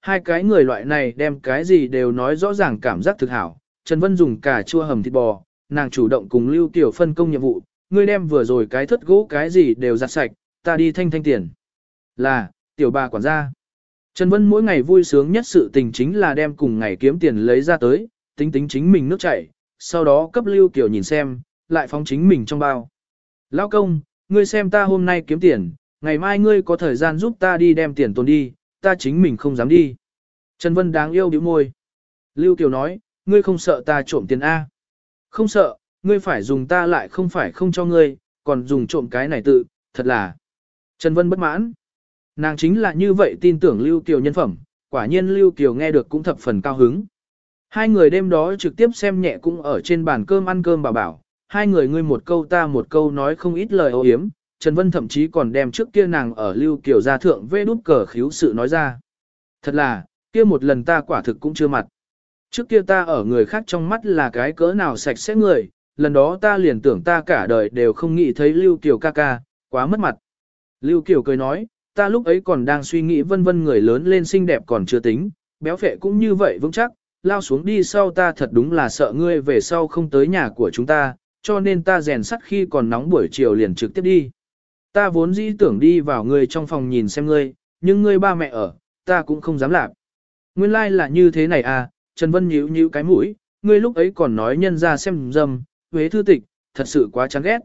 Hai cái người loại này đem cái gì đều nói rõ ràng cảm giác thực hảo. Trần Vân dùng cà chua hầm thịt bò, nàng chủ động cùng Lưu Tiểu phân công nhiệm vụ, ngươi đem vừa rồi cái thất gỗ cái gì đều giặt sạch, ta đi thanh thanh tiền. Là, tiểu bà quản gia. Trần Vân mỗi ngày vui sướng nhất sự tình chính là đem cùng ngày kiếm tiền lấy ra tới, tính tính chính mình nước chảy, sau đó cấp Lưu Tiểu nhìn xem, lại phóng chính mình trong bao. Lão công, ngươi xem ta hôm nay kiếm tiền, ngày mai ngươi có thời gian giúp ta đi đem tiền tồn đi, ta chính mình không dám đi. Trần Vân đáng yêu bĩu môi. Lưu Kiều nói, ngươi không sợ ta trộm tiền A. Không sợ, ngươi phải dùng ta lại không phải không cho ngươi, còn dùng trộm cái này tự, thật là. Trần Vân bất mãn. Nàng chính là như vậy tin tưởng Lưu Kiều nhân phẩm, quả nhiên Lưu Kiều nghe được cũng thập phần cao hứng. Hai người đêm đó trực tiếp xem nhẹ cũng ở trên bàn cơm ăn cơm bảo bảo, hai người ngươi một câu ta một câu nói không ít lời ô hiếm, Trần Vân thậm chí còn đem trước kia nàng ở Lưu Kiều gia thượng vê đút cờ khiếu sự nói ra. Thật là, kia một lần ta quả thực cũng chưa mặt. Trước kia ta ở người khác trong mắt là cái cỡ nào sạch sẽ người, lần đó ta liền tưởng ta cả đời đều không nghĩ thấy Lưu Kiều ca ca, quá mất mặt. Lưu Kiều cười nói, ta lúc ấy còn đang suy nghĩ vân vân người lớn lên xinh đẹp còn chưa tính, béo phệ cũng như vậy vững chắc, lao xuống đi sau ta thật đúng là sợ ngươi về sau không tới nhà của chúng ta, cho nên ta rèn sắt khi còn nóng buổi chiều liền trực tiếp đi. Ta vốn dĩ tưởng đi vào ngươi trong phòng nhìn xem ngươi, nhưng ngươi ba mẹ ở, ta cũng không dám làm. Nguyên lai like là như thế này à, Trần Vân nhíu nhíu cái mũi, ngươi lúc ấy còn nói nhân ra xem dâm, huế thư tịch, thật sự quá chán ghét.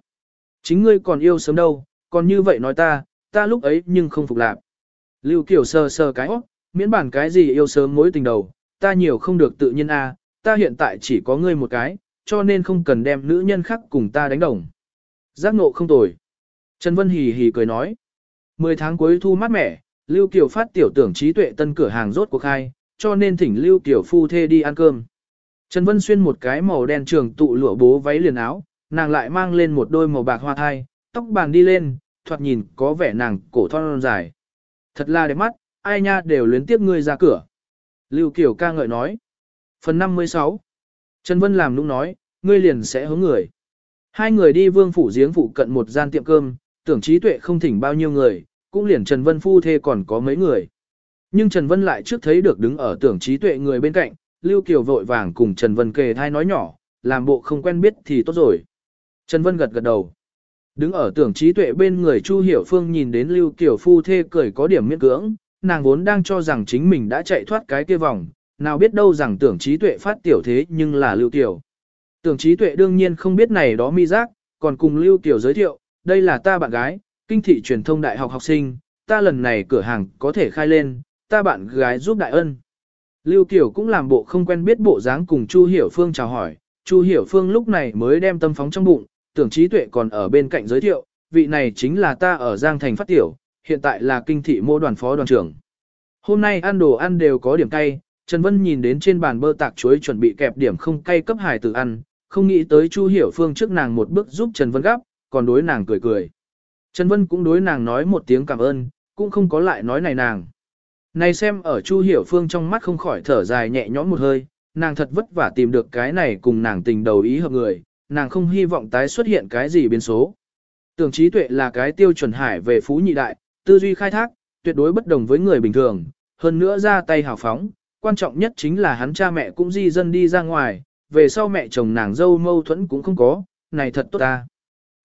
Chính ngươi còn yêu sớm đâu, còn như vậy nói ta, ta lúc ấy nhưng không phục lạc. Lưu Kiều sờ sờ cái óc, miễn bản cái gì yêu sớm mối tình đầu, ta nhiều không được tự nhiên a, à, ta hiện tại chỉ có ngươi một cái, cho nên không cần đem nữ nhân khác cùng ta đánh đồng. Giác ngộ không tồi. Trần Vân hì hì cười nói. Mười tháng cuối thu mát mẻ, Lưu Kiều phát tiểu tưởng trí tuệ tân cửa hàng rốt cuộc khai, cho nên thỉnh Lưu Kiều phu thê đi ăn cơm. Trần Vân xuyên một cái màu đen trường tụ lụa bố váy liền áo, nàng lại mang lên một đôi màu bạc hoa thai, tóc bàn đi lên, thoạt nhìn có vẻ nàng cổ thon dài. Thật là đẹp mắt, ai nha đều luyến tiếp ngươi ra cửa. Lưu Kiều ca ngợi nói. Phần 56 Trần Vân làm nũng nói, ngươi liền sẽ hướng người. Hai người đi vương phủ giếng phụ cận một gian tiệm cơm, tưởng trí tuệ không thỉnh bao nhiêu người, cũng liền Trần Vân phu thê còn có mấy người. Nhưng Trần Vân lại trước thấy được đứng ở tưởng trí tuệ người bên cạnh, Lưu Kiều vội vàng cùng Trần Vân kề thai nói nhỏ, làm bộ không quen biết thì tốt rồi. Trần Vân gật gật đầu. Đứng ở tưởng trí tuệ bên người Chu Hiểu Phương nhìn đến Lưu Kiều phu thê cười có điểm miễn cưỡng, nàng vốn đang cho rằng chính mình đã chạy thoát cái kia vòng, nào biết đâu rằng tưởng trí tuệ phát tiểu thế nhưng là Lưu Kiều. Tưởng trí tuệ đương nhiên không biết này đó mi giác, còn cùng Lưu Kiều giới thiệu, đây là ta bạn gái, kinh thị truyền thông đại học học sinh, ta lần này cửa hàng có thể khai lên, ta bạn gái giúp đại ân. Lưu Kiều cũng làm bộ không quen biết bộ dáng cùng Chu Hiểu Phương chào hỏi, Chu Hiểu Phương lúc này mới đem tâm phóng trong bụng, tưởng trí tuệ còn ở bên cạnh giới thiệu, vị này chính là ta ở Giang Thành phát tiểu, hiện tại là kinh thị mô đoàn phó đoàn trưởng. Hôm nay ăn đồ ăn đều có điểm cay, Trần Vân nhìn đến trên bàn bơ tạc chuối chuẩn bị kẹp điểm không cay cấp hải tử ăn, không nghĩ tới Chu Hiểu Phương trước nàng một bước giúp Trần Vân gắp, còn đối nàng cười cười. Trần Vân cũng đối nàng nói một tiếng cảm ơn, cũng không có lại nói này nàng. Này xem ở Chu Hiểu Phương trong mắt không khỏi thở dài nhẹ nhõm một hơi, nàng thật vất vả tìm được cái này cùng nàng tình đầu ý hợp người, nàng không hy vọng tái xuất hiện cái gì biến số. Tưởng trí tuệ là cái tiêu chuẩn hải về phú nhị đại, tư duy khai thác, tuyệt đối bất đồng với người bình thường, hơn nữa ra tay hào phóng, quan trọng nhất chính là hắn cha mẹ cũng di dân đi ra ngoài, về sau mẹ chồng nàng dâu mâu thuẫn cũng không có, này thật tốt ta.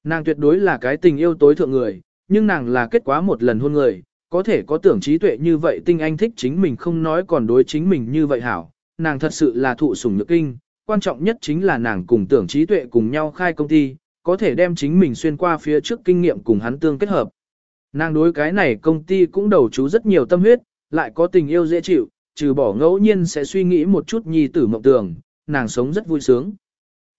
Nàng tuyệt đối là cái tình yêu tối thượng người, nhưng nàng là kết quả một lần hôn người, có thể có tưởng trí tuệ như vậy tinh anh thích chính mình không nói còn đối chính mình như vậy hảo, nàng thật sự là thụ sủng nhược kinh, quan trọng nhất chính là nàng cùng tưởng trí tuệ cùng nhau khai công ty, có thể đem chính mình xuyên qua phía trước kinh nghiệm cùng hắn tương kết hợp. Nàng đối cái này công ty cũng đầu chú rất nhiều tâm huyết, lại có tình yêu dễ chịu, trừ bỏ ngẫu nhiên sẽ suy nghĩ một chút nhi tử mộng tưởng, nàng sống rất vui sướng.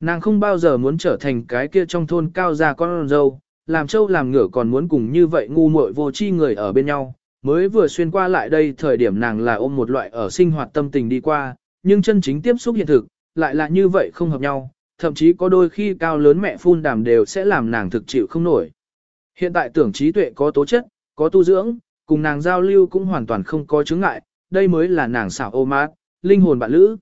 Nàng không bao giờ muốn trở thành cái kia trong thôn cao gia con dâu, làm trâu làm ngựa còn muốn cùng như vậy ngu muội vô chi người ở bên nhau. Mới vừa xuyên qua lại đây thời điểm nàng là ôm một loại ở sinh hoạt tâm tình đi qua, nhưng chân chính tiếp xúc hiện thực, lại là như vậy không hợp nhau, thậm chí có đôi khi cao lớn mẹ phun đàm đều sẽ làm nàng thực chịu không nổi. Hiện tại tưởng trí tuệ có tố chất, có tu dưỡng, cùng nàng giao lưu cũng hoàn toàn không có chứng ngại, đây mới là nàng xảo ô mát, linh hồn bạn lữ.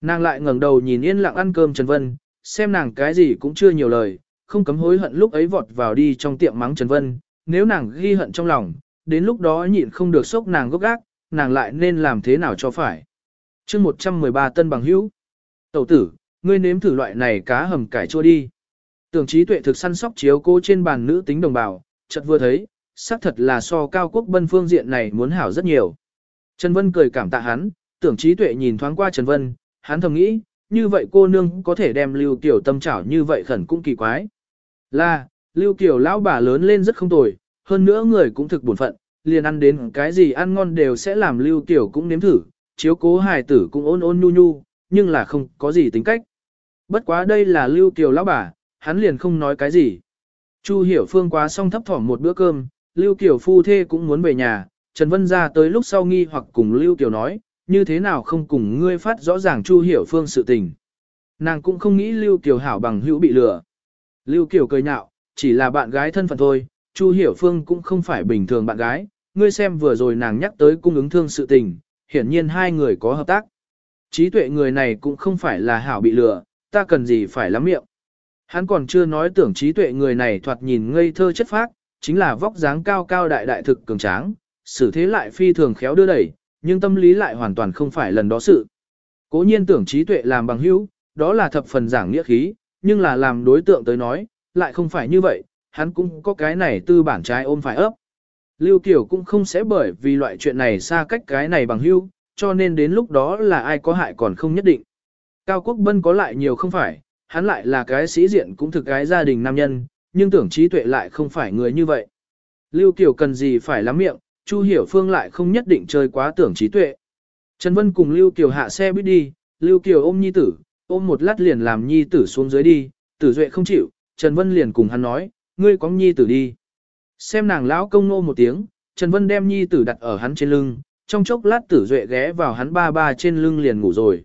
Nàng lại ngẩng đầu nhìn yên lặng ăn cơm Trần Vân, xem nàng cái gì cũng chưa nhiều lời, không cấm hối hận lúc ấy vọt vào đi trong tiệm mắng Trần Vân, nếu nàng ghi hận trong lòng, đến lúc đó nhịn không được sốc nàng gốc gác, nàng lại nên làm thế nào cho phải. chương 113 tân bằng hữu. Tẩu tử, ngươi nếm thử loại này cá hầm cải chua đi. Tưởng trí tuệ thực săn sóc chiếu cô trên bàn nữ tính đồng bào, chợt vừa thấy, xác thật là so cao quốc bân phương diện này muốn hảo rất nhiều. Trần Vân cười cảm tạ hắn, tưởng trí tuệ nhìn thoáng qua Trần Vân, hắn thầm nghĩ, như vậy cô nương có thể đem Lưu Kiều tâm trảo như vậy khẩn cũng kỳ quái. Là, Lưu Kiều lão bà lớn lên rất không tồi, hơn nữa người cũng thực buồn phận, liền ăn đến cái gì ăn ngon đều sẽ làm Lưu Kiều cũng nếm thử, chiếu cố hài tử cũng ôn ôn nhu nhu, nhưng là không có gì tính cách. Bất quá đây là Lưu Kiều lão bà, hắn liền không nói cái gì. Chu Hiểu Phương quá xong thấp thỏm một bữa cơm, Lưu Kiều phu thê cũng muốn về nhà, Trần Vân ra tới lúc sau nghi hoặc cùng Lưu Kiều nói, như thế nào không cùng ngươi phát rõ ràng Chu Hiểu Phương sự tình. Nàng cũng không nghĩ Lưu Kiều hảo bằng hữu bị lừa. Lưu Kiều cười nhạo, chỉ là bạn gái thân phận thôi, Chu Hiểu Phương cũng không phải bình thường bạn gái, ngươi xem vừa rồi nàng nhắc tới cung ứng thương sự tình, hiển nhiên hai người có hợp tác. Trí tuệ người này cũng không phải là hảo bị lừa, ta cần gì phải lắm miệng. Hắn còn chưa nói tưởng trí tuệ người này thoạt nhìn ngây thơ chất phác, chính là vóc dáng cao cao đại đại thực cường tráng, xử thế lại phi thường khéo đưa đẩy, nhưng tâm lý lại hoàn toàn không phải lần đó sự. Cố nhiên tưởng trí tuệ làm bằng hữu, đó là thập phần giảng nghĩa khí, nhưng là làm đối tượng tới nói, lại không phải như vậy, hắn cũng có cái này tư bản trái ôm phải ấp. Lưu Kiều cũng không sẽ bởi vì loại chuyện này xa cách cái này bằng hữu, cho nên đến lúc đó là ai có hại còn không nhất định. Cao Quốc Bân có lại nhiều không phải, hắn lại là cái sĩ diện cũng thực cái gia đình nam nhân, nhưng tưởng trí tuệ lại không phải người như vậy. Lưu Kiều cần gì phải lắm miệng, Chu Hiểu Phương lại không nhất định chơi quá tưởng trí tuệ. Trần Vân cùng Lưu Kiều hạ xe buýt đi, Lưu Kiều ôm nhi tử, ôm một lát liền làm nhi tử xuống dưới đi, tử duệ không chịu, Trần Vân liền cùng hắn nói, ngươi có nhi tử đi. Xem nàng lão công nô một tiếng, Trần Vân đem nhi tử đặt ở hắn trên lưng, trong chốc lát tử duệ ghé vào hắn ba ba trên lưng liền ngủ rồi.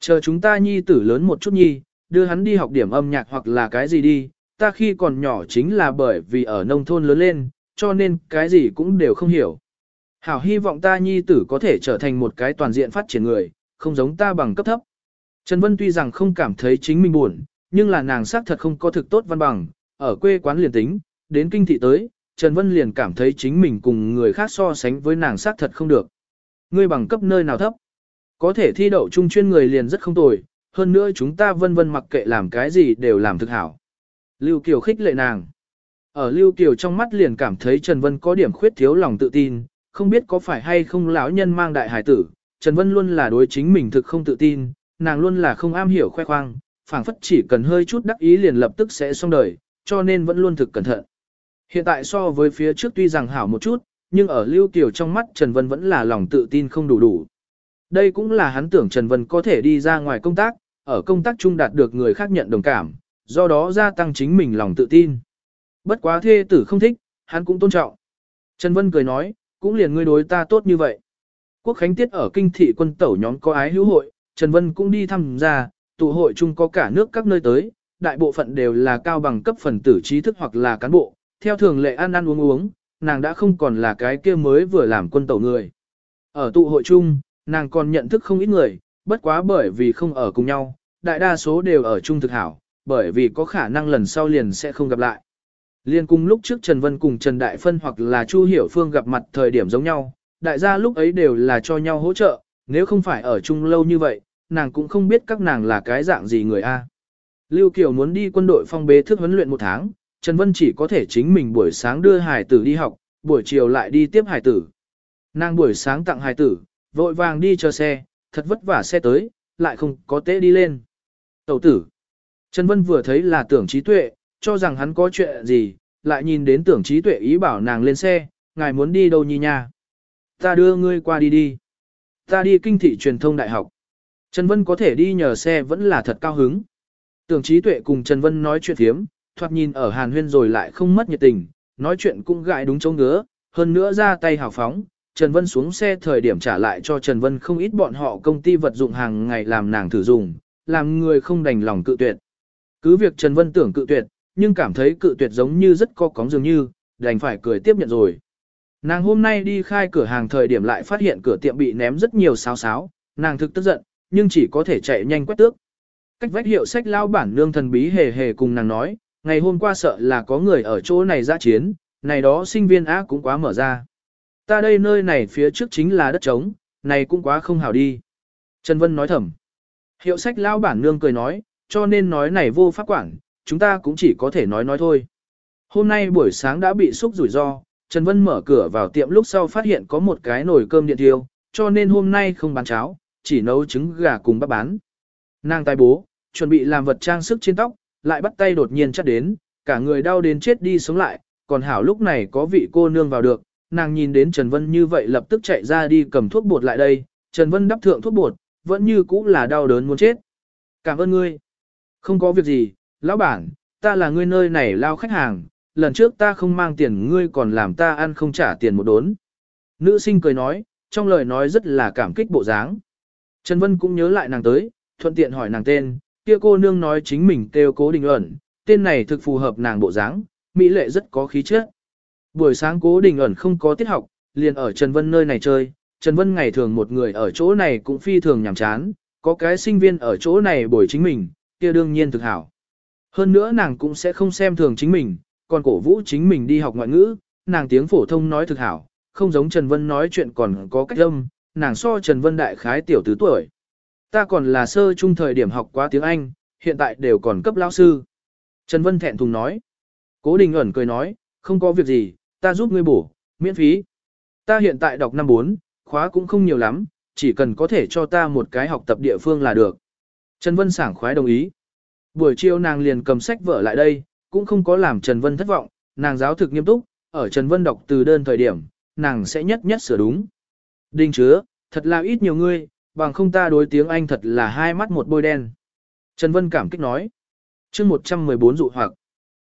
Chờ chúng ta nhi tử lớn một chút nhi, đưa hắn đi học điểm âm nhạc hoặc là cái gì đi, ta khi còn nhỏ chính là bởi vì ở nông thôn lớn lên, cho nên cái gì cũng đều không hiểu. Hảo hy vọng ta nhi tử có thể trở thành một cái toàn diện phát triển người, không giống ta bằng cấp thấp. Trần Vân tuy rằng không cảm thấy chính mình buồn, nhưng là nàng xác thật không có thực tốt văn bằng, ở quê quán liền tính, đến kinh thị tới, Trần Vân liền cảm thấy chính mình cùng người khác so sánh với nàng xác thật không được. Ngươi bằng cấp nơi nào thấp? Có thể thi đậu trung chuyên người liền rất không tồi, hơn nữa chúng ta vân vân mặc kệ làm cái gì đều làm thực hảo. Lưu Kiều khích lệ nàng. Ở Lưu Kiều trong mắt liền cảm thấy Trần Vân có điểm khuyết thiếu lòng tự tin, không biết có phải hay không lão nhân mang đại hải tử, Trần Vân luôn là đối chính mình thực không tự tin, nàng luôn là không am hiểu khoe khoang, phảng phất chỉ cần hơi chút đắc ý liền lập tức sẽ xong đời, cho nên vẫn luôn thực cẩn thận. Hiện tại so với phía trước tuy rằng hảo một chút, nhưng ở Lưu Kiều trong mắt Trần Vân vẫn là lòng tự tin không đủ đủ. Đây cũng là hắn tưởng Trần Vân có thể đi ra ngoài công tác, ở công tác chung đạt được người khác nhận đồng cảm, do đó gia tăng chính mình lòng tự tin. Bất quá thê tử không thích, hắn cũng tôn trọng. Trần Vân cười nói, cũng liền ngươi đối ta tốt như vậy. Quốc Khánh Tiết ở kinh thị quân tẩu nhóm có ái hữu hội, Trần Vân cũng đi tham gia, tụ hội chung có cả nước các nơi tới, đại bộ phận đều là cao bằng cấp phần tử trí thức hoặc là cán bộ, theo thường lệ ăn ăn uống uống, nàng đã không còn là cái kia mới vừa làm quân tẩu người. Ở tụ hội chung, nàng còn nhận thức không ít người, bất quá bởi vì không ở cùng nhau, đại đa số đều ở chung thực hảo, bởi vì có khả năng lần sau liền sẽ không gặp lại. Liên cùng lúc trước Trần Vân cùng Trần Đại Phân hoặc là Chu Hiểu Phương gặp mặt thời điểm giống nhau, đại gia lúc ấy đều là cho nhau hỗ trợ, nếu không phải ở chung lâu như vậy, nàng cũng không biết các nàng là cái dạng gì người A. Lưu Kiều muốn đi quân đội phong bế thức huấn luyện một tháng, Trần Vân chỉ có thể chính mình buổi sáng đưa hải tử đi học, buổi chiều lại đi tiếp hải tử. Nàng buổi sáng tặng hải tử, vội vàng đi chờ xe, thật vất vả xe tới, lại không có tế đi lên. Tẩu tử. Trần Vân vừa thấy là tưởng trí tuệ, cho rằng hắn có chuyện gì, lại nhìn đến tưởng trí tuệ ý bảo nàng lên xe, ngài muốn đi đâu nhi nha. Ta đưa ngươi qua đi đi. Ta đi kinh thị truyền thông đại học. Trần Vân có thể đi nhờ xe vẫn là thật cao hứng. Tưởng trí tuệ cùng Trần Vân nói chuyện thiếm, thoạt nhìn ở Hàn Huyên rồi lại không mất nhiệt tình, nói chuyện cũng gãi đúng chỗ ngứa, hơn nữa ra tay hào phóng. Trần Vân xuống xe thời điểm trả lại cho Trần Vân không ít bọn họ công ty vật dụng hàng ngày làm nàng thử dùng, làm người không đành lòng cự tuyệt. Cứ việc Trần Vân tưởng cự tuyệt, nhưng cảm thấy cự tuyệt giống như rất có cóng dường như, đành phải cười tiếp nhận rồi. Nàng hôm nay đi khai cửa hàng thời điểm lại phát hiện cửa tiệm bị ném rất nhiều sáo sáo, nàng thực tức giận, nhưng chỉ có thể chạy nhanh quét tước. Cách vách hiệu sách lao bản nương thần bí hề hề cùng nàng nói, ngày hôm qua sợ là có người ở chỗ này ra chiến, này đó sinh viên á cũng quá mở ra. Ta đây nơi này phía trước chính là đất trống, này cũng quá không hảo đi. Trần Vân nói thầm. Hiệu sách lao bản nương cười nói, cho nên nói này vô pháp quản, chúng ta cũng chỉ có thể nói nói thôi. Hôm nay buổi sáng đã bị xúc rủi ro, Trần Vân mở cửa vào tiệm lúc sau phát hiện có một cái nồi cơm điện thiêu, cho nên hôm nay không bán cháo, chỉ nấu trứng gà cùng bắp bán. Nàng tai bố, chuẩn bị làm vật trang sức trên tóc, lại bắt tay đột nhiên chắt đến, cả người đau đến chết đi sống lại, còn hảo lúc này có vị cô nương vào được, nàng nhìn đến Trần Vân như vậy lập tức chạy ra đi cầm thuốc bột lại đây, Trần Vân đắp thượng thuốc bột, vẫn như cũ là đau đớn muốn chết. Cảm ơn ngươi. Không có việc gì, lão bản, ta là ngươi nơi này lao khách hàng, lần trước ta không mang tiền ngươi còn làm ta ăn không trả tiền một đốn. Nữ sinh cười nói, trong lời nói rất là cảm kích bộ dáng. Trần Vân cũng nhớ lại nàng tới, thuận tiện hỏi nàng tên, kia cô nương nói chính mình kêu cố đình ẩn, tên này thực phù hợp nàng bộ dáng, mỹ lệ rất có khí chất. Buổi sáng cố đình ẩn không có tiết học, liền ở Trần Vân nơi này chơi, Trần Vân ngày thường một người ở chỗ này cũng phi thường nhàm chán, có cái sinh viên ở chỗ này bồi chính mình, kia đương nhiên thực hảo. Hơn nữa nàng cũng sẽ không xem thường chính mình, còn cổ vũ chính mình đi học ngoại ngữ, nàng tiếng phổ thông nói thực hảo, không giống Trần Vân nói chuyện còn có cách âm, nàng so Trần Vân đại khái tiểu tứ tuổi. Ta còn là sơ trung thời điểm học qua tiếng Anh, hiện tại đều còn cấp lao sư. Trần Vân thẹn thùng nói. Cố Đình ẩn cười nói, không có việc gì, ta giúp ngươi bổ, miễn phí. Ta hiện tại đọc năm 4, khóa cũng không nhiều lắm, chỉ cần có thể cho ta một cái học tập địa phương là được. Trần Vân sảng khoái đồng ý. Buổi chiều nàng liền cầm sách vở lại đây, cũng không có làm Trần Vân thất vọng, nàng giáo thực nghiêm túc, ở Trần Vân đọc từ đơn thời điểm, nàng sẽ nhất nhất sửa đúng. Đinh chứa, thật là ít nhiều ngươi, bằng không ta đối tiếng Anh thật là hai mắt một bôi đen. Trần Vân cảm kích nói. chương 114 dụ hoặc.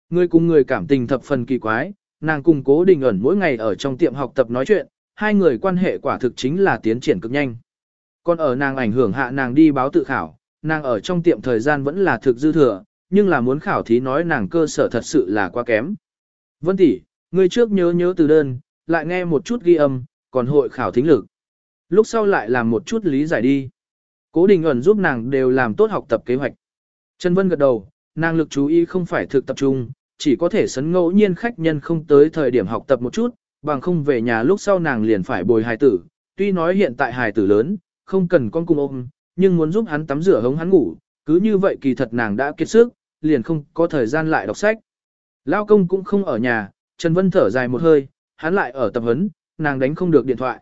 Ngươi cùng người cảm tình thập phần kỳ quái, nàng cùng cố đình ẩn mỗi ngày ở trong tiệm học tập nói chuyện, hai người quan hệ quả thực chính là tiến triển cực nhanh. Còn ở nàng ảnh hưởng hạ nàng đi báo tự khảo, nàng ở trong tiệm thời gian vẫn là thực dư thừa, nhưng là muốn khảo thí nói nàng cơ sở thật sự là quá kém. Vân tỷ, ngươi trước nhớ nhớ từ đơn, lại nghe một chút ghi âm, còn hội khảo thính lực. Lúc sau lại làm một chút lý giải đi. Cố Đình ẩn giúp nàng đều làm tốt học tập kế hoạch. Trần Vân gật đầu, nàng lực chú ý không phải thực tập trung, chỉ có thể sấn ngẫu nhiên khách nhân không tới thời điểm học tập một chút, bằng không về nhà lúc sau nàng liền phải bồi hài tử. Tuy nói hiện tại hài tử lớn, không cần con cùng ôm, nhưng muốn giúp hắn tắm rửa hống hắn ngủ, cứ như vậy kỳ thật nàng đã kiệt sức, liền không có thời gian lại đọc sách. Lao công cũng không ở nhà, Trần Vân thở dài một hơi, hắn lại ở tập huấn, nàng đánh không được điện thoại.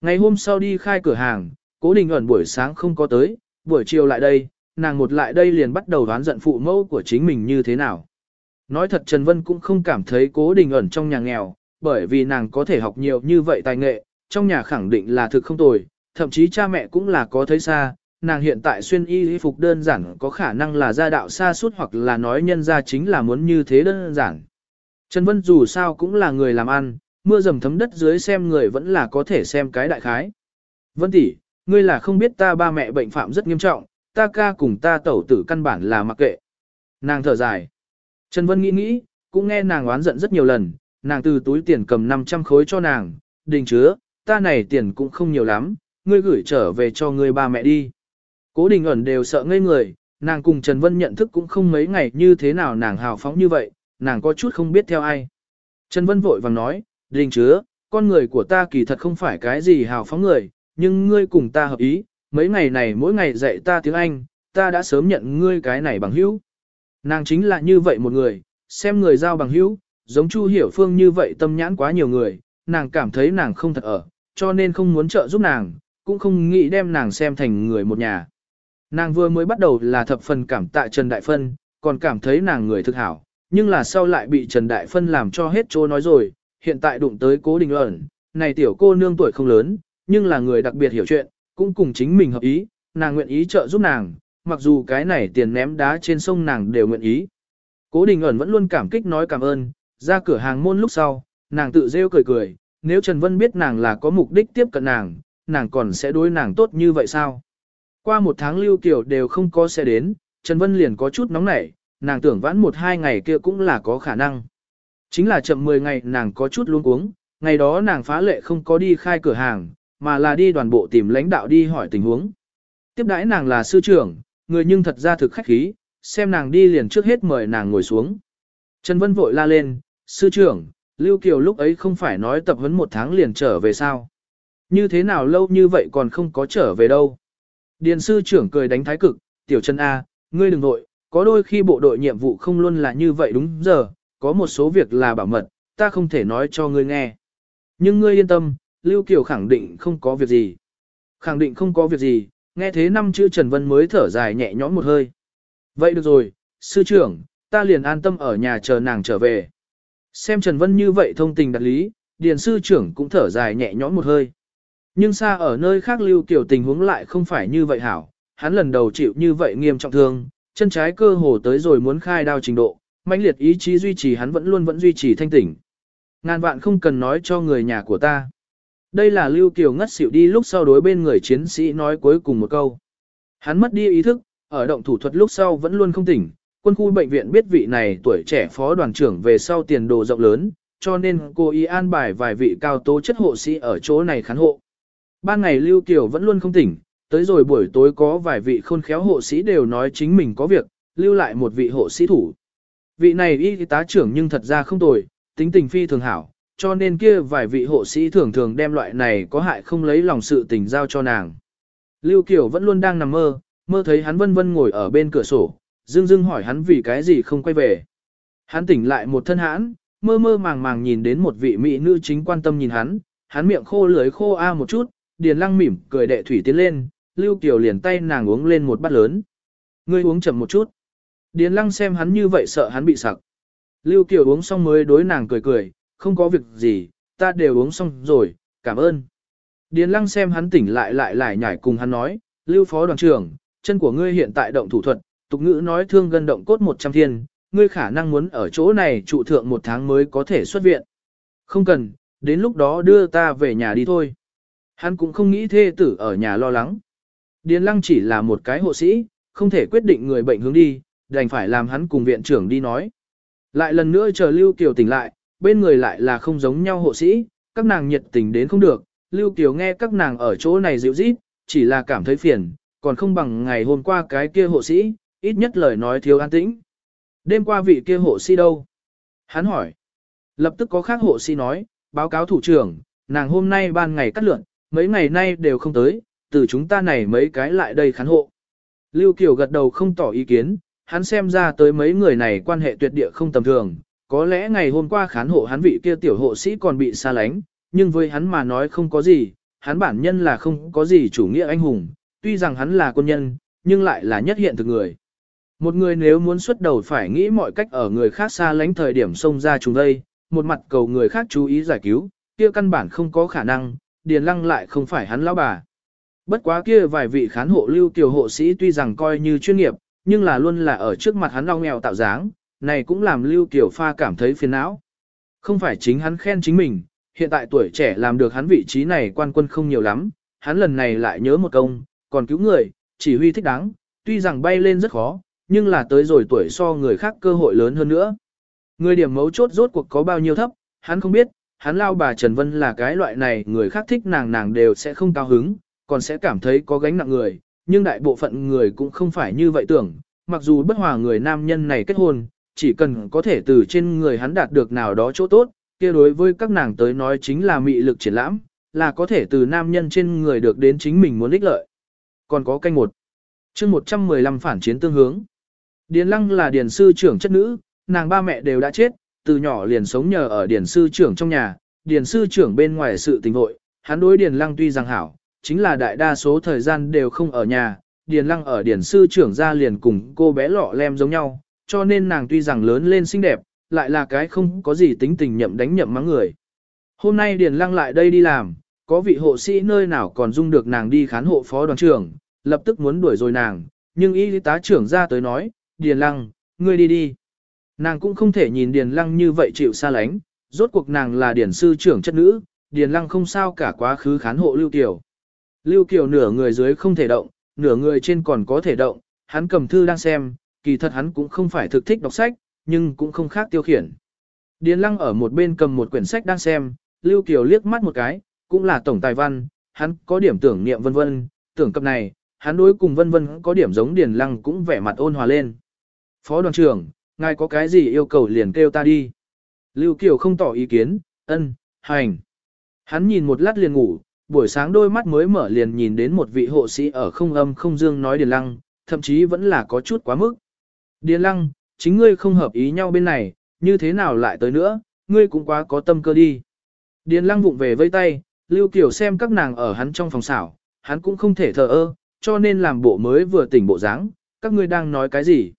Ngày hôm sau đi khai cửa hàng, cố đình ẩn buổi sáng không có tới, buổi chiều lại đây, nàng một lại đây liền bắt đầu đoán giận phụ mẫu của chính mình như thế nào. Nói thật Trần Vân cũng không cảm thấy cố đình ẩn trong nhà nghèo, bởi vì nàng có thể học nhiều như vậy tài nghệ, trong nhà khẳng định là thực không tồi, thậm chí cha mẹ cũng là có thấy xa, nàng hiện tại xuyên y phục đơn giản có khả năng là gia đạo xa suốt hoặc là nói nhân ra chính là muốn như thế đơn giản. Trần Vân dù sao cũng là người làm ăn, mưa dầm thấm đất dưới xem người vẫn là có thể xem cái đại khái. Vân tỷ, ngươi là không biết ta ba mẹ bệnh phạm rất nghiêm trọng, ta ca cùng ta tẩu tử căn bản là mặc kệ. Nàng thở dài. Trần Vân nghĩ nghĩ, cũng nghe nàng oán giận rất nhiều lần, nàng từ túi tiền cầm 500 khối cho nàng, đình chứa, ta này tiền cũng không nhiều lắm, ngươi gửi trở về cho ngươi ba mẹ đi. Cố đình ẩn đều sợ ngây người, nàng cùng Trần Vân nhận thức cũng không mấy ngày như thế nào nàng hào phóng như vậy, nàng có chút không biết theo ai. Trần Vân vội vàng nói, đình chứa, con người của ta kỳ thật không phải cái gì hào phóng người, nhưng ngươi cùng ta hợp ý, mấy ngày này mỗi ngày dạy ta tiếng Anh, ta đã sớm nhận ngươi cái này bằng hữu. Nàng chính là như vậy một người, xem người giao bằng hữu, giống Chu Hiểu Phương như vậy tâm nhãn quá nhiều người, nàng cảm thấy nàng không thật ở, cho nên không muốn trợ giúp nàng, cũng không nghĩ đem nàng xem thành người một nhà. Nàng vừa mới bắt đầu là thập phần cảm tạ Trần Đại Phân, còn cảm thấy nàng người thực hảo, nhưng là sau lại bị Trần Đại Phân làm cho hết chỗ nói rồi, hiện tại đụng tới cố đình ẩn, này tiểu cô nương tuổi không lớn, nhưng là người đặc biệt hiểu chuyện, cũng cùng chính mình hợp ý, nàng nguyện ý trợ giúp nàng, mặc dù cái này tiền ném đá trên sông nàng đều nguyện ý. Cố đình ẩn vẫn luôn cảm kích nói cảm ơn, ra cửa hàng môn lúc sau, nàng tự rêu cười cười, nếu Trần Vân biết nàng là có mục đích tiếp cận nàng, nàng còn sẽ đối nàng tốt như vậy sao? Qua một tháng lưu Kiều đều không có xe đến, Trần Vân liền có chút nóng nảy, nàng tưởng vãn một hai ngày kia cũng là có khả năng. Chính là chậm 10 ngày nàng có chút luống cuống, ngày đó nàng phá lệ không có đi khai cửa hàng, mà là đi đoàn bộ tìm lãnh đạo đi hỏi tình huống. Tiếp đãi nàng là sư trưởng, người nhưng thật ra thực khách khí, xem nàng đi liền trước hết mời nàng ngồi xuống. Trần Vân vội la lên, sư trưởng, Lưu Kiều lúc ấy không phải nói tập huấn một tháng liền trở về sao. Như thế nào lâu như vậy còn không có trở về đâu. Điền sư trưởng cười đánh thái cực, tiểu chân A, ngươi đừng nội, có đôi khi bộ đội nhiệm vụ không luôn là như vậy đúng giờ, có một số việc là bảo mật, ta không thể nói cho ngươi nghe. Nhưng ngươi yên tâm, Lưu Kiều khẳng định không có việc gì. Khẳng định không có việc gì, nghe thế năm chữ Trần Vân mới thở dài nhẹ nhõm một hơi. Vậy được rồi, sư trưởng, ta liền an tâm ở nhà chờ nàng trở về. Xem Trần Vân như vậy thông tình đặt lý, Điền sư trưởng cũng thở dài nhẹ nhõm một hơi. Nhưng xa ở nơi khác Lưu Kiều tình huống lại không phải như vậy hảo, hắn lần đầu chịu như vậy nghiêm trọng thương, chân trái cơ hồ tới rồi muốn khai đao trình độ, mãnh liệt ý chí duy trì hắn vẫn luôn vẫn duy trì thanh tỉnh. Ngàn vạn không cần nói cho người nhà của ta. Đây là Lưu Kiều ngất xỉu đi lúc sau đối bên người chiến sĩ nói cuối cùng một câu. Hắn mất đi ý thức, ở động thủ thuật lúc sau vẫn luôn không tỉnh. Quân khu bệnh viện biết vị này tuổi trẻ phó đoàn trưởng về sau tiền đồ rộng lớn, cho nên cô ý an bài vài vị cao tố chất hộ sĩ ở chỗ này khán hộ. Ba ngày Lưu Kiều vẫn luôn không tỉnh, tới rồi buổi tối có vài vị khôn khéo hộ sĩ đều nói chính mình có việc, lưu lại một vị hộ sĩ thủ. Vị này y tá trưởng nhưng thật ra không tồi, tính tình phi thường hảo, cho nên kia vài vị hộ sĩ thường thường đem loại này có hại không lấy lòng sự tình giao cho nàng. Lưu Kiều vẫn luôn đang nằm mơ, mơ thấy hắn vân vân ngồi ở bên cửa sổ, dưng dưng hỏi hắn vì cái gì không quay về. Hắn tỉnh lại một thân hãn, mơ mơ màng màng nhìn đến một vị mỹ nữ chính quan tâm nhìn hắn, hắn miệng khô lưới khô a một chút, điền lăng mỉm cười đệ thủy tiến lên, Lưu Kiều liền tay nàng uống lên một bát lớn. Ngươi uống chậm một chút. Điền lăng xem hắn như vậy sợ hắn bị sặc. Lưu Kiều uống xong mới đối nàng cười cười, không có việc gì, ta đều uống xong rồi, cảm ơn. Điền lăng xem hắn tỉnh lại lại lại nhảy cùng hắn nói, Lưu Phó đoàn trưởng, chân của ngươi hiện tại động thủ thuật, tục ngữ nói thương gần động cốt 100 thiên, ngươi khả năng muốn ở chỗ này trụ thượng một tháng mới có thể xuất viện. Không cần, đến lúc đó đưa ta về nhà đi thôi. Hắn cũng không nghĩ thê tử ở nhà lo lắng. Điền lăng chỉ là một cái hộ sĩ, không thể quyết định người bệnh hướng đi, đành phải làm hắn cùng viện trưởng đi nói. Lại lần nữa chờ Lưu Kiều tỉnh lại, bên người lại là không giống nhau hộ sĩ, các nàng nhiệt tình đến không được, Lưu Kiều nghe các nàng ở chỗ này dịu rít, chỉ là cảm thấy phiền, còn không bằng ngày hôm qua cái kia hộ sĩ, ít nhất lời nói thiếu an tĩnh. Đêm qua vị kia hộ sĩ đâu? Hắn hỏi. Lập tức có khác hộ sĩ nói, báo cáo thủ trưởng, nàng hôm nay ban ngày cắt lượn, mấy ngày nay đều không tới, từ chúng ta này mấy cái lại đây khán hộ. Lưu Kiều gật đầu không tỏ ý kiến, hắn xem ra tới mấy người này quan hệ tuyệt địa không tầm thường, có lẽ ngày hôm qua khán hộ hắn vị kia tiểu hộ sĩ còn bị xa lánh, nhưng với hắn mà nói không có gì, hắn bản nhân là không có gì chủ nghĩa anh hùng, tuy rằng hắn là quân nhân, nhưng lại là nhất hiện thực người. Một người nếu muốn xuất đầu phải nghĩ mọi cách ở người khác xa lánh thời điểm xông ra chúng đây, một mặt cầu người khác chú ý giải cứu, kia căn bản không có khả năng, điền lăng lại không phải hắn lão bà. Bất quá kia vài vị khán hộ lưu tiểu hộ sĩ tuy rằng coi như chuyên nghiệp, nhưng là luôn là ở trước mặt hắn lo nghèo tạo dáng, này cũng làm lưu tiểu pha cảm thấy phiền não. Không phải chính hắn khen chính mình, hiện tại tuổi trẻ làm được hắn vị trí này quan quân không nhiều lắm, hắn lần này lại nhớ một công, còn cứu người, chỉ huy thích đáng, tuy rằng bay lên rất khó, nhưng là tới rồi tuổi so người khác cơ hội lớn hơn nữa. Người điểm mấu chốt rốt cuộc có bao nhiêu thấp, hắn không biết, hắn lao bà Trần Vân là cái loại này người khác thích nàng nàng đều sẽ không cao hứng, còn sẽ cảm thấy có gánh nặng người, nhưng đại bộ phận người cũng không phải như vậy tưởng, mặc dù bất hòa người nam nhân này kết hôn, chỉ cần có thể từ trên người hắn đạt được nào đó chỗ tốt, kia đối với các nàng tới nói chính là mị lực triển lãm, là có thể từ nam nhân trên người được đến chính mình muốn ích lợi. Còn có canh một. chương 115 phản chiến tương hướng. Điền Lăng là điền sư trưởng chất nữ, nàng ba mẹ đều đã chết, từ nhỏ liền sống nhờ ở điển sư trưởng trong nhà, điển sư trưởng bên ngoài sự tình vội, hắn đối điển Lăng tuy rằng hảo, chính là đại đa số thời gian đều không ở nhà, điển Lăng ở điển sư trưởng ra liền cùng cô bé lọ lem giống nhau, cho nên nàng tuy rằng lớn lên xinh đẹp, lại là cái không có gì tính tình nhậm đánh nhậm mắng người. Hôm nay điển Lăng lại đây đi làm, có vị hộ sĩ nơi nào còn dung được nàng đi khán hộ phó đoàn trưởng, lập tức muốn đuổi rồi nàng, nhưng y tá trưởng ra tới nói, điển Lăng, ngươi đi đi. Nàng cũng không thể nhìn Điền Lăng như vậy chịu xa lánh, rốt cuộc nàng là Điền sư trưởng chất nữ, Điền Lăng không sao cả quá khứ khán hộ Lưu Kiều. Lưu Kiều nửa người dưới không thể động, nửa người trên còn có thể động, hắn cầm thư đang xem, kỳ thật hắn cũng không phải thực thích đọc sách, nhưng cũng không khác tiêu khiển. Điền Lăng ở một bên cầm một quyển sách đang xem, Lưu Kiều liếc mắt một cái, cũng là tổng tài văn, hắn có điểm tưởng niệm vân vân, tưởng cập này, hắn đối cùng vân vân có điểm giống Điền Lăng cũng vẻ mặt ôn hòa lên. Phó đoàn trưởng, ngài có cái gì yêu cầu liền kêu ta đi. Lưu Kiều không tỏ ý kiến, ân, hành. Hắn nhìn một lát liền ngủ, buổi sáng đôi mắt mới mở liền nhìn đến một vị hộ sĩ ở không âm không dương nói Điền Lăng, thậm chí vẫn là có chút quá mức. Điền Lăng, chính ngươi không hợp ý nhau bên này, như thế nào lại tới nữa, ngươi cũng quá có tâm cơ đi. Điền Lăng vụng về vây tay, Lưu Kiều xem các nàng ở hắn trong phòng xảo, hắn cũng không thể thờ ơ, cho nên làm bộ mới vừa tỉnh bộ dáng, các ngươi đang nói cái gì.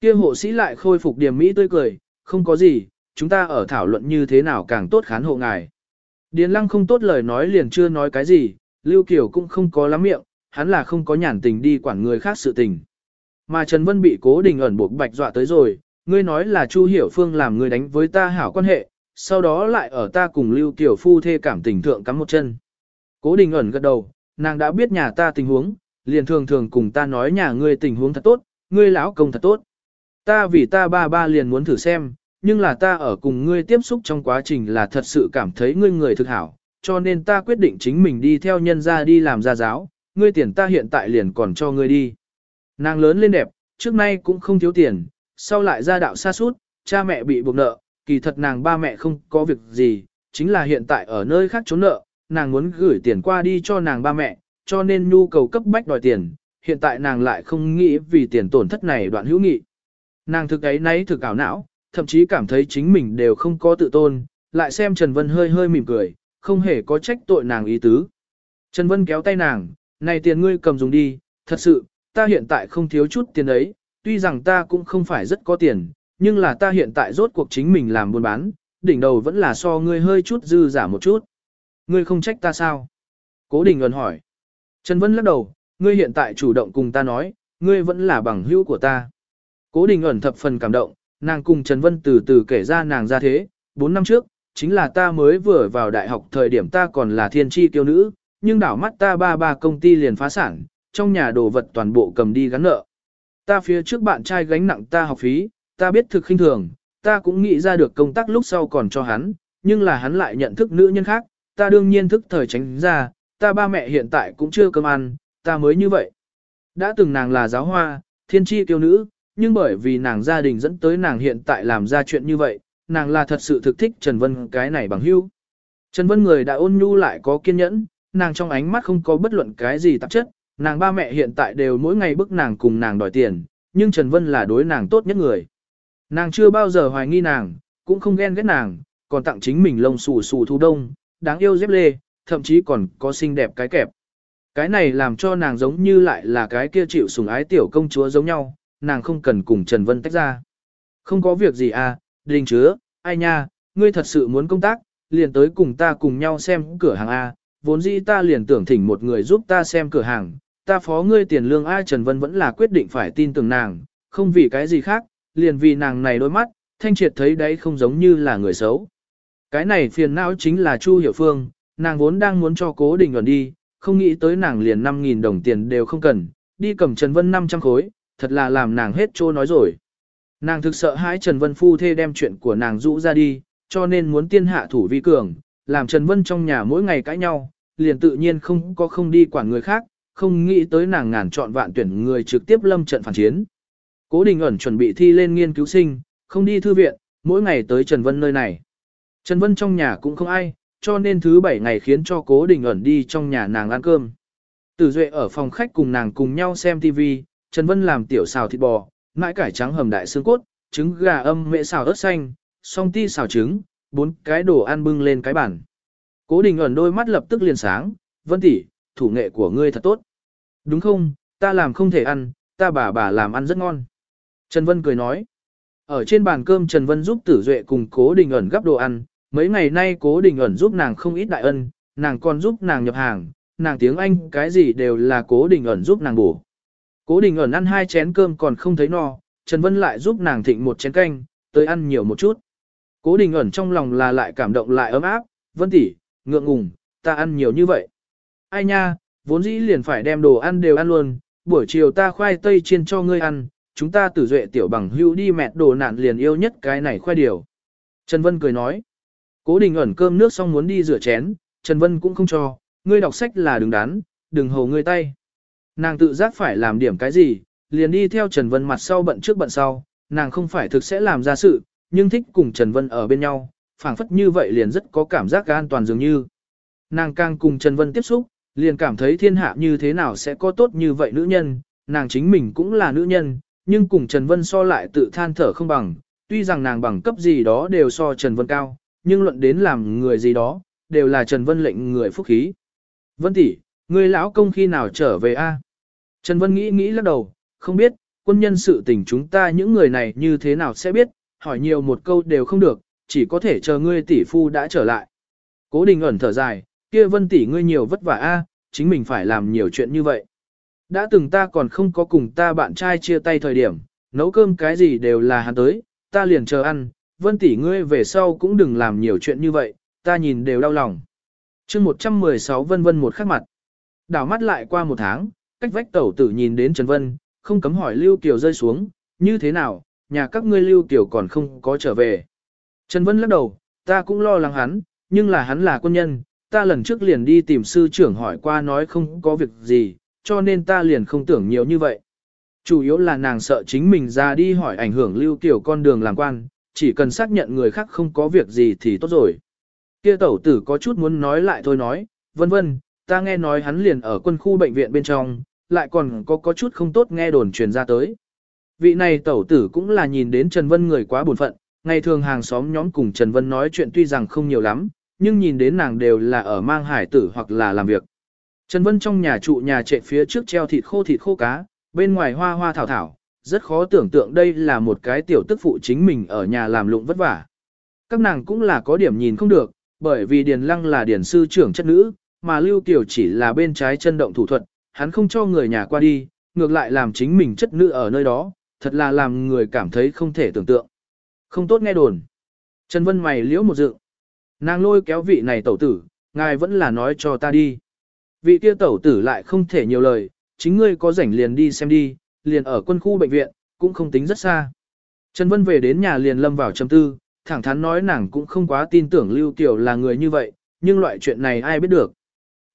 Kia hộ sĩ lại khôi phục điểm mỹ tươi cười, không có gì, chúng ta ở thảo luận như thế nào càng tốt khán hộ ngài. Điền lăng không tốt lời nói liền chưa nói cái gì, Lưu Kiều cũng không có lắm miệng, hắn là không có nhàn tình đi quản người khác sự tình. Mà Trần Vân bị cố đình ẩn buộc bạch dọa tới rồi, ngươi nói là Chu Hiểu Phương làm người đánh với ta hảo quan hệ, sau đó lại ở ta cùng Lưu Kiều phu thê cảm tình thượng cắm một chân. Cố đình ẩn gật đầu, nàng đã biết nhà ta tình huống, liền thường thường cùng ta nói nhà ngươi tình huống thật tốt, ngươi lão công thật tốt. Ta vì ta ba ba liền muốn thử xem, nhưng là ta ở cùng ngươi tiếp xúc trong quá trình là thật sự cảm thấy ngươi người thực hảo, cho nên ta quyết định chính mình đi theo nhân gia đi làm gia giáo, ngươi tiền ta hiện tại liền còn cho ngươi đi. Nàng lớn lên đẹp, trước nay cũng không thiếu tiền, sau lại ra đạo xa suốt, cha mẹ bị buộc nợ, kỳ thật nàng ba mẹ không có việc gì, chính là hiện tại ở nơi khác trốn nợ, nàng muốn gửi tiền qua đi cho nàng ba mẹ, cho nên nhu cầu cấp bách đòi tiền, hiện tại nàng lại không nghĩ vì tiền tổn thất này đoạn hữu nghị. Nàng thực ấy nấy thực ảo não, thậm chí cảm thấy chính mình đều không có tự tôn, lại xem Trần Vân hơi hơi mỉm cười, không hề có trách tội nàng ý tứ. Trần Vân kéo tay nàng, này tiền ngươi cầm dùng đi, thật sự, ta hiện tại không thiếu chút tiền ấy, tuy rằng ta cũng không phải rất có tiền, nhưng là ta hiện tại rốt cuộc chính mình làm buôn bán, đỉnh đầu vẫn là so ngươi hơi chút dư giả một chút. Ngươi không trách ta sao? Cố Đình ẩn hỏi. Trần Vân lắc đầu, ngươi hiện tại chủ động cùng ta nói, ngươi vẫn là bằng hữu của ta. Cố Đình ẩn thập phần cảm động, nàng cùng Trần Vân từ từ kể ra nàng ra thế, 4 năm trước, chính là ta mới vừa vào đại học thời điểm ta còn là thiên tri tiêu nữ, nhưng đảo mắt ta ba ba công ty liền phá sản, trong nhà đồ vật toàn bộ cầm đi gắn nợ. Ta phía trước bạn trai gánh nặng ta học phí, ta biết thực khinh thường, ta cũng nghĩ ra được công tác lúc sau còn cho hắn, nhưng là hắn lại nhận thức nữ nhân khác, ta đương nhiên thức thời tránh ra, ta ba mẹ hiện tại cũng chưa cơm ăn, ta mới như vậy. Đã từng nàng là giáo hoa, thiên tri tiêu nữ, nhưng bởi vì nàng gia đình dẫn tới nàng hiện tại làm ra chuyện như vậy, nàng là thật sự thực thích Trần Vân cái này bằng hữu. Trần Vân người đã ôn nhu lại có kiên nhẫn, nàng trong ánh mắt không có bất luận cái gì tạp chất, nàng ba mẹ hiện tại đều mỗi ngày bức nàng cùng nàng đòi tiền, nhưng Trần Vân là đối nàng tốt nhất người. Nàng chưa bao giờ hoài nghi nàng, cũng không ghen ghét nàng, còn tặng chính mình lông xù xù thu đông, đáng yêu dép lê, thậm chí còn có xinh đẹp cái kẹp. Cái này làm cho nàng giống như lại là cái kia chịu sủng ái tiểu công chúa giống nhau, nàng không cần cùng Trần Vân tách ra. Không có việc gì à, đình chứa, ai nha, ngươi thật sự muốn công tác, liền tới cùng ta cùng nhau xem cửa hàng A, vốn dĩ ta liền tưởng thỉnh một người giúp ta xem cửa hàng, ta phó ngươi tiền lương A Trần Vân vẫn là quyết định phải tin tưởng nàng, không vì cái gì khác, liền vì nàng này đôi mắt, thanh triệt thấy đấy không giống như là người xấu. Cái này phiền não chính là Chu Hiểu Phương, nàng vốn đang muốn cho cố đình ẩn đi, không nghĩ tới nàng liền 5.000 đồng tiền đều không cần, đi cầm Trần Vân 500 khối, thật là làm nàng hết trô nói rồi. Nàng thực sợ hãi Trần Vân Phu thê đem chuyện của nàng rũ ra đi, cho nên muốn tiên hạ thủ vi cường, làm Trần Vân trong nhà mỗi ngày cãi nhau, liền tự nhiên không có không đi quản người khác, không nghĩ tới nàng ngàn chọn vạn tuyển người trực tiếp lâm trận phản chiến. Cố Đình ẩn chuẩn bị thi lên nghiên cứu sinh, không đi thư viện, mỗi ngày tới Trần Vân nơi này. Trần Vân trong nhà cũng không ai, cho nên thứ bảy ngày khiến cho Cố Đình ẩn đi trong nhà nàng ăn cơm. Tử Duệ ở phòng khách cùng nàng cùng nhau xem TV, Trần Vân làm tiểu xào thịt bò, mãi cải trắng hầm đại xương cốt, trứng gà âm mẹ xào ớt xanh, song ti xào trứng, bốn cái đồ ăn bưng lên cái bàn. Cố Đình ẩn đôi mắt lập tức liền sáng, Vân tỷ, thủ nghệ của ngươi thật tốt. Đúng không, ta làm không thể ăn, ta bà bà làm ăn rất ngon. Trần Vân cười nói. Ở trên bàn cơm Trần Vân giúp Tử Duệ cùng Cố Đình ẩn gấp đồ ăn, mấy ngày nay Cố Đình ẩn giúp nàng không ít đại ân, nàng còn giúp nàng nhập hàng, nàng tiếng Anh cái gì đều là Cố Đình ẩn giúp nàng bổ. Cố Đình ẩn ăn hai chén cơm còn không thấy no, Trần Vân lại giúp nàng thịnh một chén canh, tới ăn nhiều một chút. Cố Đình ẩn trong lòng là lại cảm động lại ấm áp, Vân tỷ, ngượng ngùng, ta ăn nhiều như vậy. Ai nha, vốn dĩ liền phải đem đồ ăn đều ăn luôn, buổi chiều ta khoai tây chiên cho ngươi ăn, chúng ta tử duệ tiểu bằng hưu đi mẹ đồ nạn liền yêu nhất cái này khoai điều. Trần Vân cười nói, cố đình ẩn cơm nước xong muốn đi rửa chén, Trần Vân cũng không cho, ngươi đọc sách là đừng đắn, đừng hồ ngươi tay. Nàng tự giác phải làm điểm cái gì, liền đi theo Trần Vân mặt sau bận trước bận sau, nàng không phải thực sẽ làm ra sự, nhưng thích cùng Trần Vân ở bên nhau, phảng phất như vậy liền rất có cảm giác an toàn dường như. Nàng càng cùng Trần Vân tiếp xúc, liền cảm thấy thiên hạ như thế nào sẽ có tốt như vậy nữ nhân, nàng chính mình cũng là nữ nhân, nhưng cùng Trần Vân so lại tự than thở không bằng, tuy rằng nàng bằng cấp gì đó đều so Trần Vân cao, nhưng luận đến làm người gì đó, đều là Trần Vân lệnh người phúc khí. Vân tỷ, người lão công khi nào trở về a? Trần Vân nghĩ nghĩ lắc đầu, không biết, quân nhân sự tình chúng ta những người này như thế nào sẽ biết, hỏi nhiều một câu đều không được, chỉ có thể chờ ngươi tỷ phu đã trở lại. Cố đình ẩn thở dài, kia Vân tỷ ngươi nhiều vất vả a, chính mình phải làm nhiều chuyện như vậy. Đã từng ta còn không có cùng ta bạn trai chia tay thời điểm, nấu cơm cái gì đều là hắn tới, ta liền chờ ăn, Vân tỷ ngươi về sau cũng đừng làm nhiều chuyện như vậy, ta nhìn đều đau lòng. chương 116 vân vân một khắc mặt. Đảo mắt lại qua một tháng, cách vách tẩu tử nhìn đến Trần Vân, không cấm hỏi Lưu Kiều rơi xuống, như thế nào, nhà các ngươi Lưu Kiều còn không có trở về. Trần Vân lắc đầu, ta cũng lo lắng hắn, nhưng là hắn là quân nhân, ta lần trước liền đi tìm sư trưởng hỏi qua nói không có việc gì, cho nên ta liền không tưởng nhiều như vậy. Chủ yếu là nàng sợ chính mình ra đi hỏi ảnh hưởng Lưu Kiều con đường làm quan, chỉ cần xác nhận người khác không có việc gì thì tốt rồi. Kia tẩu tử có chút muốn nói lại thôi nói, vân vân, ta nghe nói hắn liền ở quân khu bệnh viện bên trong, lại còn có có chút không tốt nghe đồn truyền ra tới. Vị này tẩu tử cũng là nhìn đến Trần Vân người quá buồn phận, ngày thường hàng xóm nhóm cùng Trần Vân nói chuyện tuy rằng không nhiều lắm, nhưng nhìn đến nàng đều là ở mang hải tử hoặc là làm việc. Trần Vân trong nhà trụ nhà trệ phía trước treo thịt khô thịt khô cá, bên ngoài hoa hoa thảo thảo, rất khó tưởng tượng đây là một cái tiểu tức phụ chính mình ở nhà làm lụng vất vả. Các nàng cũng là có điểm nhìn không được, bởi vì Điền Lăng là điển sư trưởng chất nữ, mà Lưu Kiều chỉ là bên trái chân động thủ thuật, hắn không cho người nhà qua đi, ngược lại làm chính mình chất nữ ở nơi đó, thật là làm người cảm thấy không thể tưởng tượng. Không tốt nghe đồn. Trần Vân mày liễu một dự. Nàng lôi kéo vị này tẩu tử, ngài vẫn là nói cho ta đi. Vị kia tẩu tử lại không thể nhiều lời, chính ngươi có rảnh liền đi xem đi, liền ở quân khu bệnh viện, cũng không tính rất xa. Trần Vân về đến nhà liền lâm vào trầm tư, thẳng thắn nói nàng cũng không quá tin tưởng Lưu Kiều là người như vậy, nhưng loại chuyện này ai biết được.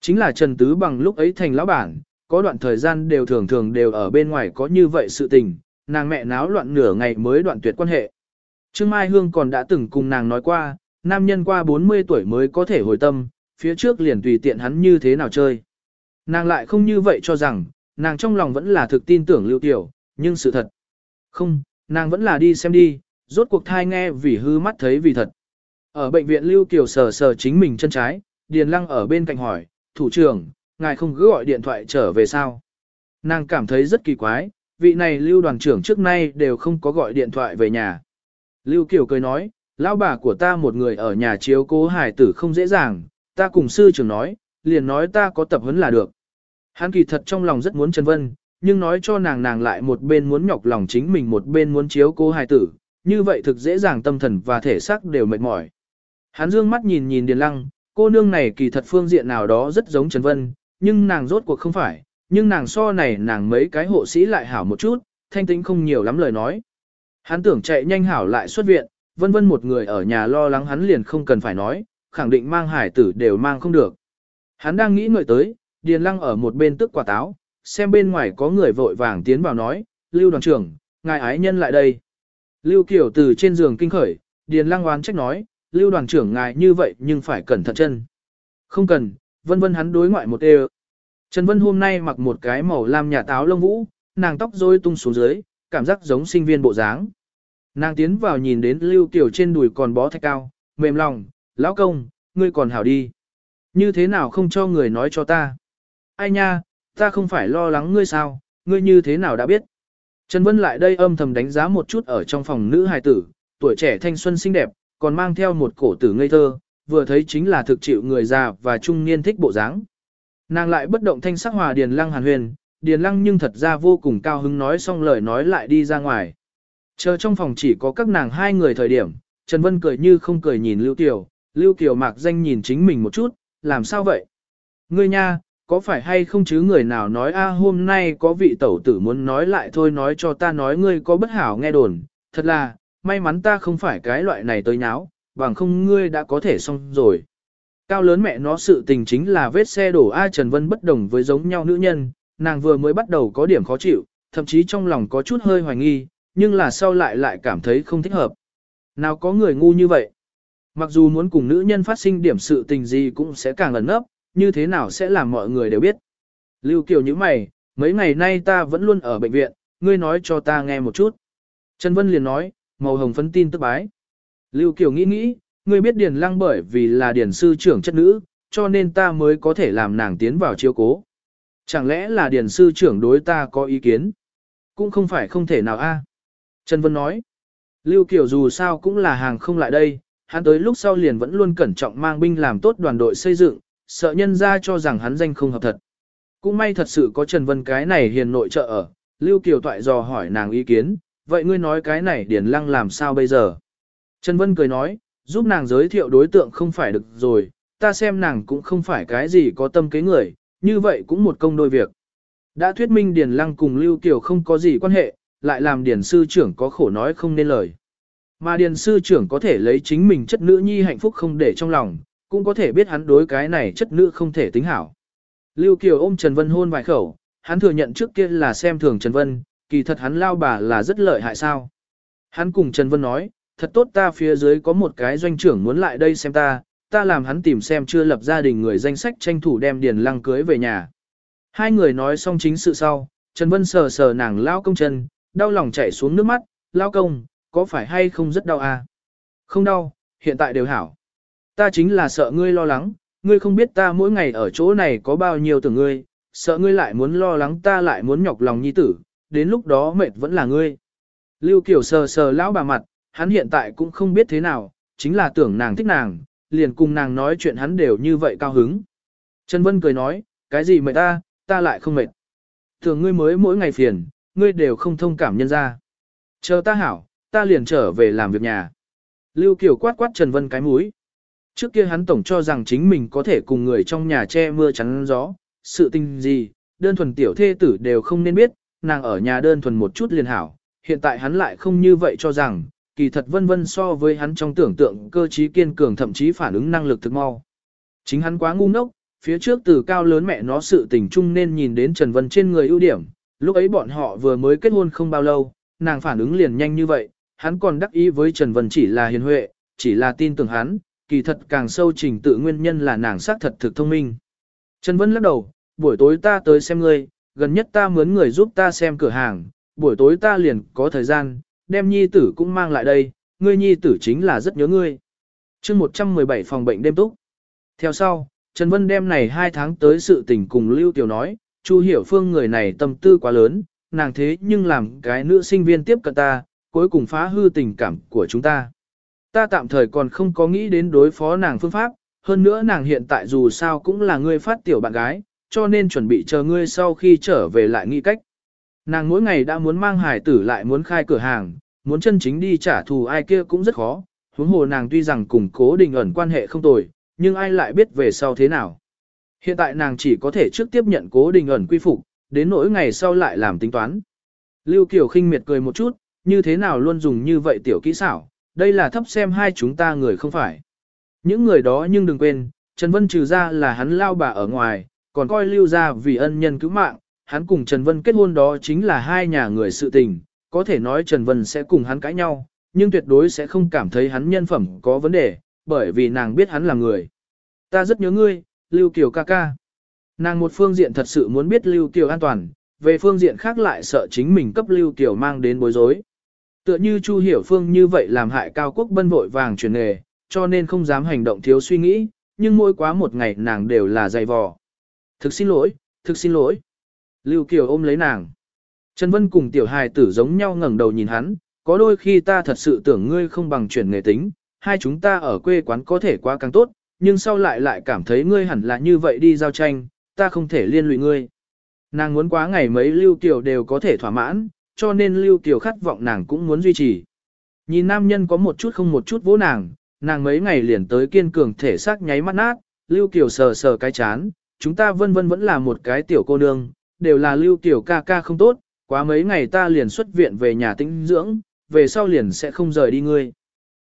Chính là Trần Tứ bằng lúc ấy thành lão bản, có đoạn thời gian đều thường thường đều ở bên ngoài có như vậy sự tình, nàng mẹ náo loạn nửa ngày mới đoạn tuyệt quan hệ. Trương Mai Hương còn đã từng cùng nàng nói qua, nam nhân qua 40 tuổi mới có thể hồi tâm, phía trước liền tùy tiện hắn như thế nào chơi. Nàng lại không như vậy cho rằng, nàng trong lòng vẫn là thực tin tưởng Lưu Tiểu, nhưng sự thật. Không, nàng vẫn là đi xem đi, rốt cuộc thai nghe vì hư mắt thấy vì thật. Ở bệnh viện Lưu Kiều sờ sờ chính mình chân trái, Điền Lăng ở bên cạnh hỏi, thủ trưởng, ngài không cứ gọi điện thoại trở về sao? Nàng cảm thấy rất kỳ quái, vị này Lưu đoàn trưởng trước nay đều không có gọi điện thoại về nhà. Lưu Kiều cười nói, lão bà của ta một người ở nhà chiếu cố hải tử không dễ dàng, ta cùng sư trưởng nói, liền nói ta có tập huấn là được. Hắn kỳ thật trong lòng rất muốn Trần Vân, nhưng nói cho nàng nàng lại một bên muốn nhọc lòng chính mình một bên muốn chiếu cố hài tử, như vậy thực dễ dàng tâm thần và thể xác đều mệt mỏi. Hắn dương mắt nhìn nhìn Điền Lăng, cô nương này kỳ thật phương diện nào đó rất giống Trần Vân, nhưng nàng rốt cuộc không phải, nhưng nàng so này nàng mấy cái hộ sĩ lại hảo một chút, thanh tính không nhiều lắm lời nói. Hắn tưởng chạy nhanh hảo lại xuất viện, vân vân một người ở nhà lo lắng hắn liền không cần phải nói, khẳng định mang hải tử đều mang không được. Hắn đang nghĩ ngợi tới, Điền Lăng ở một bên tức quả táo, xem bên ngoài có người vội vàng tiến vào nói, Lưu đoàn trưởng, ngài ái nhân lại đây. Lưu Kiều từ trên giường kinh khởi, Điền Lăng oán trách nói, Lưu đoàn trưởng ngài như vậy nhưng phải cẩn thận chân. Không cần, vân vân hắn đối ngoại một đều. Trần Vân hôm nay mặc một cái màu lam nhà táo lông vũ, nàng tóc rối tung xuống dưới, cảm giác giống sinh viên bộ dáng. Nàng tiến vào nhìn đến Lưu Tiểu trên đùi còn bó thạch cao, mềm lòng, lão công, ngươi còn hảo đi. Như thế nào không cho người nói cho ta? Ai nha, ta không phải lo lắng ngươi sao, ngươi như thế nào đã biết? Trần Vân lại đây âm thầm đánh giá một chút ở trong phòng nữ hài tử, tuổi trẻ thanh xuân xinh đẹp, còn mang theo một cổ tử ngây thơ, vừa thấy chính là thực chịu người già và trung niên thích bộ dáng. Nàng lại bất động thanh sắc hòa Điền Lăng hàn huyền, Điền Lăng nhưng thật ra vô cùng cao hứng nói xong lời nói lại đi ra ngoài. Chờ trong phòng chỉ có các nàng hai người thời điểm, Trần Vân cười như không cười nhìn Lưu Kiều, Lưu Kiều mạc danh nhìn chính mình một chút, làm sao vậy? Ngươi nha, có phải hay không chứ người nào nói a hôm nay có vị tẩu tử muốn nói lại thôi nói cho ta nói ngươi có bất hảo nghe đồn, thật là, may mắn ta không phải cái loại này tới nháo, bằng không ngươi đã có thể xong rồi. Cao lớn mẹ nó sự tình chính là vết xe đổ A Trần Vân bất đồng với giống nhau nữ nhân, nàng vừa mới bắt đầu có điểm khó chịu, thậm chí trong lòng có chút hơi hoài nghi, nhưng là sau lại lại cảm thấy không thích hợp. Nào có người ngu như vậy? Mặc dù muốn cùng nữ nhân phát sinh điểm sự tình gì cũng sẽ càng ẩn nấp, như thế nào sẽ làm mọi người đều biết. Lưu Kiều như mày, mấy ngày nay ta vẫn luôn ở bệnh viện, ngươi nói cho ta nghe một chút. Trần Vân liền nói, màu hồng phấn tin tức bái. Lưu Kiều nghĩ nghĩ, ngươi biết Điền Lăng bởi vì là Điền sư trưởng chất nữ, cho nên ta mới có thể làm nàng tiến vào chiếu cố. Chẳng lẽ là Điền sư trưởng đối ta có ý kiến? Cũng không phải không thể nào a. Trần Vân nói, Lưu Kiều dù sao cũng là hàng không lại đây, hắn tới lúc sau liền vẫn luôn cẩn trọng mang binh làm tốt đoàn đội xây dựng, sợ nhân ra cho rằng hắn danh không hợp thật. Cũng may thật sự có Trần Vân cái này hiền nội trợ ở, Lưu Kiều toại dò hỏi nàng ý kiến, vậy ngươi nói cái này Điền Lăng làm sao bây giờ? Trần Vân cười nói, giúp nàng giới thiệu đối tượng không phải được rồi, ta xem nàng cũng không phải cái gì có tâm kế người, như vậy cũng một công đôi việc. Đã thuyết minh Điền Lăng cùng Lưu Kiều không có gì quan hệ, lại làm Điền sư trưởng có khổ nói không nên lời. Mà Điền sư trưởng có thể lấy chính mình chất nữ nhi hạnh phúc không để trong lòng, cũng có thể biết hắn đối cái này chất nữ không thể tính hảo. Lưu Kiều ôm Trần Vân hôn vài khẩu, hắn thừa nhận trước kia là xem thường Trần Vân, kỳ thật hắn lao bà là rất lợi hại sao. Hắn cùng Trần Vân nói, thật tốt ta phía dưới có một cái doanh trưởng muốn lại đây xem ta, ta làm hắn tìm xem chưa lập gia đình người danh sách tranh thủ đem Điền Lăng cưới về nhà. Hai người nói xong chính sự sau, Trần Vân sờ sờ nàng lao công chân, đau lòng chảy xuống nước mắt, lao công, có phải hay không rất đau à? Không đau, hiện tại đều hảo. Ta chính là sợ ngươi lo lắng, ngươi không biết ta mỗi ngày ở chỗ này có bao nhiêu tưởng ngươi, sợ ngươi lại muốn lo lắng ta lại muốn nhọc lòng nhi tử, đến lúc đó mệt vẫn là ngươi. Lưu Kiều sờ sờ lão bà mặt, hắn hiện tại cũng không biết thế nào, chính là tưởng nàng thích nàng, liền cùng nàng nói chuyện hắn đều như vậy cao hứng. Trần Vân cười nói, cái gì mệt ta, ta lại không mệt. Thường ngươi mới mỗi ngày phiền, ngươi đều không thông cảm nhân ra. Chờ ta hảo, ta liền trở về làm việc nhà. Lưu Kiều quát quát Trần Vân cái mũi. Trước kia hắn tổng cho rằng chính mình có thể cùng người trong nhà che mưa chắn gió, sự tình gì, đơn thuần tiểu thê tử đều không nên biết, nàng ở nhà đơn thuần một chút liền hảo. Hiện tại hắn lại không như vậy cho rằng, kỳ thật vân vân so với hắn trong tưởng tượng cơ trí kiên cường thậm chí phản ứng năng lực thực mau. Chính hắn quá ngu ngốc, phía trước từ cao lớn mẹ nó sự tình chung nên nhìn đến Trần Vân trên người ưu điểm, lúc ấy bọn họ vừa mới kết hôn không bao lâu, nàng phản ứng liền nhanh như vậy, hắn còn đắc ý với Trần Vân chỉ là hiền huệ, chỉ là tin tưởng hắn, kỳ thật càng sâu trình tự nguyên nhân là nàng xác thật thực thông minh. Trần Vân lắc đầu, buổi tối ta tới xem ngươi, gần nhất ta mướn người giúp ta xem cửa hàng, buổi tối ta liền có thời gian, đem nhi tử cũng mang lại đây, ngươi nhi tử chính là rất nhớ ngươi. chương 117 phòng bệnh đêm túc. Theo sau, Trần Vân đem này hai tháng tới sự tình cùng Lưu Tiểu nói, Chu Hiểu Phương người này tâm tư quá lớn, nàng thế nhưng làm cái nữ sinh viên tiếp cận ta, cuối cùng phá hư tình cảm của chúng ta. Ta tạm thời còn không có nghĩ đến đối phó nàng phương pháp, hơn nữa nàng hiện tại dù sao cũng là người phát tiểu bạn gái, cho nên chuẩn bị chờ ngươi sau khi trở về lại nghĩ cách. Nàng mỗi ngày đã muốn mang hải tử lại muốn khai cửa hàng, muốn chân chính đi trả thù ai kia cũng rất khó, huống hồ nàng tuy rằng cùng cố đình ẩn quan hệ không tồi, nhưng ai lại biết về sau thế nào. Hiện tại nàng chỉ có thể trước tiếp nhận cố đình ẩn quy phục, đến nỗi ngày sau lại làm tính toán. Lưu Kiều khinh miệt cười một chút, như thế nào luôn dùng như vậy tiểu kỹ xảo, đây là thấp xem hai chúng ta người không phải. Những người đó nhưng đừng quên, Trần Vân trừ ra là hắn lao bà ở ngoài, còn coi lưu ra vì ân nhân cứu mạng, hắn cùng Trần Vân kết hôn đó chính là hai nhà người sự tình, có thể nói Trần Vân sẽ cùng hắn cãi nhau, nhưng tuyệt đối sẽ không cảm thấy hắn nhân phẩm có vấn đề, bởi vì nàng biết hắn là người. Ta rất nhớ ngươi, Lưu Kiều ca ca. Nàng một phương diện thật sự muốn biết Lưu Kiều an toàn, về phương diện khác lại sợ chính mình cấp Lưu Kiều mang đến bối rối. Tựa như Chu Hiểu Phương như vậy làm hại cao quốc bân vội vàng chuyển nghề, cho nên không dám hành động thiếu suy nghĩ, nhưng mỗi quá một ngày nàng đều là dày vò. Thực xin lỗi, thực xin lỗi. Lưu Kiều ôm lấy nàng. Trần Vân cùng tiểu hài tử giống nhau ngẩng đầu nhìn hắn, có đôi khi ta thật sự tưởng ngươi không bằng chuyển nghề tính, hai chúng ta ở quê quán có thể quá càng tốt, nhưng sau lại lại cảm thấy ngươi hẳn là như vậy đi giao tranh, ta không thể liên lụy ngươi. Nàng muốn quá ngày mấy Lưu Kiều đều có thể thỏa mãn, cho nên Lưu Kiều khát vọng nàng cũng muốn duy trì. Nhìn nam nhân có một chút không một chút vỗ nàng, nàng mấy ngày liền tới kiên cường thể xác nháy mắt nát, Lưu Kiều sờ sờ cái chán, chúng ta vân vân vẫn là một cái tiểu cô nương, đều là Lưu tiểu ca ca không tốt, quá mấy ngày ta liền xuất viện về nhà tĩnh dưỡng, về sau liền sẽ không rời đi ngươi.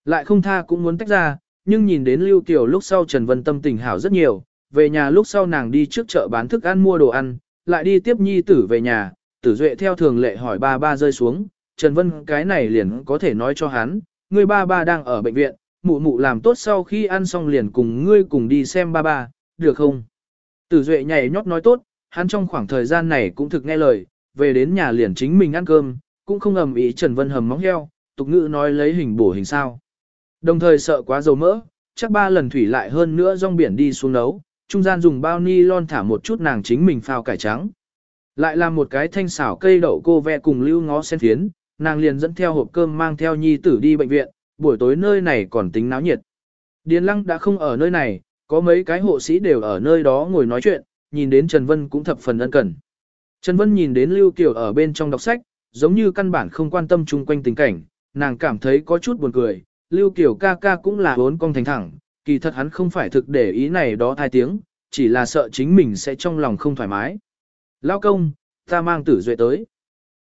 Lại không tha cũng muốn tách ra, nhưng nhìn đến Lưu tiểu lúc sau Trần Vân tâm tình hảo rất nhiều, về nhà lúc sau nàng đi trước chợ bán thức ăn mua đồ ăn, lại đi tiếp nhi tử về nhà, tử duệ theo thường lệ hỏi ba ba rơi xuống, Trần Vân cái này liền có thể nói cho hắn, ngươi ba ba đang ở bệnh viện, mụ mụ làm tốt sau khi ăn xong liền cùng ngươi cùng đi xem ba ba, được không? Tử Duệ nhảy nhót nói tốt, hắn trong khoảng thời gian này cũng thực nghe lời, về đến nhà liền chính mình ăn cơm, cũng không ầm ý Trần Vân hầm móng heo, tục ngữ nói lấy hình bổ hình sao. Đồng thời sợ quá dầu mỡ, chắc ba lần thủy lại hơn nữa rong biển đi xuống nấu, trung gian dùng bao ni lon thả một chút nàng chính mình phao cải trắng. Lại làm một cái thanh xảo cây đậu cô ve cùng lưu ngó sen phiến, nàng liền dẫn theo hộp cơm mang theo nhi tử đi bệnh viện, buổi tối nơi này còn tính náo nhiệt. Điền lăng đã không ở nơi này, có mấy cái hộ sĩ đều ở nơi đó ngồi nói chuyện, nhìn đến Trần Vân cũng thập phần ân cần. Trần Vân nhìn đến Lưu Kiều ở bên trong đọc sách, giống như căn bản không quan tâm chung quanh tình cảnh, nàng cảm thấy có chút buồn cười, Lưu Kiều ca ca cũng là bốn con thành thẳng, kỳ thật hắn không phải thực để ý này đó thai tiếng, chỉ là sợ chính mình sẽ trong lòng không thoải mái. Lao công, ta mang tử duệ tới.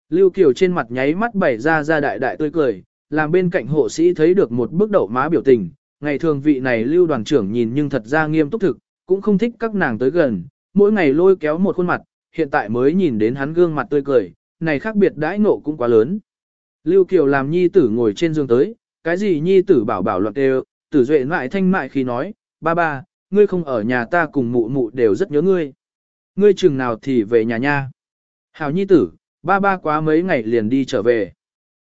Lưu Kiều trên mặt nháy mắt bảy ra ra đại đại tươi cười, làm bên cạnh hộ sĩ thấy được một bức đậu má biểu tình. Ngày thường vị này Lưu đoàn trưởng nhìn nhưng thật ra nghiêm túc thực, cũng không thích các nàng tới gần, mỗi ngày lôi kéo một khuôn mặt, hiện tại mới nhìn đến hắn gương mặt tươi cười, này khác biệt đãi ngộ cũng quá lớn. Lưu Kiều làm nhi tử ngồi trên giường tới, cái gì nhi tử bảo bảo loạn đều, tử duệ lại thanh mại khi nói, ba ba, ngươi không ở nhà ta cùng mụ mụ đều rất nhớ ngươi. Ngươi chừng nào thì về nhà nha. Hảo nhi tử, ba ba quá mấy ngày liền đi trở về.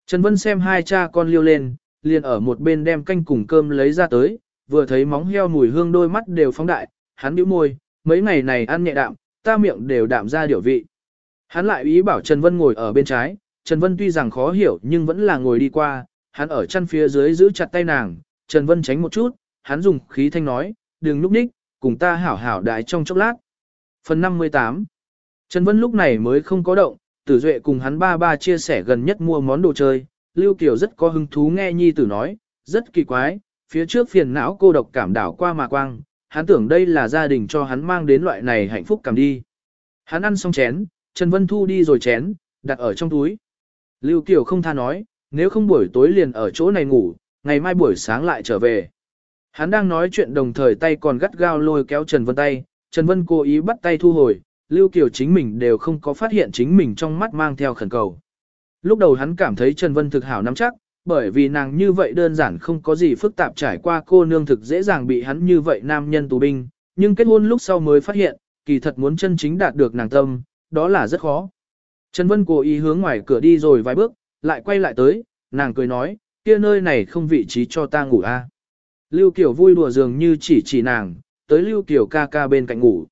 Trần Vân xem hai cha con liêu lên, liền ở một bên đem canh cùng cơm lấy ra tới, vừa thấy móng heo mùi hương đôi mắt đều phóng đại, hắn bĩu môi, mấy ngày này ăn nhẹ đạm, ta miệng đều đạm ra điều vị. Hắn lại ý bảo Trần Vân ngồi ở bên trái, Trần Vân tuy rằng khó hiểu nhưng vẫn là ngồi đi qua, hắn ở chân phía dưới giữ chặt tay nàng, Trần Vân tránh một chút, hắn dùng khí thanh nói, đừng lúc ních, cùng ta hảo hảo đại trong chốc lát. Phần 58 Trần Vân lúc này mới không có động, Tử Duệ cùng hắn ba ba chia sẻ gần nhất mua món đồ chơi, Lưu Kiều rất có hứng thú nghe Nhi Tử nói, rất kỳ quái, phía trước phiền não cô độc cảm đảo qua mà quang, hắn tưởng đây là gia đình cho hắn mang đến loại này hạnh phúc cảm đi. Hắn ăn xong chén, Trần Vân Thu đi rồi chén, đặt ở trong túi. Lưu Kiều không tha nói, nếu không buổi tối liền ở chỗ này ngủ, ngày mai buổi sáng lại trở về. Hắn đang nói chuyện đồng thời tay còn gắt gao lôi kéo Trần Vân tay, Trần Vân cố ý bắt tay thu hồi, Lưu Kiều chính mình đều không có phát hiện chính mình trong mắt mang theo khẩn cầu. Lúc đầu hắn cảm thấy Trần Vân thực hảo nắm chắc, bởi vì nàng như vậy đơn giản không có gì phức tạp trải qua cô nương thực dễ dàng bị hắn như vậy nam nhân tù binh, nhưng kết hôn lúc sau mới phát hiện, kỳ thật muốn chân chính đạt được nàng tâm, đó là rất khó. Trần Vân cố ý hướng ngoài cửa đi rồi vài bước, lại quay lại tới, nàng cười nói, kia nơi này không vị trí cho ta ngủ a. À? Lưu Kiều vui đùa dường như chỉ chỉ nàng, tới Lưu Kiều ca ca bên cạnh ngủ.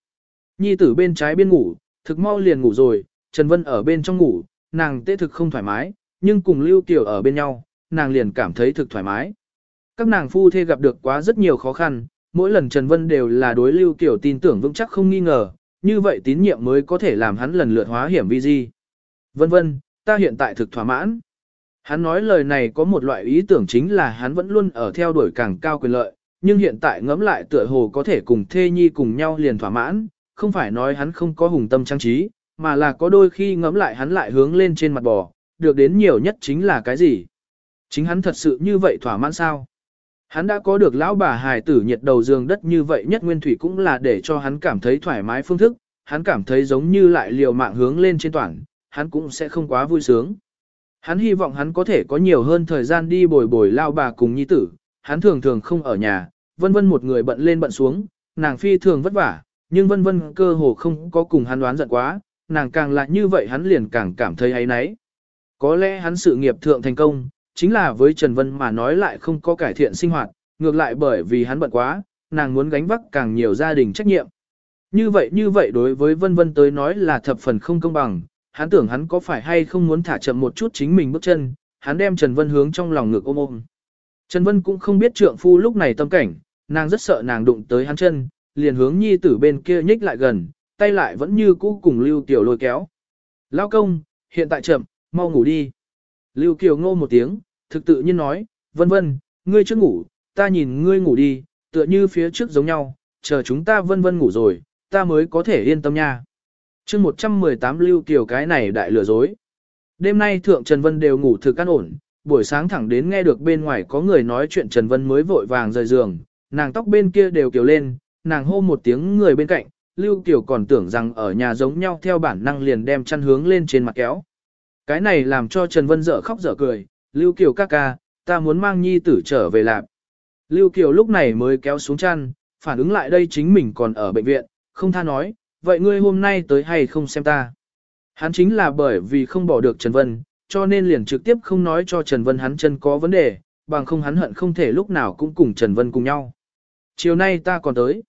Nhi tử bên trái bên ngủ, thực mau liền ngủ rồi, Trần Vân ở bên trong ngủ, nàng tê thực không thoải mái, nhưng cùng Lưu Kiều ở bên nhau, nàng liền cảm thấy thực thoải mái. Các nàng phu thê gặp được quá rất nhiều khó khăn, mỗi lần Trần Vân đều là đối Lưu Kiều tin tưởng vững chắc không nghi ngờ, như vậy tín nhiệm mới có thể làm hắn lần lượt hóa hiểm vi di. Vân vân, ta hiện tại thực thỏa mãn. Hắn nói lời này có một loại ý tưởng chính là hắn vẫn luôn ở theo đuổi càng cao quyền lợi, nhưng hiện tại ngẫm lại tựa hồ có thể cùng thê nhi cùng nhau liền thỏa mãn, không phải nói hắn không có hùng tâm trang trí, mà là có đôi khi ngẫm lại hắn lại hướng lên trên mặt bò, được đến nhiều nhất chính là cái gì. Chính hắn thật sự như vậy thỏa mãn sao? Hắn đã có được lão bà hài tử nhiệt đầu giường đất như vậy nhất nguyên thủy cũng là để cho hắn cảm thấy thoải mái phương thức, hắn cảm thấy giống như lại liều mạng hướng lên trên toàn, hắn cũng sẽ không quá vui sướng. Hắn hy vọng hắn có thể có nhiều hơn thời gian đi bồi bồi lao bà cùng nhi tử, hắn thường thường không ở nhà, vân vân một người bận lên bận xuống, nàng phi thường vất vả, nhưng vân vân cơ hồ không có cùng hắn đoán giận quá, nàng càng lại như vậy hắn liền càng cảm thấy ấy nấy. Có lẽ hắn sự nghiệp thượng thành công, chính là với Trần Vân mà nói lại không có cải thiện sinh hoạt, ngược lại bởi vì hắn bận quá, nàng muốn gánh vác càng nhiều gia đình trách nhiệm. Như vậy như vậy đối với Vân Vân tới nói là thập phần không công bằng, hắn tưởng hắn có phải hay không muốn thả chậm một chút chính mình bước chân, hắn đem Trần Vân hướng trong lòng ngực ôm ôm. Trần Vân cũng không biết trượng phu lúc này tâm cảnh, nàng rất sợ nàng đụng tới hắn chân, liền hướng nhi tử bên kia nhích lại gần, tay lại vẫn như cũ cùng Lưu Kiều lôi kéo. Lao công, hiện tại chậm, mau ngủ đi. Lưu Kiều ngô một tiếng, thực tự nhiên nói, vân vân, ngươi chưa ngủ, ta nhìn ngươi ngủ đi, tựa như phía trước giống nhau, chờ chúng ta vân vân ngủ rồi, ta mới có thể yên tâm nha. chương 118 Lưu Kiều cái này đại lừa dối. Đêm nay Thượng Trần Vân đều ngủ thực căn ổn, buổi sáng thẳng đến nghe được bên ngoài có người nói chuyện Trần Vân mới vội vàng rời giường, nàng tóc bên kia đều kiều lên, nàng hô một tiếng người bên cạnh, Lưu Kiều còn tưởng rằng ở nhà giống nhau theo bản năng liền đem chăn hướng lên trên mặt kéo. Cái này làm cho Trần Vân dở khóc dở cười, Lưu Kiều ca ca, ta muốn mang nhi tử trở về lạp. Lưu Kiều lúc này mới kéo xuống chăn, phản ứng lại đây chính mình còn ở bệnh viện, không tha nói, vậy ngươi hôm nay tới hay không xem ta. Hắn chính là bởi vì không bỏ được Trần Vân, cho nên liền trực tiếp không nói cho Trần Vân hắn chân có vấn đề, bằng không hắn hận không thể lúc nào cũng cùng Trần Vân cùng nhau. Chiều nay ta còn tới.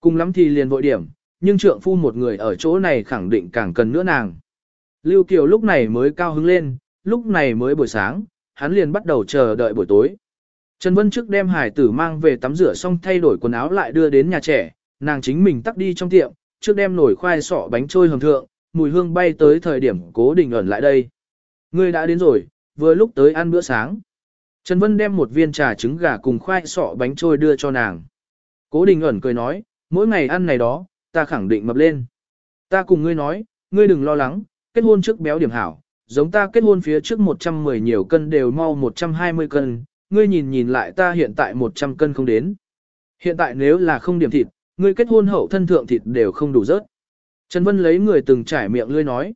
Cùng lắm thì liền vội điểm, nhưng trượng phu một người ở chỗ này khẳng định càng cần nữa nàng. Lưu Kiều lúc này mới cao hứng lên, lúc này mới buổi sáng, hắn liền bắt đầu chờ đợi buổi tối. Trần Vân trước đem hải tử mang về tắm rửa xong thay đổi quần áo lại đưa đến nhà trẻ, nàng chính mình tắt đi trong tiệm, trước đem nổi khoai sọ bánh trôi hầm thượng, mùi hương bay tới thời điểm cố đình ẩn lại đây. Ngươi đã đến rồi, vừa lúc tới ăn bữa sáng. Trần Vân đem một viên trà trứng gà cùng khoai sọ bánh trôi đưa cho nàng. Cố đình ẩn cười nói, mỗi ngày ăn này đó, ta khẳng định mập lên. Ta cùng ngươi nói, ngươi đừng lo lắng, kết hôn trước béo điểm hảo, giống ta kết hôn phía trước 110 nhiều cân đều mau 120 cân, ngươi nhìn nhìn lại ta hiện tại 100 cân không đến. Hiện tại nếu là không điểm thịt, ngươi kết hôn hậu thân thượng thịt đều không đủ rớt. Trần Vân lấy người từng trải miệng lươi nói.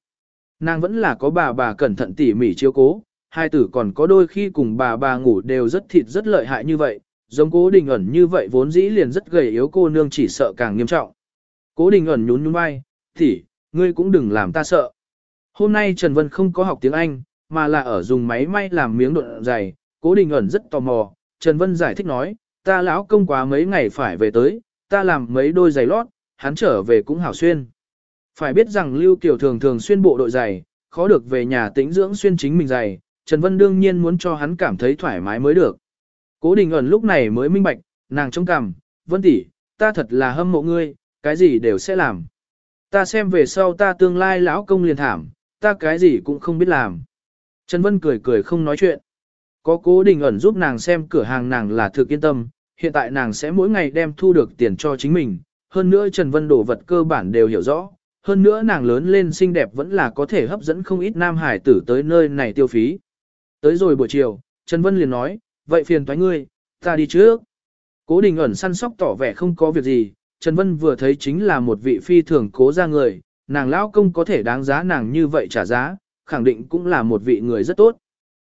Nàng vẫn là có bà bà cẩn thận tỉ mỉ chiếu cố, hai tử còn có đôi khi cùng bà bà ngủ đều rất thịt rất lợi hại như vậy, giống cố đình ẩn như vậy vốn dĩ liền rất gầy yếu cô nương chỉ sợ càng nghiêm trọng. Cố đình ẩn nhún nhún vai, thì, ngươi cũng đừng làm ta sợ. Hôm nay Trần Vân không có học tiếng Anh, mà là ở dùng máy may làm miếng độn dày, cố đình ẩn rất tò mò, Trần Vân giải thích nói, ta lão công quá mấy ngày phải về tới, ta làm mấy đôi giày lót, hắn trở về cũng hảo xuyên. Phải biết rằng Lưu Kiều thường thường xuyên bộ đội giày, khó được về nhà tĩnh dưỡng xuyên chính mình giày, Trần Vân đương nhiên muốn cho hắn cảm thấy thoải mái mới được. Cố Đình ẩn lúc này mới minh bạch, nàng trông cằm, Vân tỷ, ta thật là hâm mộ ngươi, cái gì đều sẽ làm. Ta xem về sau ta tương lai lão công liền thảm, ta cái gì cũng không biết làm. Trần Vân cười cười không nói chuyện. Có cố đình ẩn giúp nàng xem cửa hàng nàng là thực yên tâm, hiện tại nàng sẽ mỗi ngày đem thu được tiền cho chính mình. Hơn nữa Trần Vân đổ vật cơ bản đều hiểu rõ, hơn nữa nàng lớn lên xinh đẹp vẫn là có thể hấp dẫn không ít nam hải tử tới nơi này tiêu phí. Tới rồi buổi chiều, Trần Vân liền nói, vậy phiền toái ngươi, ta đi trước. Cố đình ẩn săn sóc tỏ vẻ không có việc gì, Trần Vân vừa thấy chính là một vị phi thường cố ra người, nàng lão công có thể đáng giá nàng như vậy trả giá, khẳng định cũng là một vị người rất tốt.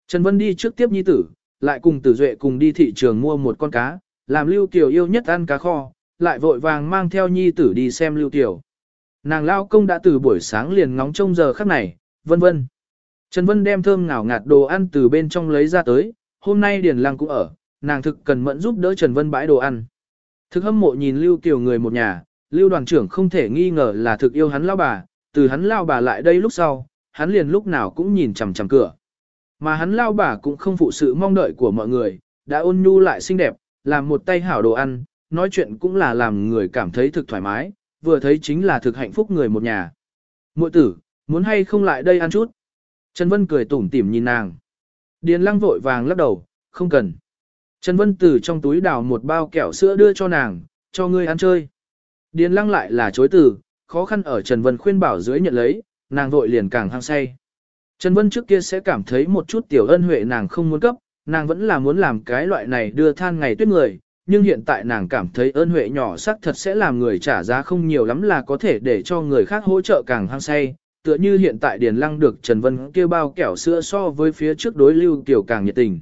Trần Vân đi trước tiếp nhi tử, lại cùng tử duệ cùng đi thị trường mua một con cá, làm Lưu Kiều yêu nhất ăn cá kho, lại vội vàng mang theo nhi tử đi xem Lưu Kiều. Nàng lao công đã từ buổi sáng liền ngóng trông giờ khắc này, vân vân. Trần Vân đem thơm ngào ngạt đồ ăn từ bên trong lấy ra tới, hôm nay Điền Lăng cũng ở, nàng thực cần mẫn giúp đỡ Trần Vân bãi đồ ăn. Thực hâm mộ nhìn Lưu Kiều người một nhà, Lưu đoàn trưởng không thể nghi ngờ là thực yêu hắn lao bà, từ hắn lao bà lại đây lúc sau, hắn liền lúc nào cũng nhìn chằm chằm cửa. Mà hắn lao bà cũng không phụ sự mong đợi của mọi người, đã ôn nhu lại xinh đẹp, làm một tay hảo đồ ăn, nói chuyện cũng là làm người cảm thấy thực thoải mái, vừa thấy chính là thực hạnh phúc người một nhà. Muội tử, muốn hay không lại đây ăn chút? Trần Vân cười tủm tỉm nhìn nàng. Điền lăng vội vàng lắc đầu, không cần. Trần Vân từ trong túi đào một bao kẹo sữa đưa cho nàng, cho ngươi ăn chơi. Điền lăng lại là chối từ, khó khăn ở Trần Vân khuyên bảo dưới nhận lấy, nàng vội liền càng hăng say. Trần Vân trước kia sẽ cảm thấy một chút tiểu ân huệ nàng không muốn cấp, nàng vẫn là muốn làm cái loại này đưa than ngày tuyết người, nhưng hiện tại nàng cảm thấy ơn huệ nhỏ sắc thật sẽ làm người trả giá không nhiều lắm là có thể để cho người khác hỗ trợ càng hăng say, tựa như hiện tại Điền Lăng được Trần Vân kêu bao kẹo sữa so với phía trước đối Lưu tiểu càng nhiệt tình.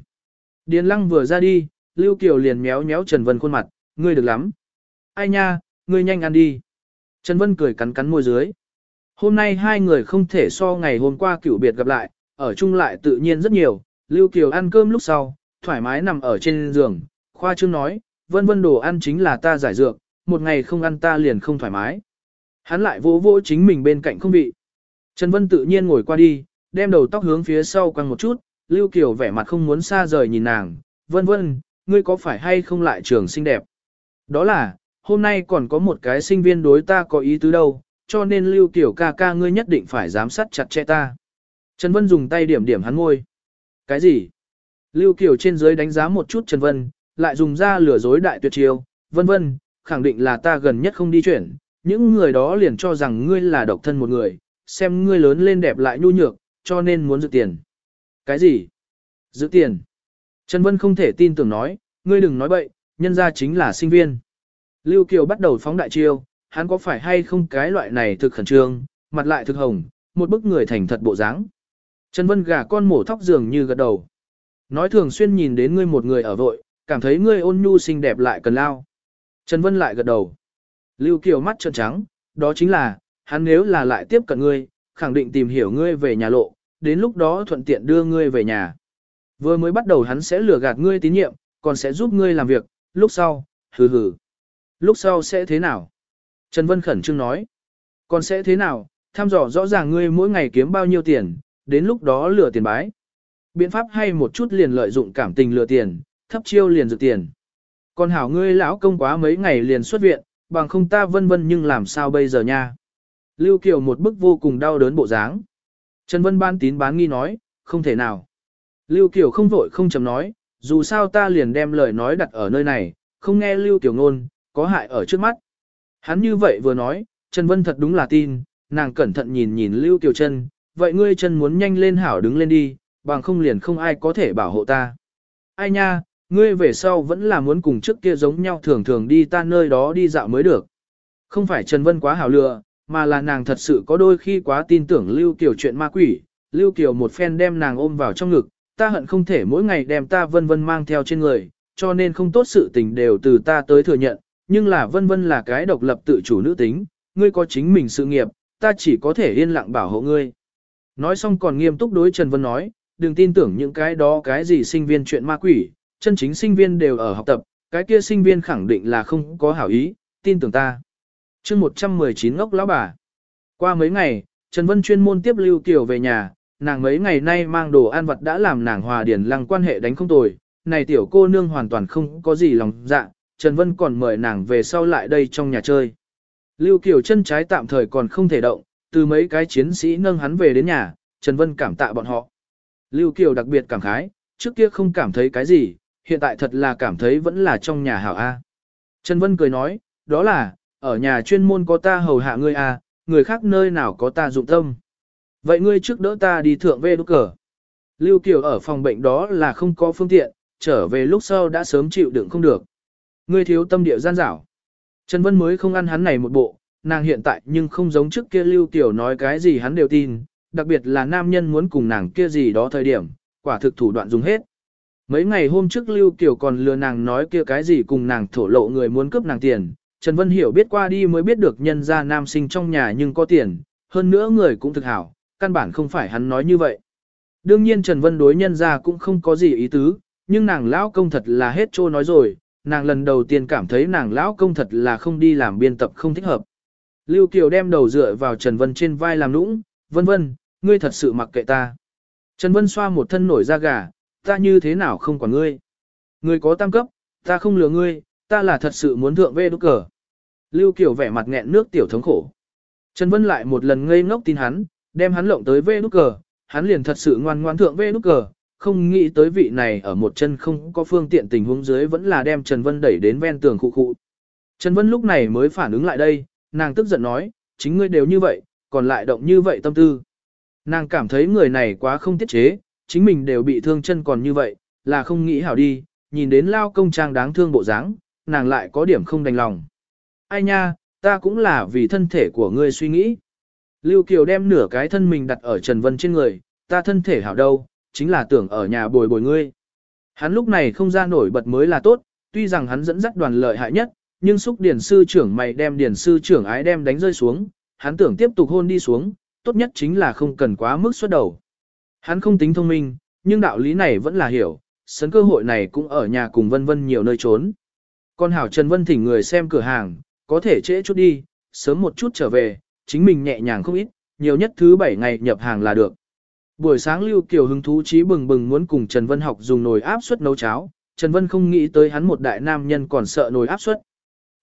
Điền Lăng vừa ra đi, Lưu Kiều liền méo méo Trần Vân khuôn mặt, ngươi được lắm. Ai nha, ngươi nhanh ăn đi. Trần Vân cười cắn cắn môi dưới. Hôm nay hai người không thể so ngày hôm qua cửu biệt gặp lại, ở chung lại tự nhiên rất nhiều, Lưu Kiều ăn cơm lúc sau, thoải mái nằm ở trên giường, khoa trương nói, vân vân đồ ăn chính là ta giải dược, một ngày không ăn ta liền không thoải mái. Hắn lại vỗ vỗ chính mình bên cạnh không vị. Trần Vân tự nhiên ngồi qua đi, đem đầu tóc hướng phía sau quăng một chút, Lưu Kiều vẻ mặt không muốn xa rời nhìn nàng, vân vân, ngươi có phải hay không lại trường xinh đẹp? Đó là, hôm nay còn có một cái sinh viên đối ta có ý tứ đâu, cho nên Lưu Kiều ca ca ngươi nhất định phải giám sát chặt chẽ ta. Trần Vân dùng tay điểm điểm hắn môi. Cái gì? Lưu Kiều trên dưới đánh giá một chút Trần Vân, lại dùng ra lừa dối đại tuyệt chiêu, vân vân, khẳng định là ta gần nhất không đi chuyển, những người đó liền cho rằng ngươi là độc thân một người, xem ngươi lớn lên đẹp lại nhu nhược, cho nên muốn giữ tiền. Cái gì? Giữ tiền? Trần Vân không thể tin tưởng nói, ngươi đừng nói bậy, nhân ra chính là sinh viên. Lưu Kiều bắt đầu phóng đại chiêu, hắn có phải hay không cái loại này thực khẩn trương, mặt lại thực hồng, một bức người thành thật bộ dáng. Trần Vân gà con mổ thóc dường như gật đầu. Nói thường xuyên nhìn đến ngươi một người ở vội, cảm thấy ngươi ôn nhu xinh đẹp lại cần lao. Trần Vân lại gật đầu. Lưu Kiều mắt trợn trắng, đó chính là, hắn nếu là lại tiếp cận ngươi, khẳng định tìm hiểu ngươi về nhà lộ, đến lúc đó thuận tiện đưa ngươi về nhà. Vừa mới bắt đầu hắn sẽ lừa gạt ngươi tín nhiệm, còn sẽ giúp ngươi làm việc, lúc sau, hừ hừ. Lúc sau sẽ thế nào? Trần Vân khẩn trương nói. Còn sẽ thế nào? Tham dò rõ ràng ngươi mỗi ngày kiếm bao nhiêu tiền, đến lúc đó lừa tiền bái. Biện pháp hay một chút liền lợi dụng cảm tình lừa tiền, thấp chiêu liền dự tiền. Còn hảo ngươi lão công quá mấy ngày liền xuất viện, bằng không ta vân vân nhưng làm sao bây giờ nha. Lưu Kiều một bức vô cùng đau đớn bộ dáng. Trần Vân ban tín bán nghi nói, không thể nào. Lưu Kiều không vội không chầm nói, dù sao ta liền đem lời nói đặt ở nơi này, không nghe Lưu Kiều ngôn, có hại ở trước mắt. Hắn như vậy vừa nói, Trần Vân thật đúng là tin, nàng cẩn thận nhìn nhìn Lưu Kiều chân, vậy ngươi chân muốn nhanh lên hảo đứng lên đi, bằng không liền không ai có thể bảo hộ ta. Ai nha, ngươi về sau vẫn là muốn cùng trước kia giống nhau thường thường đi ta nơi đó đi dạo mới được. Không phải Trần Vân quá hảo lựa, mà là nàng thật sự có đôi khi quá tin tưởng Lưu Kiều chuyện ma quỷ, Lưu Kiều một phen đem nàng ôm vào trong ngực, ta hận không thể mỗi ngày đem ta vân vân mang theo trên người, cho nên không tốt sự tình đều từ ta tới thừa nhận, nhưng là vân vân là cái độc lập tự chủ nữ tính, ngươi có chính mình sự nghiệp, ta chỉ có thể yên lặng bảo hộ ngươi. Nói xong còn nghiêm túc đối Trần Vân nói, đừng tin tưởng những cái đó cái gì sinh viên chuyện ma quỷ, chân chính sinh viên đều ở học tập, cái kia sinh viên khẳng định là không có hảo ý, tin tưởng ta chương 119 ngốc lão bà. Qua mấy ngày, Trần Vân chuyên môn tiếp Lưu Kiều về nhà, nàng mấy ngày nay mang đồ ăn vật đã làm nàng hòa điển lăng quan hệ đánh không tồi. Này tiểu cô nương hoàn toàn không có gì lòng dạ, Trần Vân còn mời nàng về sau lại đây trong nhà chơi. Lưu Kiều chân trái tạm thời còn không thể động, từ mấy cái chiến sĩ nâng hắn về đến nhà, Trần Vân cảm tạ bọn họ. Lưu Kiều đặc biệt cảm khái, trước kia không cảm thấy cái gì, hiện tại thật là cảm thấy vẫn là trong nhà hảo A. Trần Vân cười nói, đó là, ở nhà chuyên môn có ta hầu hạ ngươi à, người khác nơi nào có ta dụng tâm. Vậy ngươi trước đỡ ta đi thượng về đúc cờ. Lưu Kiều ở phòng bệnh đó là không có phương tiện, trở về lúc sau đã sớm chịu đựng không được. Ngươi thiếu tâm địa gian dảo. Trần Vân mới không ăn hắn này một bộ, nàng hiện tại nhưng không giống trước kia Lưu Kiều nói cái gì hắn đều tin, đặc biệt là nam nhân muốn cùng nàng kia gì đó thời điểm, quả thực thủ đoạn dùng hết. Mấy ngày hôm trước Lưu Kiều còn lừa nàng nói kia cái gì cùng nàng thổ lộ người muốn cướp nàng tiền, Trần Vân Hiểu biết qua đi mới biết được nhân ra nam sinh trong nhà nhưng có tiền, hơn nữa người cũng thực hảo, căn bản không phải hắn nói như vậy. Đương nhiên Trần Vân đối nhân ra cũng không có gì ý tứ, nhưng nàng lão công thật là hết trô nói rồi, nàng lần đầu tiên cảm thấy nàng lão công thật là không đi làm biên tập không thích hợp. Lưu Kiều đem đầu dựa vào Trần Vân trên vai làm nũng, vân vân, ngươi thật sự mặc kệ ta. Trần Vân xoa một thân nổi da gà, ta như thế nào không quản ngươi. Ngươi có tam cấp, ta không lừa ngươi, ta là thật sự muốn thượng về đúc cờ. Lưu Kiều vẻ mặt nghẹn nước tiểu thống khổ. Trần Vân lại một lần ngây ngốc tin hắn, đem hắn lộng tới vê nút cờ, hắn liền thật sự ngoan ngoan thượng vê nút cờ, không nghĩ tới vị này ở một chân không có phương tiện tình huống dưới vẫn là đem Trần Vân đẩy đến ven tường khu khu. Trần Vân lúc này mới phản ứng lại đây, nàng tức giận nói, chính ngươi đều như vậy, còn lại động như vậy tâm tư. Nàng cảm thấy người này quá không tiết chế, chính mình đều bị thương chân còn như vậy, là không nghĩ hảo đi, nhìn đến lao công trang đáng thương bộ dáng, nàng lại có điểm không đành lòng. Ai nha, ta cũng là vì thân thể của ngươi suy nghĩ. Lưu Kiều đem nửa cái thân mình đặt ở Trần Vân trên người, ta thân thể hảo đâu, chính là tưởng ở nhà bồi bồi ngươi. Hắn lúc này không ra nổi bật mới là tốt, tuy rằng hắn dẫn dắt đoàn lợi hại nhất, nhưng xúc điển sư trưởng mày đem điển sư trưởng ái đem đánh rơi xuống, hắn tưởng tiếp tục hôn đi xuống, tốt nhất chính là không cần quá mức xuất đầu. Hắn không tính thông minh, nhưng đạo lý này vẫn là hiểu, sấn cơ hội này cũng ở nhà cùng vân vân nhiều nơi trốn. Con hảo Trần Vân thỉnh người xem cửa hàng, có thể trễ chút đi, sớm một chút trở về, chính mình nhẹ nhàng không ít, nhiều nhất thứ bảy ngày nhập hàng là được. Buổi sáng Lưu Kiều hứng thú trí bừng bừng muốn cùng Trần Vân học dùng nồi áp suất nấu cháo, Trần Vân không nghĩ tới hắn một đại nam nhân còn sợ nồi áp suất.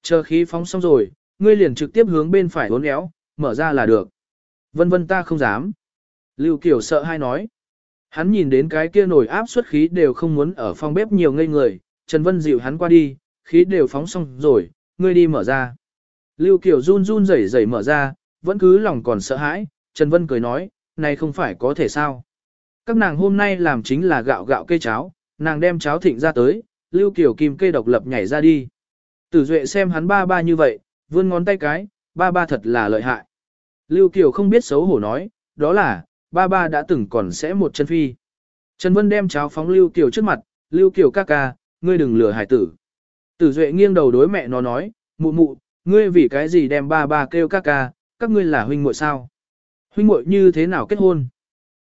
Chờ khí phóng xong rồi, ngươi liền trực tiếp hướng bên phải uốn éo, mở ra là được. Vân vân ta không dám. Lưu Kiều sợ hai nói. Hắn nhìn đến cái kia nồi áp suất khí đều không muốn ở phòng bếp nhiều ngây người, Trần Vân dịu hắn qua đi, khí đều phóng xong rồi, ngươi đi mở ra. Lưu Kiều run run rẩy rẩy mở ra, vẫn cứ lòng còn sợ hãi, Trần Vân cười nói, này không phải có thể sao. Các nàng hôm nay làm chính là gạo gạo cây cháo, nàng đem cháo thịnh ra tới, Lưu Kiều kim cây độc lập nhảy ra đi. Tử Duệ xem hắn ba ba như vậy, vươn ngón tay cái, ba ba thật là lợi hại. Lưu Kiều không biết xấu hổ nói, đó là, ba ba đã từng còn sẽ một chân phi. Trần Vân đem cháo phóng Lưu Kiều trước mặt, Lưu Kiều ca ca, ngươi đừng lừa hải tử. Tử Duệ nghiêng đầu đối mẹ nó nói, mụ mụ, ngươi vì cái gì đem ba ba kêu ca ca, các ngươi là huynh muội sao? Huynh muội như thế nào kết hôn?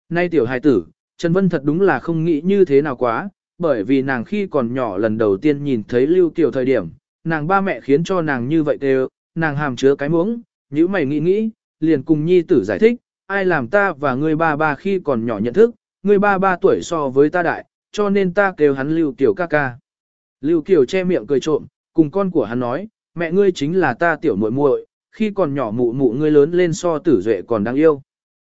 Nay tiểu hài tử, Trần Vân thật đúng là không nghĩ như thế nào quá, bởi vì nàng khi còn nhỏ lần đầu tiên nhìn thấy Lưu Kiều thời điểm, nàng ba mẹ khiến cho nàng như vậy đều, nàng hàm chứa cái muỗng, nhíu mày nghĩ nghĩ, liền cùng nhi tử giải thích, ai làm ta và ngươi ba ba khi còn nhỏ nhận thức, ngươi ba ba tuổi so với ta đại, cho nên ta kêu hắn Lưu Kiều ca ca. Lưu Kiều che miệng cười trộm, cùng con của hắn nói, mẹ ngươi chính là ta tiểu muội muội, khi còn nhỏ mụ mụ ngươi lớn lên so tử duệ còn đáng yêu.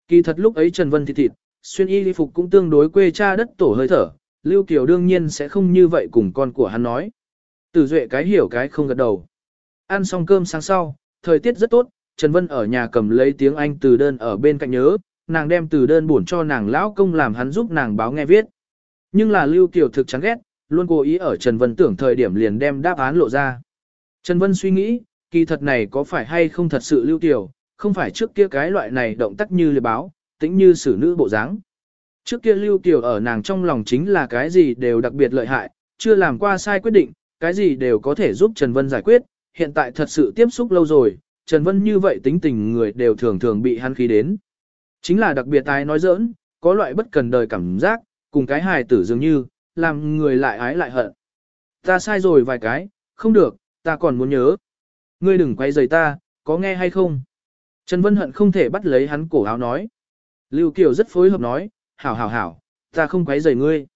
Kỳ thật lúc ấy Trần Vân thịt thịt, xuyên y đi phục cũng tương đối quê cha đất tổ hơi thở, Lưu Kiều đương nhiên sẽ không như vậy cùng con của hắn nói. Tử duệ cái hiểu cái không gật đầu. Ăn xong cơm sáng sau, thời tiết rất tốt, Trần Vân ở nhà cầm lấy tiếng Anh từ đơn ở bên cạnh nhớ, nàng đem từ đơn buồn cho nàng lão công làm hắn giúp nàng báo nghe viết. Nhưng là Lưu Kiều thực chán ghét, luôn cố ý ở Trần Vân tưởng thời điểm liền đem đáp án lộ ra. Trần Vân suy nghĩ, kỳ thật này có phải hay không thật sự Lưu tiểu, không phải trước kia cái loại này động tác như liệt báo, tính như xử nữ bộ dáng. Trước kia Lưu tiểu ở nàng trong lòng chính là cái gì đều đặc biệt lợi hại, chưa làm qua sai quyết định, cái gì đều có thể giúp Trần Vân giải quyết, hiện tại thật sự tiếp xúc lâu rồi, Trần Vân như vậy tính tình người đều thường thường bị hắn khí đến. Chính là đặc biệt ai nói giỡn, có loại bất cần đời cảm giác, cùng cái hài tử dường như, làm người lại ái lại hận. Ta sai rồi vài cái, không được, ta còn muốn nhớ. Ngươi đừng quay rời ta, có nghe hay không? Trần Vân Hận không thể bắt lấy hắn cổ áo nói. Lưu Kiều rất phối hợp nói, hảo hảo hảo, ta không quấy rời ngươi.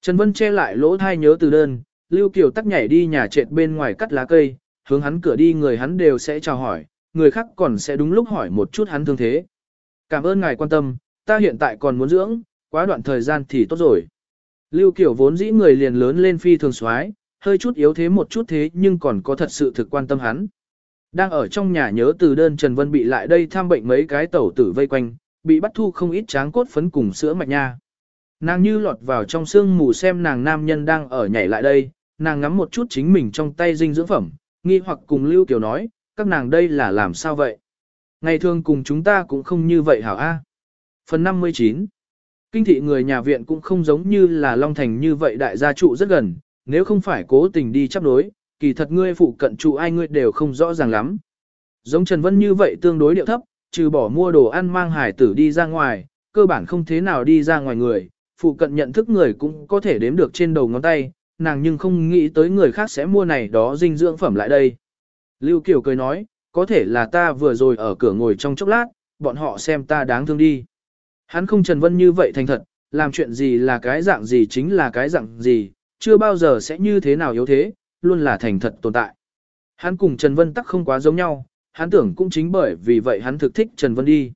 Trần Vân che lại lỗ thai nhớ từ đơn, Lưu Kiều tắc nhảy đi nhà trệt bên ngoài cắt lá cây, hướng hắn cửa đi người hắn đều sẽ chào hỏi, người khác còn sẽ đúng lúc hỏi một chút hắn thương thế. Cảm ơn ngài quan tâm, ta hiện tại còn muốn dưỡng, quá đoạn thời gian thì tốt rồi. Lưu Kiều vốn dĩ người liền lớn lên phi thường xoái, hơi chút yếu thế một chút thế nhưng còn có thật sự thực quan tâm hắn. Đang ở trong nhà nhớ từ đơn Trần Vân bị lại đây thăm bệnh mấy cái tẩu tử vây quanh, bị bắt thu không ít tráng cốt phấn cùng sữa mạch nha. Nàng như lọt vào trong sương mù xem nàng nam nhân đang ở nhảy lại đây, nàng ngắm một chút chính mình trong tay dinh dưỡng phẩm, nghi hoặc cùng Lưu Kiều nói, các nàng đây là làm sao vậy? Ngày thường cùng chúng ta cũng không như vậy hảo A. Phần 59 Kinh thị người nhà viện cũng không giống như là Long Thành như vậy đại gia trụ rất gần, nếu không phải cố tình đi chấp đối, kỳ thật ngươi phụ cận trụ ai ngươi đều không rõ ràng lắm. Giống Trần Vân như vậy tương đối điệu thấp, trừ bỏ mua đồ ăn mang hải tử đi ra ngoài, cơ bản không thế nào đi ra ngoài người, phụ cận nhận thức người cũng có thể đếm được trên đầu ngón tay, nàng nhưng không nghĩ tới người khác sẽ mua này đó dinh dưỡng phẩm lại đây. Lưu Kiều cười nói, có thể là ta vừa rồi ở cửa ngồi trong chốc lát, bọn họ xem ta đáng thương đi. Hắn không Trần Vân như vậy thành thật, làm chuyện gì là cái dạng gì chính là cái dạng gì, chưa bao giờ sẽ như thế nào yếu thế, luôn là thành thật tồn tại. Hắn cùng Trần Vân tắc không quá giống nhau, hắn tưởng cũng chính bởi vì vậy hắn thực thích Trần Vân đi.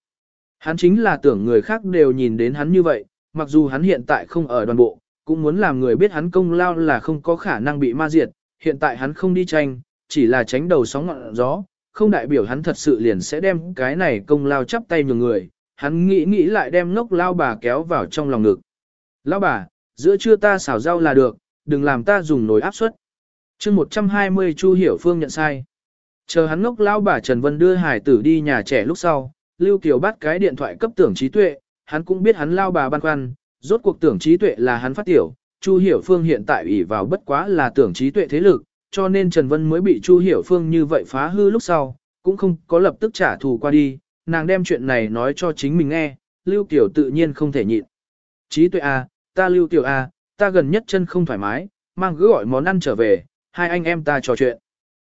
Hắn chính là tưởng người khác đều nhìn đến hắn như vậy, mặc dù hắn hiện tại không ở đoàn bộ, cũng muốn làm người biết hắn công lao là không có khả năng bị ma diệt, hiện tại hắn không đi tranh, chỉ là tránh đầu sóng ngọn gió, không đại biểu hắn thật sự liền sẽ đem cái này công lao chắp tay nhường người, hắn nghĩ nghĩ lại đem ngốc lao bà kéo vào trong lòng ngực. Lao bà, giữa trưa ta xào rau là được, đừng làm ta dùng nồi áp suất. chương 120 Chu Hiểu Phương nhận sai. Chờ hắn ngốc lao bà Trần Vân đưa hải tử đi nhà trẻ lúc sau, Lưu Kiều bắt cái điện thoại cấp tưởng trí tuệ, hắn cũng biết hắn lao bà băn khoăn, rốt cuộc tưởng trí tuệ là hắn phát tiểu, Chu Hiểu Phương hiện tại ủy vào bất quá là tưởng trí tuệ thế lực, cho nên Trần Vân mới bị Chu Hiểu Phương như vậy phá hư lúc sau, cũng không có lập tức trả thù qua đi, nàng đem chuyện này nói cho chính mình nghe, Lưu Kiều tự nhiên không thể nhịn. Trí tuệ A, ta Lưu Kiều A, ta gần nhất chân không thoải mái, mang gửi gọi món ăn trở về, hai anh em ta trò chuyện.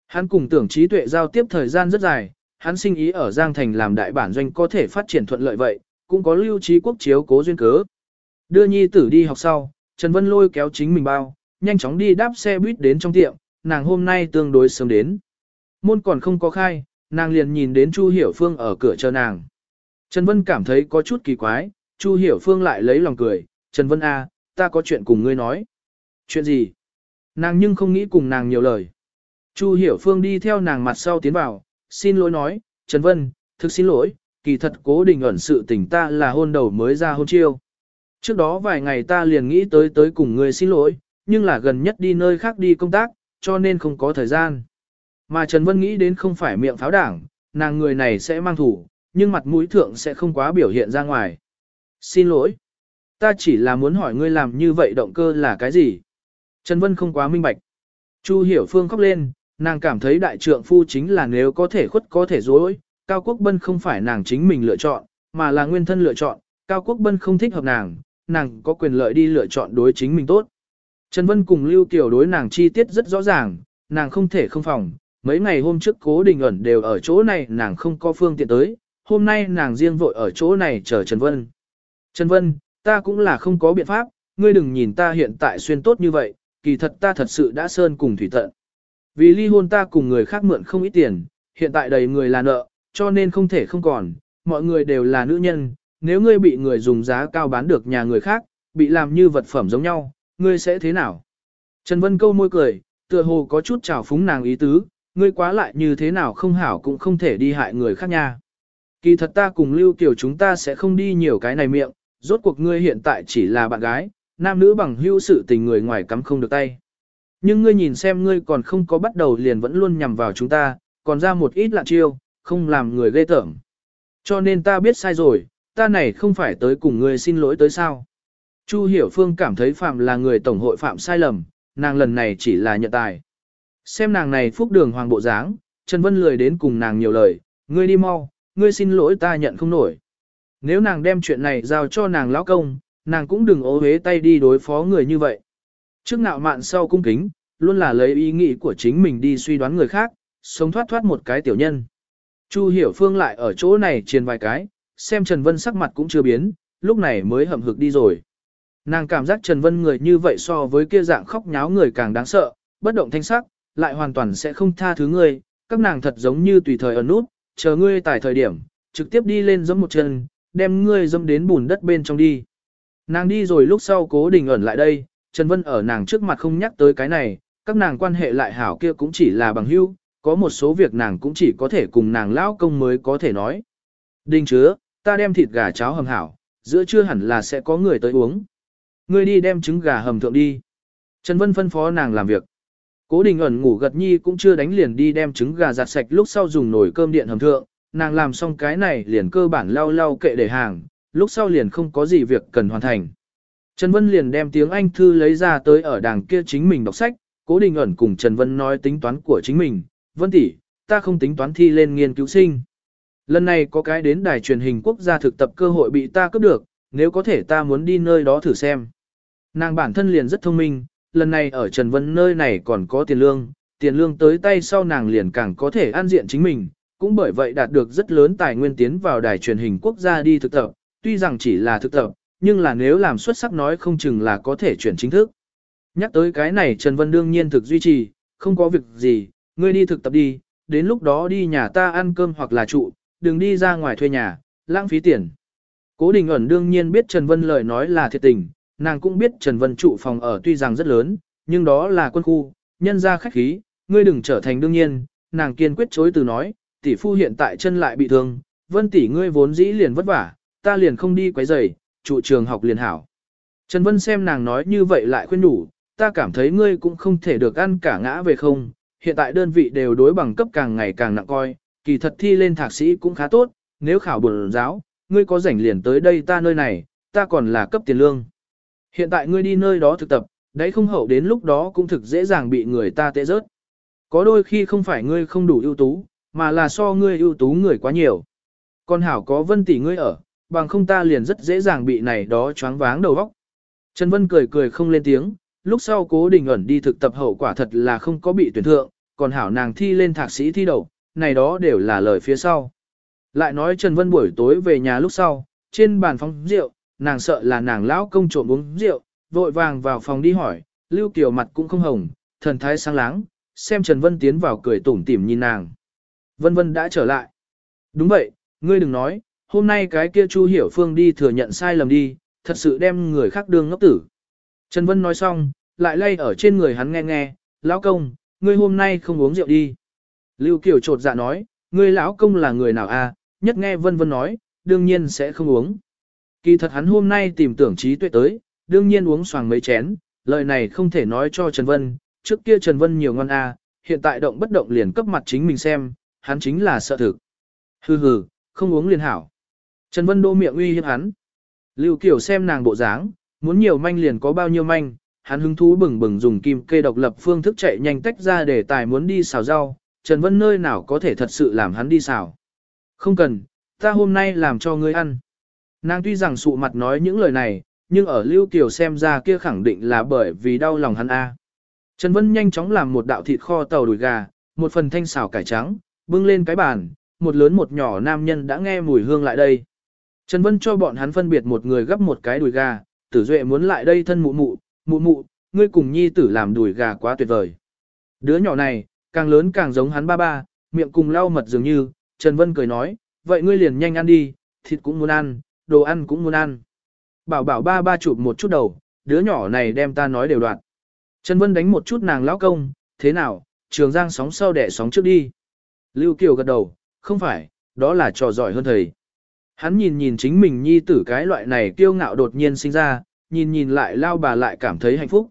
Hắn cùng tưởng trí tuệ giao tiếp thời gian rất dài, hắn sinh ý ở Giang Thành làm đại bản doanh có thể phát triển thuận lợi vậy, cũng có lưu trí quốc chiếu cố duyên cớ. Đưa nhi tử đi học sau, Trần Vân lôi kéo chính mình bao, nhanh chóng đi đáp xe buýt đến trong tiệm, nàng hôm nay tương đối sớm đến. Môn còn không có khai, nàng liền nhìn đến Chu Hiểu Phương ở cửa chờ nàng. Trần Vân cảm thấy có chút kỳ quái, Chu Hiểu Phương lại lấy lòng cười, Trần Vân A, ta có chuyện cùng ngươi nói. Chuyện gì? Nàng nhưng không nghĩ cùng nàng nhiều lời. Chu Hiểu Phương đi theo nàng mặt sau tiến vào, xin lỗi nói, Trần Vân, thực xin lỗi, kỳ thật cố đình ẩn sự tình ta là hôn đầu mới ra hôn chiêu. Trước đó vài ngày ta liền nghĩ tới tới cùng ngươi xin lỗi, nhưng là gần nhất đi nơi khác đi công tác, cho nên không có thời gian. Mà Trần Vân nghĩ đến không phải miệng pháo đảng, nàng người này sẽ mang thủ, nhưng mặt mũi thượng sẽ không quá biểu hiện ra ngoài. Xin lỗi ta chỉ là muốn hỏi ngươi làm như vậy động cơ là cái gì? Trần Vân không quá minh bạch. Chu Hiểu Phương khóc lên, nàng cảm thấy đại trượng phu chính là nếu có thể khuất có thể dối, Cao Quốc Bân không phải nàng chính mình lựa chọn, mà là nguyên thân lựa chọn, Cao Quốc Bân không thích hợp nàng, nàng có quyền lợi đi lựa chọn đối chính mình tốt. Trần Vân cùng Lưu Kiều đối nàng chi tiết rất rõ ràng, nàng không thể không phòng, mấy ngày hôm trước cố đình ẩn đều ở chỗ này nàng không có phương tiện tới, hôm nay nàng riêng vội ở chỗ này chờ Trần Vân. Trần Vân, ta cũng là không có biện pháp, ngươi đừng nhìn ta hiện tại xuyên tốt như vậy, kỳ thật ta thật sự đã sơn cùng thủy tận. Vì ly hôn ta cùng người khác mượn không ít tiền, hiện tại đầy người là nợ, cho nên không thể không còn, mọi người đều là nữ nhân, nếu ngươi bị người dùng giá cao bán được nhà người khác, bị làm như vật phẩm giống nhau, ngươi sẽ thế nào? Trần Vân câu môi cười, tựa hồ có chút trào phúng nàng ý tứ, ngươi quá lại như thế nào không hảo cũng không thể đi hại người khác nha. Kỳ thật ta cùng Lưu Kiều chúng ta sẽ không đi nhiều cái này miệng, rốt cuộc ngươi hiện tại chỉ là bạn gái, nam nữ bằng hữu sự tình người ngoài cắm không được tay. Nhưng ngươi nhìn xem ngươi còn không có bắt đầu liền vẫn luôn nhằm vào chúng ta, còn ra một ít lạ chiêu, không làm người ghê tởm. Cho nên ta biết sai rồi, ta này không phải tới cùng ngươi xin lỗi tới sao. Chu Hiểu Phương cảm thấy Phạm là người tổng hội phạm sai lầm, nàng lần này chỉ là nhận tài. Xem nàng này phúc đường hoàng bộ dáng, Trần Vân lười đến cùng nàng nhiều lời, ngươi đi mau, ngươi xin lỗi ta nhận không nổi. Nếu nàng đem chuyện này giao cho nàng lão công, nàng cũng đừng ố hế tay đi đối phó người như vậy. Trước nạo mạn sau cung kính, luôn là lấy ý nghĩ của chính mình đi suy đoán người khác, sống thoát thoát một cái tiểu nhân. Chu Hiểu Phương lại ở chỗ này truyền vài cái, xem Trần Vân sắc mặt cũng chưa biến, lúc này mới hậm hực đi rồi. Nàng cảm giác Trần Vân người như vậy so với kia dạng khóc nháo người càng đáng sợ, bất động thanh sắc, lại hoàn toàn sẽ không tha thứ ngươi, các nàng thật giống như tùy thời ở nút, chờ ngươi tại thời điểm, trực tiếp đi lên giẫm một chân, đem ngươi dâm đến bùn đất bên trong đi. Nàng đi rồi lúc sau cố đình ẩn lại đây, Trần Vân ở nàng trước mặt không nhắc tới cái này, các nàng quan hệ lại hảo kia cũng chỉ là bằng hữu, có một số việc nàng cũng chỉ có thể cùng nàng lão công mới có thể nói. Đình chứa, ta đem thịt gà cháo hầm hảo, giữa trưa hẳn là sẽ có người tới uống. Ngươi đi đem trứng gà hầm thượng đi. Trần Vân phân phó nàng làm việc. Cố đình ẩn ngủ gật nhi cũng chưa đánh liền đi đem trứng gà giặt sạch lúc sau dùng nồi cơm điện hầm thượng, nàng làm xong cái này liền cơ bản lau lau kệ để hàng, lúc sau liền không có gì việc cần hoàn thành. Trần Vân liền đem tiếng Anh thư lấy ra tới ở đàng kia chính mình đọc sách, cố đình ẩn cùng Trần Vân nói tính toán của chính mình, Vân tỷ, ta không tính toán thi lên nghiên cứu sinh. Lần này có cái đến đài truyền hình quốc gia thực tập cơ hội bị ta cướp được, nếu có thể ta muốn đi nơi đó thử xem. Nàng bản thân liền rất thông minh, lần này ở Trần Vân nơi này còn có tiền lương, tiền lương tới tay sau nàng liền càng có thể an diện chính mình, cũng bởi vậy đạt được rất lớn tài nguyên tiến vào đài truyền hình quốc gia đi thực tập, tuy rằng chỉ là thực tập, nhưng là nếu làm xuất sắc nói không chừng là có thể chuyển chính thức. Nhắc tới cái này Trần Vân đương nhiên thực duy trì, không có việc gì, ngươi đi thực tập đi, đến lúc đó đi nhà ta ăn cơm hoặc là trụ, đừng đi ra ngoài thuê nhà, lãng phí tiền. Cố Đình ẩn đương nhiên biết Trần Vân lời nói là thiệt tình, nàng cũng biết Trần Vân trụ phòng ở tuy rằng rất lớn, nhưng đó là quân khu, nhân ra khách khí, ngươi đừng trở thành đương nhiên, nàng kiên quyết chối từ nói, tỷ phu hiện tại chân lại bị thương, Vân tỷ ngươi vốn dĩ liền vất vả, ta liền không đi quấy rầy, trụ trường học liền hảo. Trần Vân xem nàng nói như vậy lại khuyên đủ, ta cảm thấy ngươi cũng không thể được ăn cả ngã về không, hiện tại đơn vị đều đối bằng cấp càng ngày càng nặng coi, kỳ thật thi lên thạc sĩ cũng khá tốt, nếu khảo bổn giáo, ngươi có rảnh liền tới đây ta nơi này, ta còn là cấp tiền lương. Hiện tại ngươi đi nơi đó thực tập, đấy không hậu đến lúc đó cũng thực dễ dàng bị người ta tệ rớt. Có đôi khi không phải ngươi không đủ ưu tú, mà là so ngươi ưu tú người quá nhiều. Con hảo có vân tỷ ngươi ở, bằng không ta liền rất dễ dàng bị này đó choáng váng đầu óc. Trần Vân cười cười không lên tiếng, lúc sau cố đình ẩn đi thực tập hậu quả thật là không có bị tuyển thượng, còn hảo nàng thi lên thạc sĩ thi đầu, này đó đều là lời phía sau. Lại nói Trần Vân buổi tối về nhà lúc sau, trên bàn phóng rượu, nàng sợ là nàng lão công trộm uống rượu, vội vàng vào phòng đi hỏi, Lưu Kiều mặt cũng không hồng, thần thái sáng láng, xem Trần Vân tiến vào cười tủm tỉm nhìn nàng. Vân Vân đã trở lại. Đúng vậy, ngươi đừng nói, hôm nay cái kia Chu Hiểu Phương đi thừa nhận sai lầm đi, thật sự đem người khác đương ngốc tử. Trần Vân nói xong, lại lay ở trên người hắn nghe nghe, lão công, ngươi hôm nay không uống rượu đi. Lưu Kiều trột dạ nói, ngươi lão công là người nào a? À? nhất nghe Vân Vân nói, đương nhiên sẽ không uống. Kỳ thật hắn hôm nay tìm tưởng trí tuệ tới, đương nhiên uống xoàng mấy chén, lời này không thể nói cho Trần Vân, trước kia Trần Vân nhiều ngon a, à, hiện tại động bất động liền cấp mặt chính mình xem, hắn chính là sợ thực. Hừ hừ, không uống liền hảo. Trần Vân đô miệng uy hiếp hắn. Lưu Kiều xem nàng bộ dáng, muốn nhiều manh liền có bao nhiêu manh, hắn hứng thú bừng bừng dùng kim kê độc lập phương thức chạy nhanh tách ra để tài muốn đi xào rau, Trần Vân nơi nào có thể thật sự làm hắn đi xào. Không cần, ta hôm nay làm cho ngươi ăn. Nàng tuy rằng sụ mặt nói những lời này, nhưng ở Lưu Kiều xem ra kia khẳng định là bởi vì đau lòng hắn a. Trần Vân nhanh chóng làm một đạo thịt kho tàu đùi gà, một phần thanh xào cải trắng, bưng lên cái bàn, một lớn một nhỏ nam nhân đã nghe mùi hương lại đây. Trần Vân cho bọn hắn phân biệt một người gấp một cái đùi gà, tử duệ muốn lại đây thân mụ mụ, mụ mụ, ngươi cùng nhi tử làm đùi gà quá tuyệt vời. Đứa nhỏ này, càng lớn càng giống hắn ba ba, miệng cùng lau mật dường như, Trần Vân cười nói, vậy ngươi liền nhanh ăn đi, thịt cũng muốn ăn, đồ ăn cũng muốn ăn. Bảo bảo ba ba chụp một chút đầu, đứa nhỏ này đem ta nói đều đoạn. Trần Vân đánh một chút nàng lão công, thế nào, trường giang sóng sau đẻ sóng trước đi. Lưu Kiều gật đầu, không phải, đó là trò giỏi hơn thầy. Hắn nhìn nhìn chính mình nhi tử cái loại này kiêu ngạo đột nhiên sinh ra, nhìn nhìn lại lao bà lại cảm thấy hạnh phúc.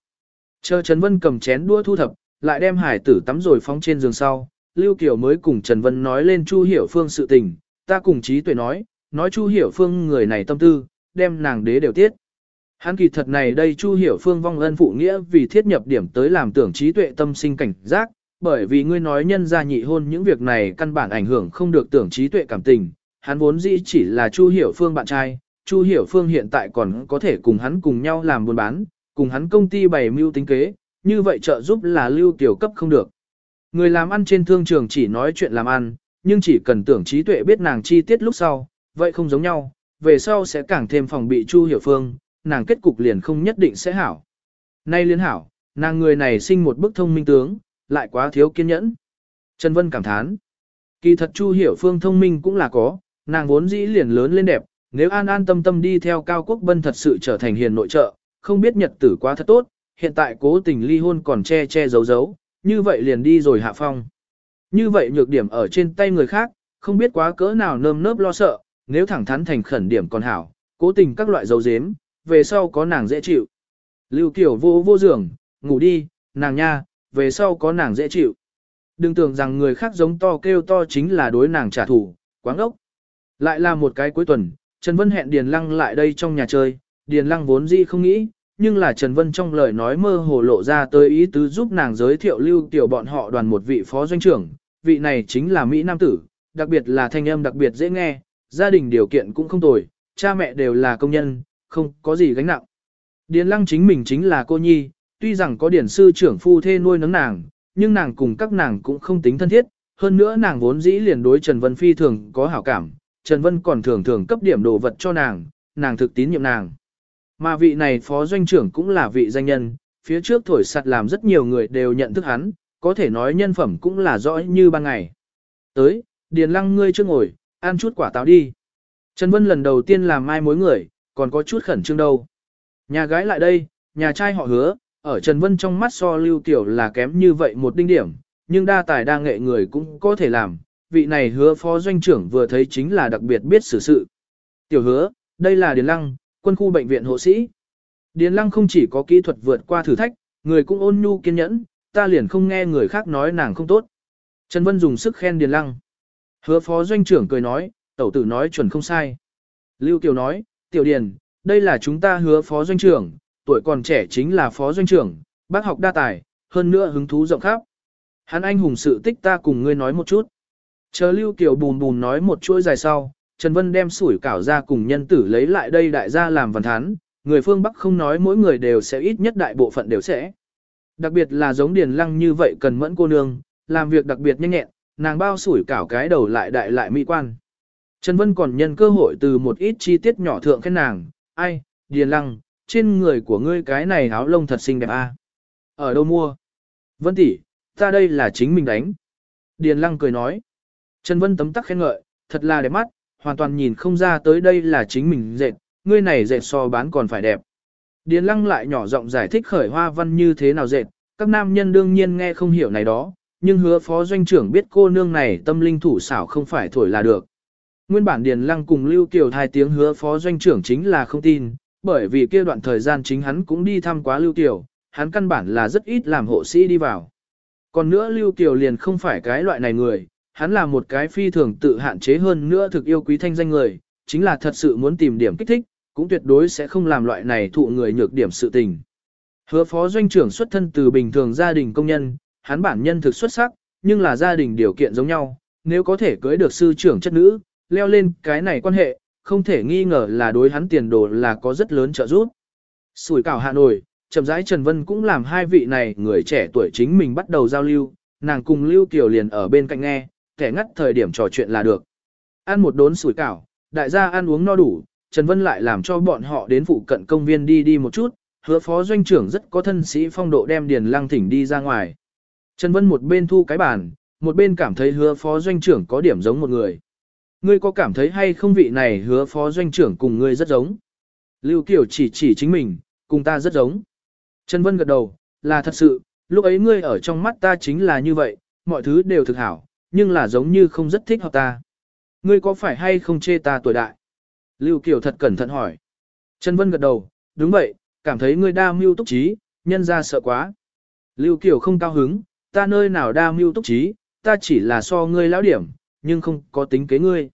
Chờ Trần Vân cầm chén đua thu thập, lại đem hải tử tắm rồi phóng trên giường sau, Lưu Kiều mới cùng Trần Vân nói lên Chu Hiểu Phương sự tình, ta cùng trí tuệ nói, nói Chu Hiểu Phương người này tâm tư, đem nàng đế đều tiết. Hắn kỳ thật này đây Chu Hiểu Phương vong ân phụ nghĩa vì thiết nhập điểm tới làm tưởng trí tuệ tâm sinh cảnh giác, bởi vì ngươi nói nhân gia nhị hôn những việc này căn bản ảnh hưởng không được tưởng trí tuệ cảm tình, hắn vốn dĩ chỉ là Chu Hiểu Phương bạn trai, Chu Hiểu Phương hiện tại còn có thể cùng hắn cùng nhau làm buôn bán, cùng hắn công ty bày mưu tính kế, như vậy trợ giúp là lưu tiểu cấp không được. Người làm ăn trên thương trường chỉ nói chuyện làm ăn, nhưng chỉ cần tưởng trí tuệ biết nàng chi tiết lúc sau, vậy không giống nhau, về sau sẽ càng thêm phòng bị Chu Hiểu Phương, nàng kết cục liền không nhất định sẽ hảo. Nay liên hảo, nàng người này sinh một bức thông minh tướng, lại quá thiếu kiên nhẫn. Trần Vân cảm thán. Kỳ thật Chu Hiểu Phương thông minh cũng là có, nàng vốn dĩ liền lớn lên đẹp, nếu an an tâm tâm đi theo cao quốc bân thật sự trở thành hiền nội trợ, không biết nhật tử quá thật tốt, hiện tại cố tình ly hôn còn che che giấu giấu, như vậy liền đi rồi hạ phong. Như vậy nhược điểm ở trên tay người khác, không biết quá cỡ nào nơm nớp lo sợ, nếu thẳng thắn thành khẩn điểm còn hảo, cố tình các loại dấu dếm, về sau có nàng dễ chịu. Lưu Kiều vô vô giường, ngủ đi, nàng nha, về sau có nàng dễ chịu. Đừng tưởng rằng người khác giống to kêu to chính là đối nàng trả thù, quáng ốc. Lại là một cái cuối tuần, Trần Vân hẹn Điền Lăng lại đây trong nhà chơi, Điền Lăng vốn dĩ không nghĩ, nhưng là Trần Vân trong lời nói mơ hồ lộ ra tới ý tứ giúp nàng giới thiệu lưu tiểu bọn họ đoàn một vị phó doanh trưởng, vị này chính là Mỹ Nam Tử, đặc biệt là thanh âm đặc biệt dễ nghe, gia đình điều kiện cũng không tồi, cha mẹ đều là công nhân, không có gì gánh nặng. Điền Lăng chính mình chính là cô nhi, tuy rằng có điển sư trưởng phu thê nuôi nấng nàng, nhưng nàng cùng các nàng cũng không tính thân thiết, hơn nữa nàng vốn dĩ liền đối Trần Vân phi thường có hảo cảm, Trần Vân còn thường thường cấp điểm đồ vật cho nàng, nàng thực tín nhiệm nàng. Mà vị này phó doanh trưởng cũng là vị danh nhân, phía trước thổi sạt làm rất nhiều người đều nhận thức hắn, có thể nói nhân phẩm cũng là rõ như ban ngày. Tới, Điền Lăng ngươi chưa ngồi, ăn chút quả táo đi. Trần Vân lần đầu tiên làm mai mối người, còn có chút khẩn trương đâu. Nhà gái lại đây, nhà trai họ hứa, ở Trần Vân trong mắt so lưu tiểu là kém như vậy một đinh điểm, nhưng đa tài đa nghệ người cũng có thể làm, vị này hứa phó doanh trưởng vừa thấy chính là đặc biệt biết xử sự. Tiểu hứa, đây là Điền Lăng, quân khu bệnh viện hộ sĩ. Điền Lăng không chỉ có kỹ thuật vượt qua thử thách, người cũng ôn nhu kiên nhẫn, ta liền không nghe người khác nói nàng không tốt. Trần Vân dùng sức khen Điền Lăng. Hứa phó doanh trưởng cười nói, tẩu tử nói chuẩn không sai. Lưu Kiều nói, tiểu điền, đây là chúng ta hứa phó doanh trưởng, tuổi còn trẻ chính là phó doanh trưởng, bác học đa tài, hơn nữa hứng thú rộng khắp. Hắn anh hùng sự tích ta cùng ngươi nói một chút. Chờ Lưu Kiều bùn bùn nói một chuỗi dài sau, Trần Vân đem sủi cảo ra cùng nhân tử lấy lại đây đại gia làm văn thán, người phương Bắc không nói mỗi người đều sẽ ít nhất đại bộ phận đều sẽ. Đặc biệt là giống Điền Lăng như vậy cần mẫn cô nương, làm việc đặc biệt nhanh nhẹn, nàng bao sủi cảo cái đầu lại đại lại mỹ quan. Trần Vân còn nhân cơ hội từ một ít chi tiết nhỏ thượng khen nàng, ai, Điền Lăng, trên người của ngươi cái này áo lông thật xinh đẹp a. Ở đâu mua? Vân tỷ, ta đây là chính mình đánh. Điền Lăng cười nói. Trần Vân tấm tắc khen ngợi, thật là đẹp mắt, hoàn toàn nhìn không ra tới đây là chính mình dệt, ngươi này dệt so bán còn phải đẹp. Điền Lăng lại nhỏ giọng giải thích khởi hoa văn như thế nào dệt, các nam nhân đương nhiên nghe không hiểu này đó, nhưng hứa phó doanh trưởng biết cô nương này tâm linh thủ xảo không phải thổi là được. Nguyên bản Điền Lăng cùng Lưu Kiều hai tiếng hứa phó doanh trưởng chính là không tin, bởi vì kia đoạn thời gian chính hắn cũng đi thăm quá Lưu Kiều, hắn căn bản là rất ít làm hộ sĩ đi vào. Còn nữa Lưu Kiều liền không phải cái loại này người, hắn là một cái phi thường tự hạn chế hơn nữa thực yêu quý thanh danh người, chính là thật sự muốn tìm điểm kích thích, cũng tuyệt đối sẽ không làm loại này thụ người nhược điểm sự tình. Hứa phó doanh trưởng xuất thân từ bình thường gia đình công nhân, hắn bản nhân thực xuất sắc, nhưng là gia đình điều kiện giống nhau, nếu có thể cưới được sư trưởng chất nữ, leo lên cái này quan hệ, không thể nghi ngờ là đối hắn tiền đồ là có rất lớn trợ giúp. Sủi cảo Hà Nội, chậm rãi Trần Vân cũng làm hai vị này người trẻ tuổi chính mình bắt đầu giao lưu, nàng cùng Lưu Kiều liền ở bên cạnh nghe, kẻ ngắt thời điểm trò chuyện là được. Ăn một đốn sủi cảo, đại gia ăn uống no đủ, Trần Vân lại làm cho bọn họ đến phụ cận công viên đi đi một chút, hứa phó doanh trưởng rất có thân sĩ phong độ đem Điền Lăng thỉnh đi ra ngoài. Trần Vân một bên thu cái bàn, một bên cảm thấy hứa phó doanh trưởng có điểm giống một người. Ngươi có cảm thấy hay không vị này hứa phó doanh trưởng cùng ngươi rất giống? Lưu Kiều chỉ chỉ chính mình, cùng ta rất giống. Trần Vân gật đầu, là thật sự, lúc ấy ngươi ở trong mắt ta chính là như vậy, mọi thứ đều thực hảo, nhưng là giống như không rất thích hợp ta. Ngươi có phải hay không chê ta tuổi đại? Lưu Kiều thật cẩn thận hỏi. Trần Vân gật đầu, đúng vậy, cảm thấy ngươi đa mưu túc trí, nhân ra sợ quá. Lưu Kiều không cao hứng, ta nơi nào đa mưu túc trí, ta chỉ là so ngươi lão điểm, nhưng không có tính kế ngươi.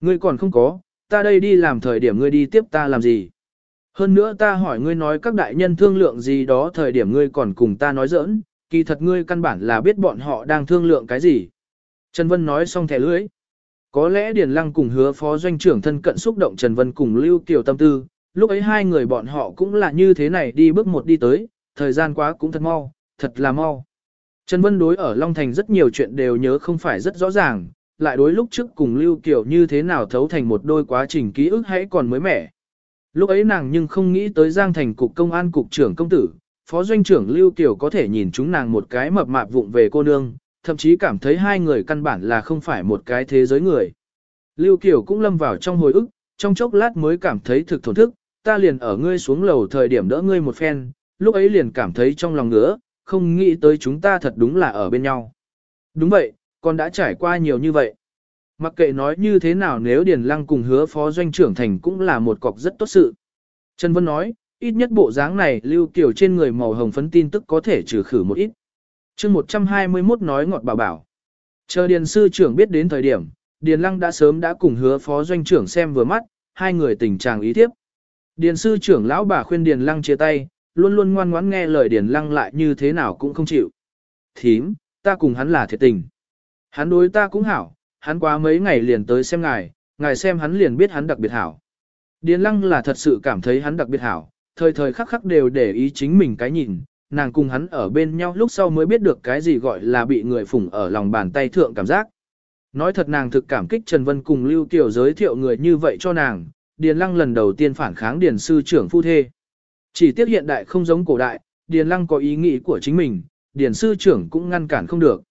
Ngươi còn không có, ta đây đi làm thời điểm ngươi đi tiếp ta làm gì. Hơn nữa ta hỏi ngươi nói các đại nhân thương lượng gì đó thời điểm ngươi còn cùng ta nói giỡn, kỳ thật ngươi căn bản là biết bọn họ đang thương lượng cái gì. Trần Vân nói xong thẻ lưới. Có lẽ Điền Lăng cùng hứa phó doanh trưởng thân cận xúc động Trần Vân cùng Lưu Kiều tâm tư, lúc ấy hai người bọn họ cũng là như thế này đi bước một đi tới, thời gian quá cũng thật mau, thật là mau. Trần Vân đối ở Long Thành rất nhiều chuyện đều nhớ không phải rất rõ ràng, lại đối lúc trước cùng Lưu Kiều như thế nào thấu thành một đôi quá trình ký ức hãy còn mới mẻ. Lúc ấy nàng nhưng không nghĩ tới Giang Thành cục công an cục trưởng công tử, phó doanh trưởng Lưu Kiều có thể nhìn chúng nàng một cái mập mạp vụng về cô nương, thậm chí cảm thấy hai người căn bản là không phải một cái thế giới người. Lưu Kiều cũng lâm vào trong hồi ức, trong chốc lát mới cảm thấy thực thổn thức, ta liền ở ngươi xuống lầu thời điểm đỡ ngươi một phen, lúc ấy liền cảm thấy trong lòng ngứa, không nghĩ tới chúng ta thật đúng là ở bên nhau. Đúng vậy, con đã trải qua nhiều như vậy. Mặc kệ nói như thế nào nếu Điền Lăng cùng hứa phó doanh trưởng thành cũng là một cọc rất tốt sự. Trần Vân nói, ít nhất bộ dáng này lưu kiểu trên người màu hồng phấn tin tức có thể trừ khử một ít. chương 121 nói ngọt bảo bảo. Chờ Điền sư trưởng biết đến thời điểm, Điền Lăng đã sớm đã cùng hứa phó doanh trưởng xem vừa mắt, hai người tình trạng ý tiếp. Điền sư trưởng lão bà khuyên Điền Lăng chia tay, luôn luôn ngoan ngoãn nghe lời Điền Lăng lại như thế nào cũng không chịu. Thím, ta cùng hắn là thiệt tình. Hắn đối ta cũng hảo, hắn quá mấy ngày liền tới xem ngài, ngài xem hắn liền biết hắn đặc biệt hảo. Điền Lăng là thật sự cảm thấy hắn đặc biệt hảo, thời thời khắc khắc đều để ý chính mình cái nhìn, nàng cùng hắn ở bên nhau lúc sau mới biết được cái gì gọi là bị người phủng ở lòng bàn tay thượng cảm giác. Nói thật nàng thực cảm kích Trần Vân cùng Lưu Kiều giới thiệu người như vậy cho nàng, Điền Lăng lần đầu tiên phản kháng Điền sư trưởng phu thê. Chỉ tiếc hiện đại không giống cổ đại, Điền Lăng có ý nghĩ của chính mình, Điền sư trưởng cũng ngăn cản không được.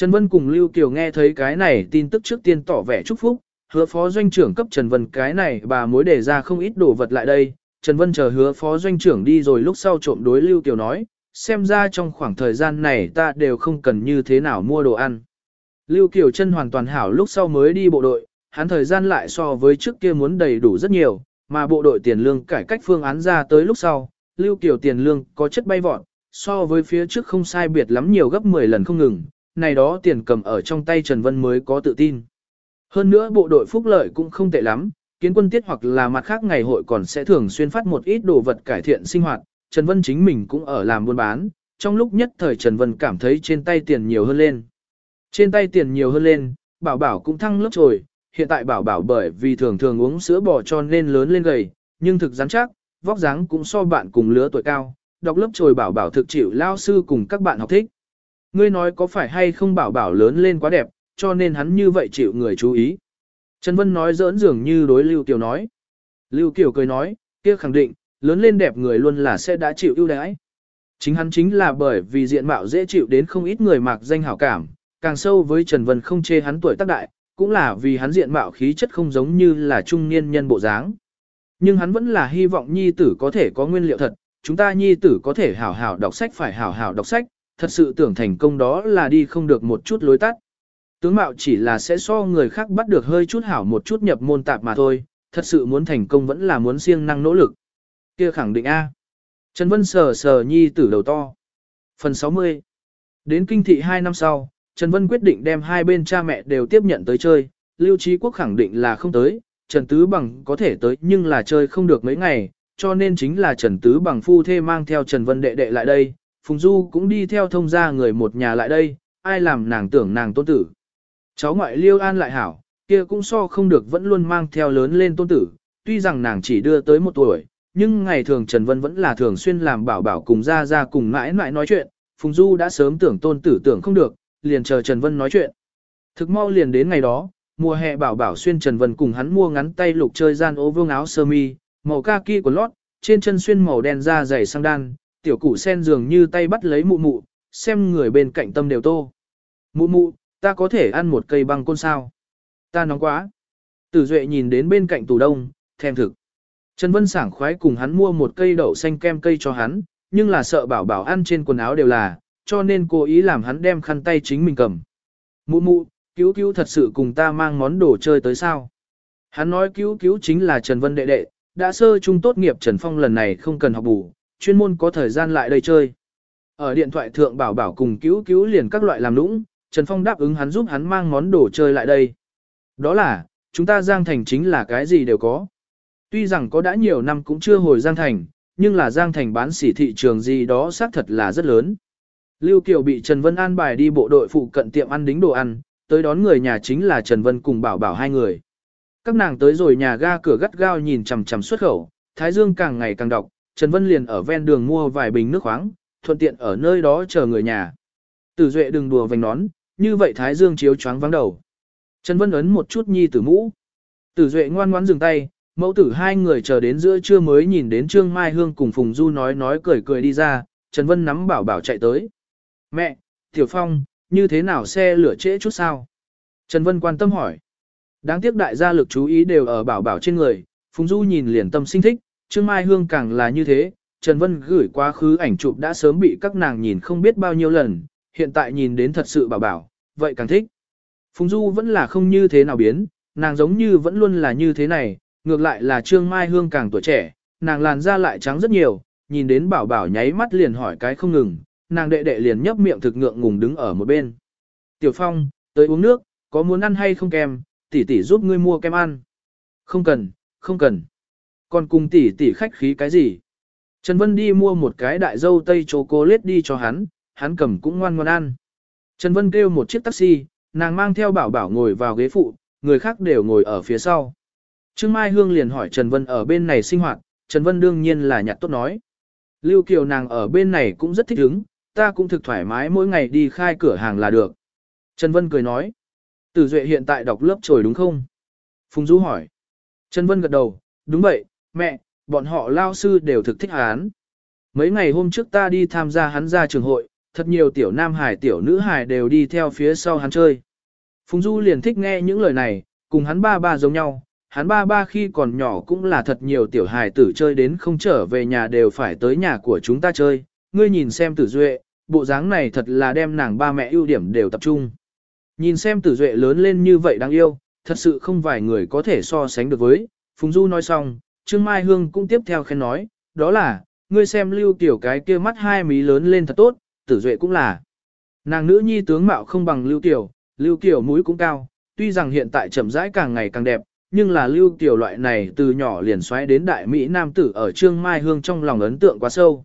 Trần Vân cùng Lưu Kiều nghe thấy cái này tin tức trước tiên tỏ vẻ chúc phúc, hứa phó doanh trưởng cấp Trần Vân cái này bà mối đề ra không ít đồ vật lại đây. Trần Vân chờ hứa phó doanh trưởng đi rồi lúc sau trộm đối Lưu Kiều nói, xem ra trong khoảng thời gian này ta đều không cần như thế nào mua đồ ăn. Lưu Kiều chân hoàn toàn hảo lúc sau mới đi bộ đội, hắn thời gian lại so với trước kia muốn đầy đủ rất nhiều, mà bộ đội tiền lương cải cách phương án ra tới lúc sau, Lưu Kiều tiền lương có chất bay vọt, so với phía trước không sai biệt lắm nhiều gấp 10 lần không ngừng, này đó tiền cầm ở trong tay Trần Vân mới có tự tin. Hơn nữa bộ đội phúc lợi cũng không tệ lắm, kiến quân tiết hoặc là mặt khác ngày hội còn sẽ thường xuyên phát một ít đồ vật cải thiện sinh hoạt, Trần Vân chính mình cũng ở làm buôn bán, trong lúc nhất thời Trần Vân cảm thấy trên tay tiền nhiều hơn lên. Trên tay tiền nhiều hơn lên, bảo bảo cũng thăng lớp rồi, hiện tại bảo bảo bởi vì thường thường uống sữa bò cho nên lớn lên gầy, nhưng thực rắn chắc, vóc dáng cũng so bạn cùng lứa tuổi cao, đọc lớp trồi bảo bảo thực chịu lao sư cùng các bạn học thích. Ngươi nói có phải hay không bảo bảo lớn lên quá đẹp, cho nên hắn như vậy chịu người chú ý. Trần Vân nói giỡn dường như đối Lưu Kiều nói. Lưu Kiều cười nói, kia khẳng định, lớn lên đẹp người luôn là sẽ đã chịu ưu đãi. Chính hắn chính là bởi vì diện mạo dễ chịu đến không ít người mạc danh hảo cảm, càng sâu với Trần Vân không chê hắn tuổi tác đại, cũng là vì hắn diện mạo khí chất không giống như là trung niên nhân bộ dáng. Nhưng hắn vẫn là hy vọng nhi tử có thể có nguyên liệu thật, chúng ta nhi tử có thể hảo hảo đọc sách phải hảo hảo đọc sách, thật sự tưởng thành công đó là đi không được một chút lối tắt. Tướng mạo chỉ là sẽ so người khác bắt được hơi chút hảo một chút nhập môn tạp mà thôi, thật sự muốn thành công vẫn là muốn siêng năng nỗ lực. Kia khẳng định A. Trần Vân sờ sờ nhi tử đầu to. Phần 60 Đến kinh thị 2 năm sau, Trần Vân quyết định đem hai bên cha mẹ đều tiếp nhận tới chơi, Lưu Trí Quốc khẳng định là không tới, Trần Tứ Bằng có thể tới nhưng là chơi không được mấy ngày, cho nên chính là Trần Tứ Bằng phu thê mang theo Trần Vân đệ đệ lại đây, Phùng Du cũng đi theo thông gia người một nhà lại đây, ai làm nàng tưởng nàng tôn tử. Cháu ngoại Liêu An lại hảo, kia cũng so không được vẫn luôn mang theo lớn lên tôn tử, tuy rằng nàng chỉ đưa tới một tuổi, nhưng ngày thường Trần Vân vẫn là thường xuyên làm bảo bảo cùng ra ra cùng mãi mãi nói chuyện, Phùng Du đã sớm tưởng tôn tử tưởng không được, liền chờ Trần Vân nói chuyện. Thực mau liền đến ngày đó, mùa hè bảo bảo xuyên Trần Vân cùng hắn mua ngắn tay lục chơi gian ố vương áo sơ mi, màu kaki của lót, trên chân xuyên màu đen da dày sang đan, tiểu củ sen dường như tay bắt lấy mụ mụ, xem người bên cạnh tâm đều tô. Mụ mụ, ta có thể ăn một cây băng côn sao? Ta nóng quá. Tử Duệ nhìn đến bên cạnh tủ đông, thèm thực. Trần Vân sảng khoái cùng hắn mua một cây đậu xanh kem cây cho hắn, nhưng là sợ bảo bảo ăn trên quần áo đều là, cho nên cố ý làm hắn đem khăn tay chính mình cầm. Mụ mụ, cứu cứu thật sự cùng ta mang món đồ chơi tới sao? Hắn nói cứu cứu chính là Trần Vân đệ đệ, đã sơ trung tốt nghiệp Trần Phong lần này không cần học bù, chuyên môn có thời gian lại đây chơi. Ở điện thoại thượng bảo bảo cùng cứu cứu liền các loại làm nũng, Trần Phong đáp ứng hắn giúp hắn mang món đồ chơi lại đây. Đó là, chúng ta Giang Thành chính là cái gì đều có. Tuy rằng có đã nhiều năm cũng chưa hồi Giang Thành, nhưng là Giang Thành bán sỉ thị trường gì đó xác thật là rất lớn. Lưu Kiều bị Trần Vân an bài đi bộ đội phụ cận tiệm ăn đính đồ ăn, tới đón người nhà chính là Trần Vân cùng bảo bảo hai người. Các nàng tới rồi nhà ga cửa gắt gao nhìn chằm chằm xuất khẩu, Thái Dương càng ngày càng độc, Trần Vân liền ở ven đường mua vài bình nước khoáng, thuận tiện ở nơi đó chờ người nhà. Tử Duệ đừng đùa vành nón, như vậy Thái Dương chiếu choáng vắng đầu. Trần Vân ấn một chút nhi tử mũ. Tử Duệ ngoan ngoãn dừng tay, mẫu tử hai người chờ đến giữa trưa mới nhìn đến Trương Mai Hương cùng Phùng Du nói nói cười cười đi ra, Trần Vân nắm bảo bảo chạy tới. Mẹ, Tiểu Phong, như thế nào xe lửa trễ chút sao? Trần Vân quan tâm hỏi. Đáng tiếc đại gia lực chú ý đều ở bảo bảo trên người, Phùng Du nhìn liền tâm sinh thích, Trương Mai Hương càng là như thế, Trần Vân gửi quá khứ ảnh chụp đã sớm bị các nàng nhìn không biết bao nhiêu lần, hiện tại nhìn đến thật sự bảo bảo, vậy càng thích. Phùng Du vẫn là không như thế nào biến, nàng giống như vẫn luôn là như thế này, ngược lại là Trương Mai Hương càng tuổi trẻ, nàng làn da lại trắng rất nhiều, nhìn đến bảo bảo nháy mắt liền hỏi cái không ngừng, nàng đệ đệ liền nhấp miệng thực ngượng ngùng đứng ở một bên. Tiểu Phong, tới uống nước, có muốn ăn hay không kem, tỷ tỷ giúp ngươi mua kem ăn. Không cần, không cần. Còn cùng tỷ tỷ khách khí cái gì? Trần Vân đi mua một cái đại dâu tây chocolate đi cho hắn, hắn cầm cũng ngoan ngoan ăn. Trần Vân kêu một chiếc taxi, nàng mang theo bảo bảo ngồi vào ghế phụ, người khác đều ngồi ở phía sau. Trương Mai Hương liền hỏi Trần Vân ở bên này sinh hoạt, Trần Vân đương nhiên là nhặt tốt nói. Lưu Kiều nàng ở bên này cũng rất thích ứng, ta cũng thực thoải mái mỗi ngày đi khai cửa hàng là được. Trần Vân cười nói. Tử Duệ hiện tại đọc lớp trồi đúng không? Phùng Du hỏi. Trần Vân gật đầu, đúng vậy, mẹ, bọn họ lao sư đều thực thích hắn. Mấy ngày hôm trước ta đi tham gia hắn ra trường hội, thật nhiều tiểu nam hải tiểu nữ hải đều đi theo phía sau hắn chơi. Phùng Du liền thích nghe những lời này, cùng hắn ba ba giống nhau, hắn ba ba khi còn nhỏ cũng là thật nhiều tiểu hài tử chơi đến không trở về nhà đều phải tới nhà của chúng ta chơi, ngươi nhìn xem tử duệ, bộ dáng này thật là đem nàng ba mẹ ưu điểm đều tập trung. Nhìn xem tử duệ lớn lên như vậy đáng yêu, thật sự không vài người có thể so sánh được với, Phùng Du nói xong, Trương Mai Hương cũng tiếp theo khen nói, đó là, ngươi xem lưu tiểu cái kia mắt hai mí lớn lên thật tốt, tử duệ cũng là. Nàng nữ nhi tướng mạo không bằng lưu tiểu, lưu tiểu mũi cũng cao, tuy rằng hiện tại chậm rãi càng ngày càng đẹp, nhưng là lưu tiểu loại này từ nhỏ liền xoáy đến đại Mỹ Nam tử ở Trương Mai Hương trong lòng ấn tượng quá sâu.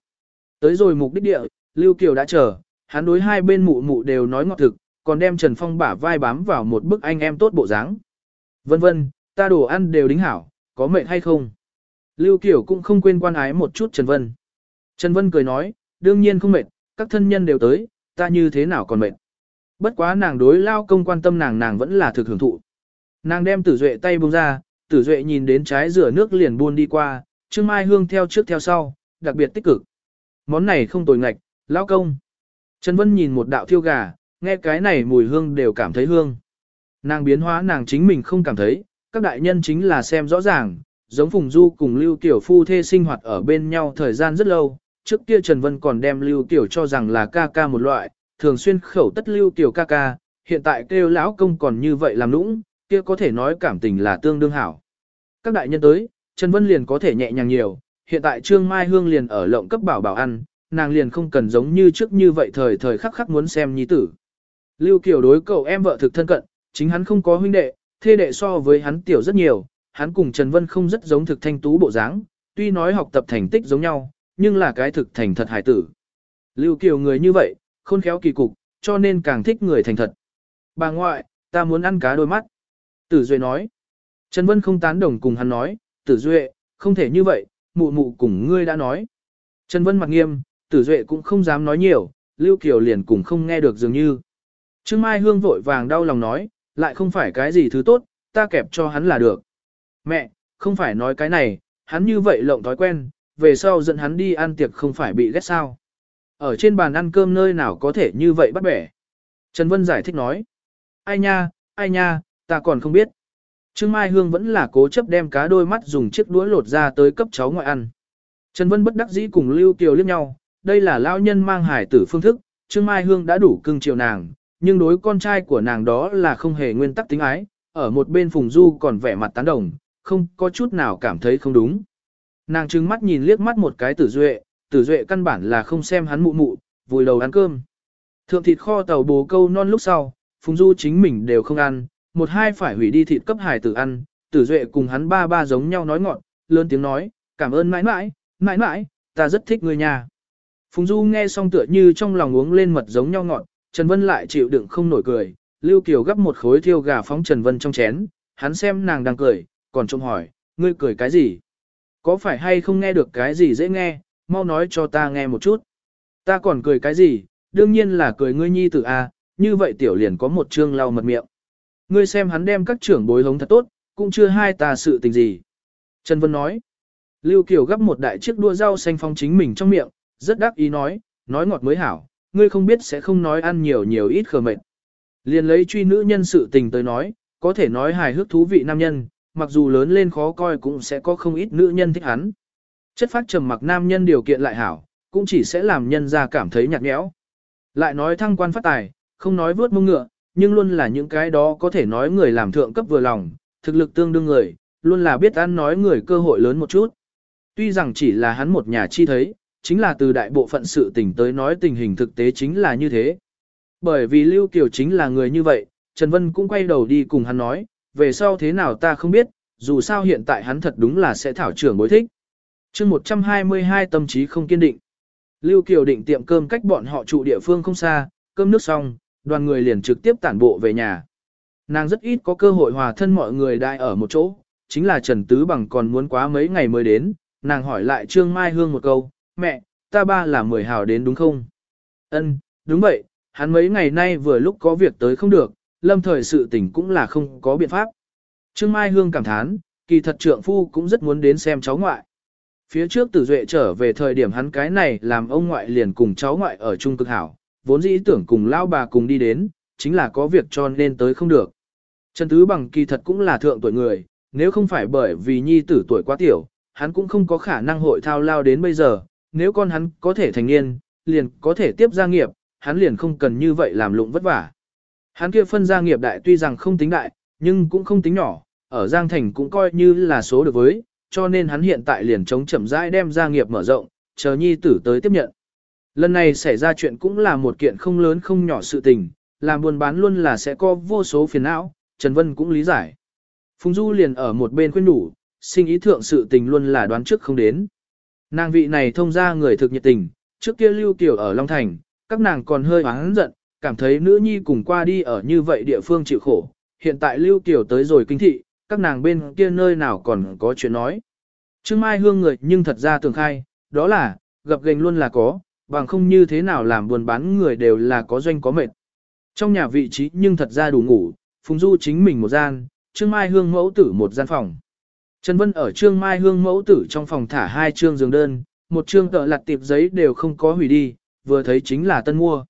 Tới rồi mục đích địa, lưu tiểu đã chờ, hắn đối hai bên mụ mụ đều nói ngọt thực, còn đem Trần Phong bả vai bám vào một bức anh em tốt bộ dáng. Vân vân, ta đồ ăn đều đính hảo, có mệt hay không? Lưu Kiều cũng không quên quan ái một chút Trần Vân. Trần Vân cười nói, đương nhiên không mệt, các thân nhân đều tới, ta như thế nào còn mệt. Bất quá nàng đối lao công quan tâm nàng nàng vẫn là thực hưởng thụ. Nàng đem tử duệ tay buông ra, tử duệ nhìn đến trái rửa nước liền buôn đi qua, Trương Mai Hương theo trước theo sau, đặc biệt tích cực. Món này không tồi ngạch, lao công. Trần Vân nhìn một đạo thiêu gà, nghe cái này mùi hương đều cảm thấy hương. Nàng biến hóa nàng chính mình không cảm thấy, các đại nhân chính là xem rõ ràng, giống Phùng Du cùng Lưu Tiểu Phu thê sinh hoạt ở bên nhau thời gian rất lâu, trước kia Trần Vân còn đem Lưu Tiểu cho rằng là ca ca một loại, thường xuyên khẩu tất Lưu Tiểu ca ca, hiện tại kêu lão công còn như vậy làm nũng, kia có thể nói cảm tình là tương đương hảo. Các đại nhân tới, Trần Vân liền có thể nhẹ nhàng nhiều, hiện tại Trương Mai Hương liền ở lộng cấp bảo bảo ăn, nàng liền không cần giống như trước như vậy thời thời khắc khắc muốn xem nhi tử. Lưu Kiều đối cậu em vợ thực thân cận, chính hắn không có huynh đệ, thê đệ so với hắn tiểu rất nhiều, hắn cùng Trần Vân không rất giống thực thanh tú bộ dáng, tuy nói học tập thành tích giống nhau, nhưng là cái thực thành thật hải tử. Lưu Kiều người như vậy, khôn khéo kỳ cục, cho nên càng thích người thành thật. Bà ngoại, ta muốn ăn cá đôi mắt. Tử Duệ nói. Trần Vân không tán đồng cùng hắn nói, Tử Duệ, không thể như vậy, mụ mụ cùng ngươi đã nói. Trần Vân mặt nghiêm, Tử Duệ cũng không dám nói nhiều, Lưu Kiều liền cùng không nghe được dường như. Trương Mai Hương vội vàng đau lòng nói, lại không phải cái gì thứ tốt, ta kẹp cho hắn là được. Mẹ, không phải nói cái này, hắn như vậy lộng thói quen, về sau dẫn hắn đi ăn tiệc không phải bị ghét sao. Ở trên bàn ăn cơm nơi nào có thể như vậy bắt bẻ. Trần Vân giải thích nói. Ai nha, ai nha, ta còn không biết. Trương Mai Hương vẫn là cố chấp đem cá đôi mắt dùng chiếc đũa lột ra tới cấp cháu ngoại ăn. Trần Vân bất đắc dĩ cùng Lưu Kiều liếc nhau, đây là lao nhân mang hải tử phương thức, Trương Mai Hương đã đủ cưng chiều nàng, nhưng đối con trai của nàng đó là không hề nguyên tắc tính ái, ở một bên Phùng Du còn vẻ mặt tán đồng, không có chút nào cảm thấy không đúng. Nàng trừng mắt nhìn liếc mắt một cái tử duệ, tử duệ căn bản là không xem hắn mụ mụ, vùi đầu ăn cơm. Thượng thịt kho tàu bồ câu non lúc sau, Phùng Du chính mình đều không ăn, một hai phải hủy đi thịt cấp hải tử ăn, tử duệ cùng hắn ba ba giống nhau nói ngọn, lớn tiếng nói, cảm ơn mãi mãi, mãi mãi, ta rất thích người nhà. Phùng Du nghe xong tựa như trong lòng uống lên mật giống nhau ngọn, Trần Vân lại chịu đựng không nổi cười, Lưu Kiều gấp một khối thiêu gà phóng Trần Vân trong chén, hắn xem nàng đang cười, còn trông hỏi, ngươi cười cái gì? Có phải hay không nghe được cái gì dễ nghe, mau nói cho ta nghe một chút. Ta còn cười cái gì, đương nhiên là cười ngươi nhi tử A, như vậy tiểu liền có một chương lau mật miệng. Ngươi xem hắn đem các trưởng bối hống thật tốt, cũng chưa hai ta sự tình gì. Trần Vân nói, Lưu Kiều gấp một đại chiếc đua rau xanh phong chính mình trong miệng, rất đắc ý nói, nói ngọt mới hảo, ngươi không biết sẽ không nói ăn nhiều nhiều ít khờ mệt. Liền lấy truy nữ nhân sự tình tới nói, có thể nói hài hước thú vị nam nhân, mặc dù lớn lên khó coi cũng sẽ có không ít nữ nhân thích hắn. Chất phát trầm mặc nam nhân điều kiện lại hảo, cũng chỉ sẽ làm nhân ra cảm thấy nhạt nhẽo. Lại nói thăng quan phát tài, không nói vớt mông ngựa, nhưng luôn là những cái đó có thể nói người làm thượng cấp vừa lòng, thực lực tương đương người, luôn là biết ăn nói người cơ hội lớn một chút. Tuy rằng chỉ là hắn một nhà chi thấy, chính là từ đại bộ phận sự tình tới nói tình hình thực tế chính là như thế. Bởi vì Lưu Kiều chính là người như vậy, Trần Vân cũng quay đầu đi cùng hắn nói, về sau thế nào ta không biết, dù sao hiện tại hắn thật đúng là sẽ thảo trưởng bối thích. chương 122 tâm trí không kiên định. Lưu Kiều định tiệm cơm cách bọn họ trụ địa phương không xa, cơm nước xong, đoàn người liền trực tiếp tản bộ về nhà. Nàng rất ít có cơ hội hòa thân mọi người đại ở một chỗ, chính là Trần Tứ Bằng còn muốn quá mấy ngày mới đến, nàng hỏi lại Trương Mai Hương một câu, mẹ, ta ba là mười hào đến đúng không? Ân, đúng vậy, hắn mấy ngày nay vừa lúc có việc tới không được, lâm thời sự tình cũng là không có biện pháp. Trương Mai Hương cảm thán, kỳ thật trượng phu cũng rất muốn đến xem cháu ngoại. Phía trước tử duệ trở về thời điểm hắn cái này làm ông ngoại liền cùng cháu ngoại ở chung cực hảo, vốn dĩ tưởng cùng lao bà cùng đi đến, chính là có việc cho nên tới không được. Trần Tứ Bằng kỳ thật cũng là thượng tuổi người, nếu không phải bởi vì nhi tử tuổi quá tiểu, hắn cũng không có khả năng hội thao lao đến bây giờ, nếu con hắn có thể thành niên, liền có thể tiếp gia nghiệp, hắn liền không cần như vậy làm lụng vất vả. Hắn kia phân gia nghiệp đại tuy rằng không tính đại, nhưng cũng không tính nhỏ, ở Giang Thành cũng coi như là số được với, cho nên hắn hiện tại liền chống chậm rãi đem gia nghiệp mở rộng, chờ nhi tử tới tiếp nhận. Lần này xảy ra chuyện cũng là một kiện không lớn không nhỏ sự tình, làm buôn bán luôn là sẽ có vô số phiền não, Trần Vân cũng lý giải. Phùng Du liền ở một bên khuyên đủ, sinh ý thượng sự tình luôn là đoán trước không đến. Nàng vị này thông ra người thực nhiệt tình, trước kia lưu tiểu ở Long Thành, các nàng còn hơi oán giận, cảm thấy nữ nhi cùng qua đi ở như vậy địa phương chịu khổ. Hiện tại lưu tiểu tới rồi kinh thị, các nàng bên kia nơi nào còn có chuyện nói. Trương Mai Hương người nhưng thật ra tường khai, đó là, gặp gành luôn là có, bằng không như thế nào làm buồn bán người đều là có doanh có mệt. Trong nhà vị trí nhưng thật ra đủ ngủ, Phùng Du chính mình một gian, Trương Mai Hương mẫu tử một gian phòng. Trần Vân ở Trương Mai Hương mẫu tử trong phòng thả hai trương giường đơn, một trương tợ lặt tiệp giấy đều không có hủy đi, vừa thấy chính là tân mua.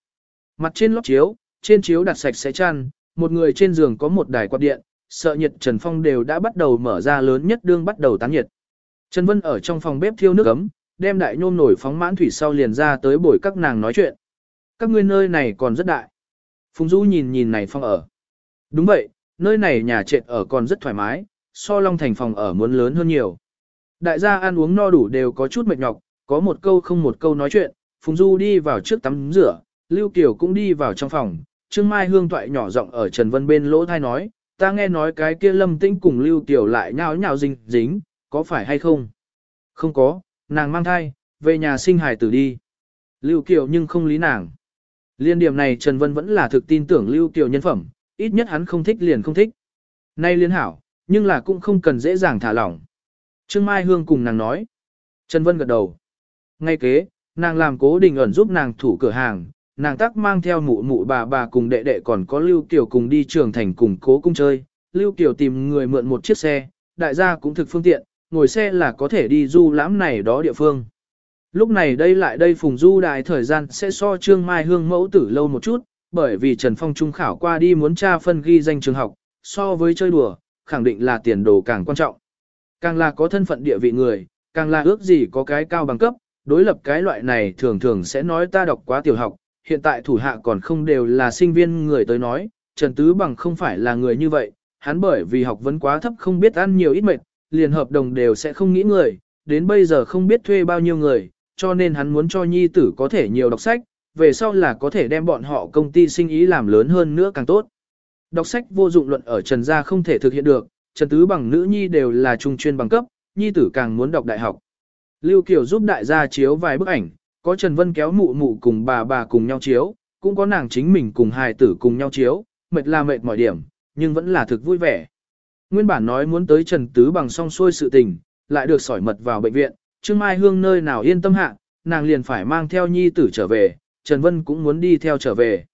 Mặt trên lót chiếu, trên chiếu đặt sạch sẽ chăn, một người trên giường có một đài quạt điện, sợ nhiệt Trần Phong đều đã bắt đầu mở ra lớn nhất đương bắt đầu tán nhiệt. Trần Vân ở trong phòng bếp thiêu nước ấm, đem đại nhôm nổi phóng mãn thủy sau liền ra tới bồi các nàng nói chuyện. Các ngươi nơi này còn rất đại. Phùng Du nhìn nhìn này phong ở. Đúng vậy, nơi này nhà trệt ở còn rất thoải mái, so Long Thành phòng ở muốn lớn hơn nhiều. Đại gia ăn uống no đủ đều có chút mệt nhọc, có một câu không một câu nói chuyện, Phùng Du đi vào trước tắm rửa, Lưu Kiều cũng đi vào trong phòng, Trương Mai Hương toại nhỏ giọng ở Trần Vân bên lỗ thai nói, ta nghe nói cái kia lâm tĩnh cùng lưu Kiều lại nhào nhào dính dính, có phải hay không? Không có, nàng mang thai, về nhà sinh hài tử đi. Lưu Kiều nhưng không lý nàng. Liên điểm này Trần Vân vẫn là thực tin tưởng Lưu Kiều nhân phẩm, ít nhất hắn không thích liền không thích. Nay liên hảo, nhưng là cũng không cần dễ dàng thả lỏng. Trương Mai Hương cùng nàng nói. Trần Vân gật đầu. Ngay kế, nàng làm cố đình ẩn giúp nàng thủ cửa hàng, nàng tắc mang theo mụ mụ bà bà cùng đệ đệ còn có Lưu Kiều cùng đi trường thành cùng cố cung chơi. Lưu Kiều tìm người mượn một chiếc xe, đại gia cũng thực phương tiện, ngồi xe là có thể đi du lãm này đó địa phương. Lúc này đây lại đây phùng du đại thời gian sẽ so trương mai hương mẫu tử lâu một chút, bởi vì Trần Phong trung khảo qua đi muốn tra phân ghi danh trường học, so với chơi đùa, khẳng định là tiền đồ càng quan trọng. Càng là có thân phận địa vị người, càng là ước gì có cái cao bằng cấp, đối lập cái loại này thường thường sẽ nói ta đọc quá tiểu học, hiện tại thủ hạ còn không đều là sinh viên người tới nói, Trần Tứ Bằng không phải là người như vậy, hắn bởi vì học vấn quá thấp không biết ăn nhiều ít mệt, liền hợp đồng đều sẽ không nghĩ người, đến bây giờ không biết thuê bao nhiêu người, cho nên hắn muốn cho nhi tử có thể nhiều đọc sách, về sau là có thể đem bọn họ công ty sinh ý làm lớn hơn nữa càng tốt. Đọc sách vô dụng luận ở Trần Gia không thể thực hiện được, Trần Tứ bằng nữ nhi đều là trung chuyên bằng cấp, nhi tử càng muốn đọc đại học. Lưu Kiều giúp đại gia chiếu vài bức ảnh, có Trần Vân kéo mụ mụ cùng bà bà cùng nhau chiếu, cũng có nàng chính mình cùng hài tử cùng nhau chiếu, mệt là mệt mọi điểm, nhưng vẫn là thực vui vẻ. Nguyên bản nói muốn tới Trần Tứ bằng song xuôi sự tình, lại được sỏi mật vào bệnh viện, Trương Mai Hương nơi nào yên tâm hạ, nàng liền phải mang theo nhi tử trở về, Trần Vân cũng muốn đi theo trở về.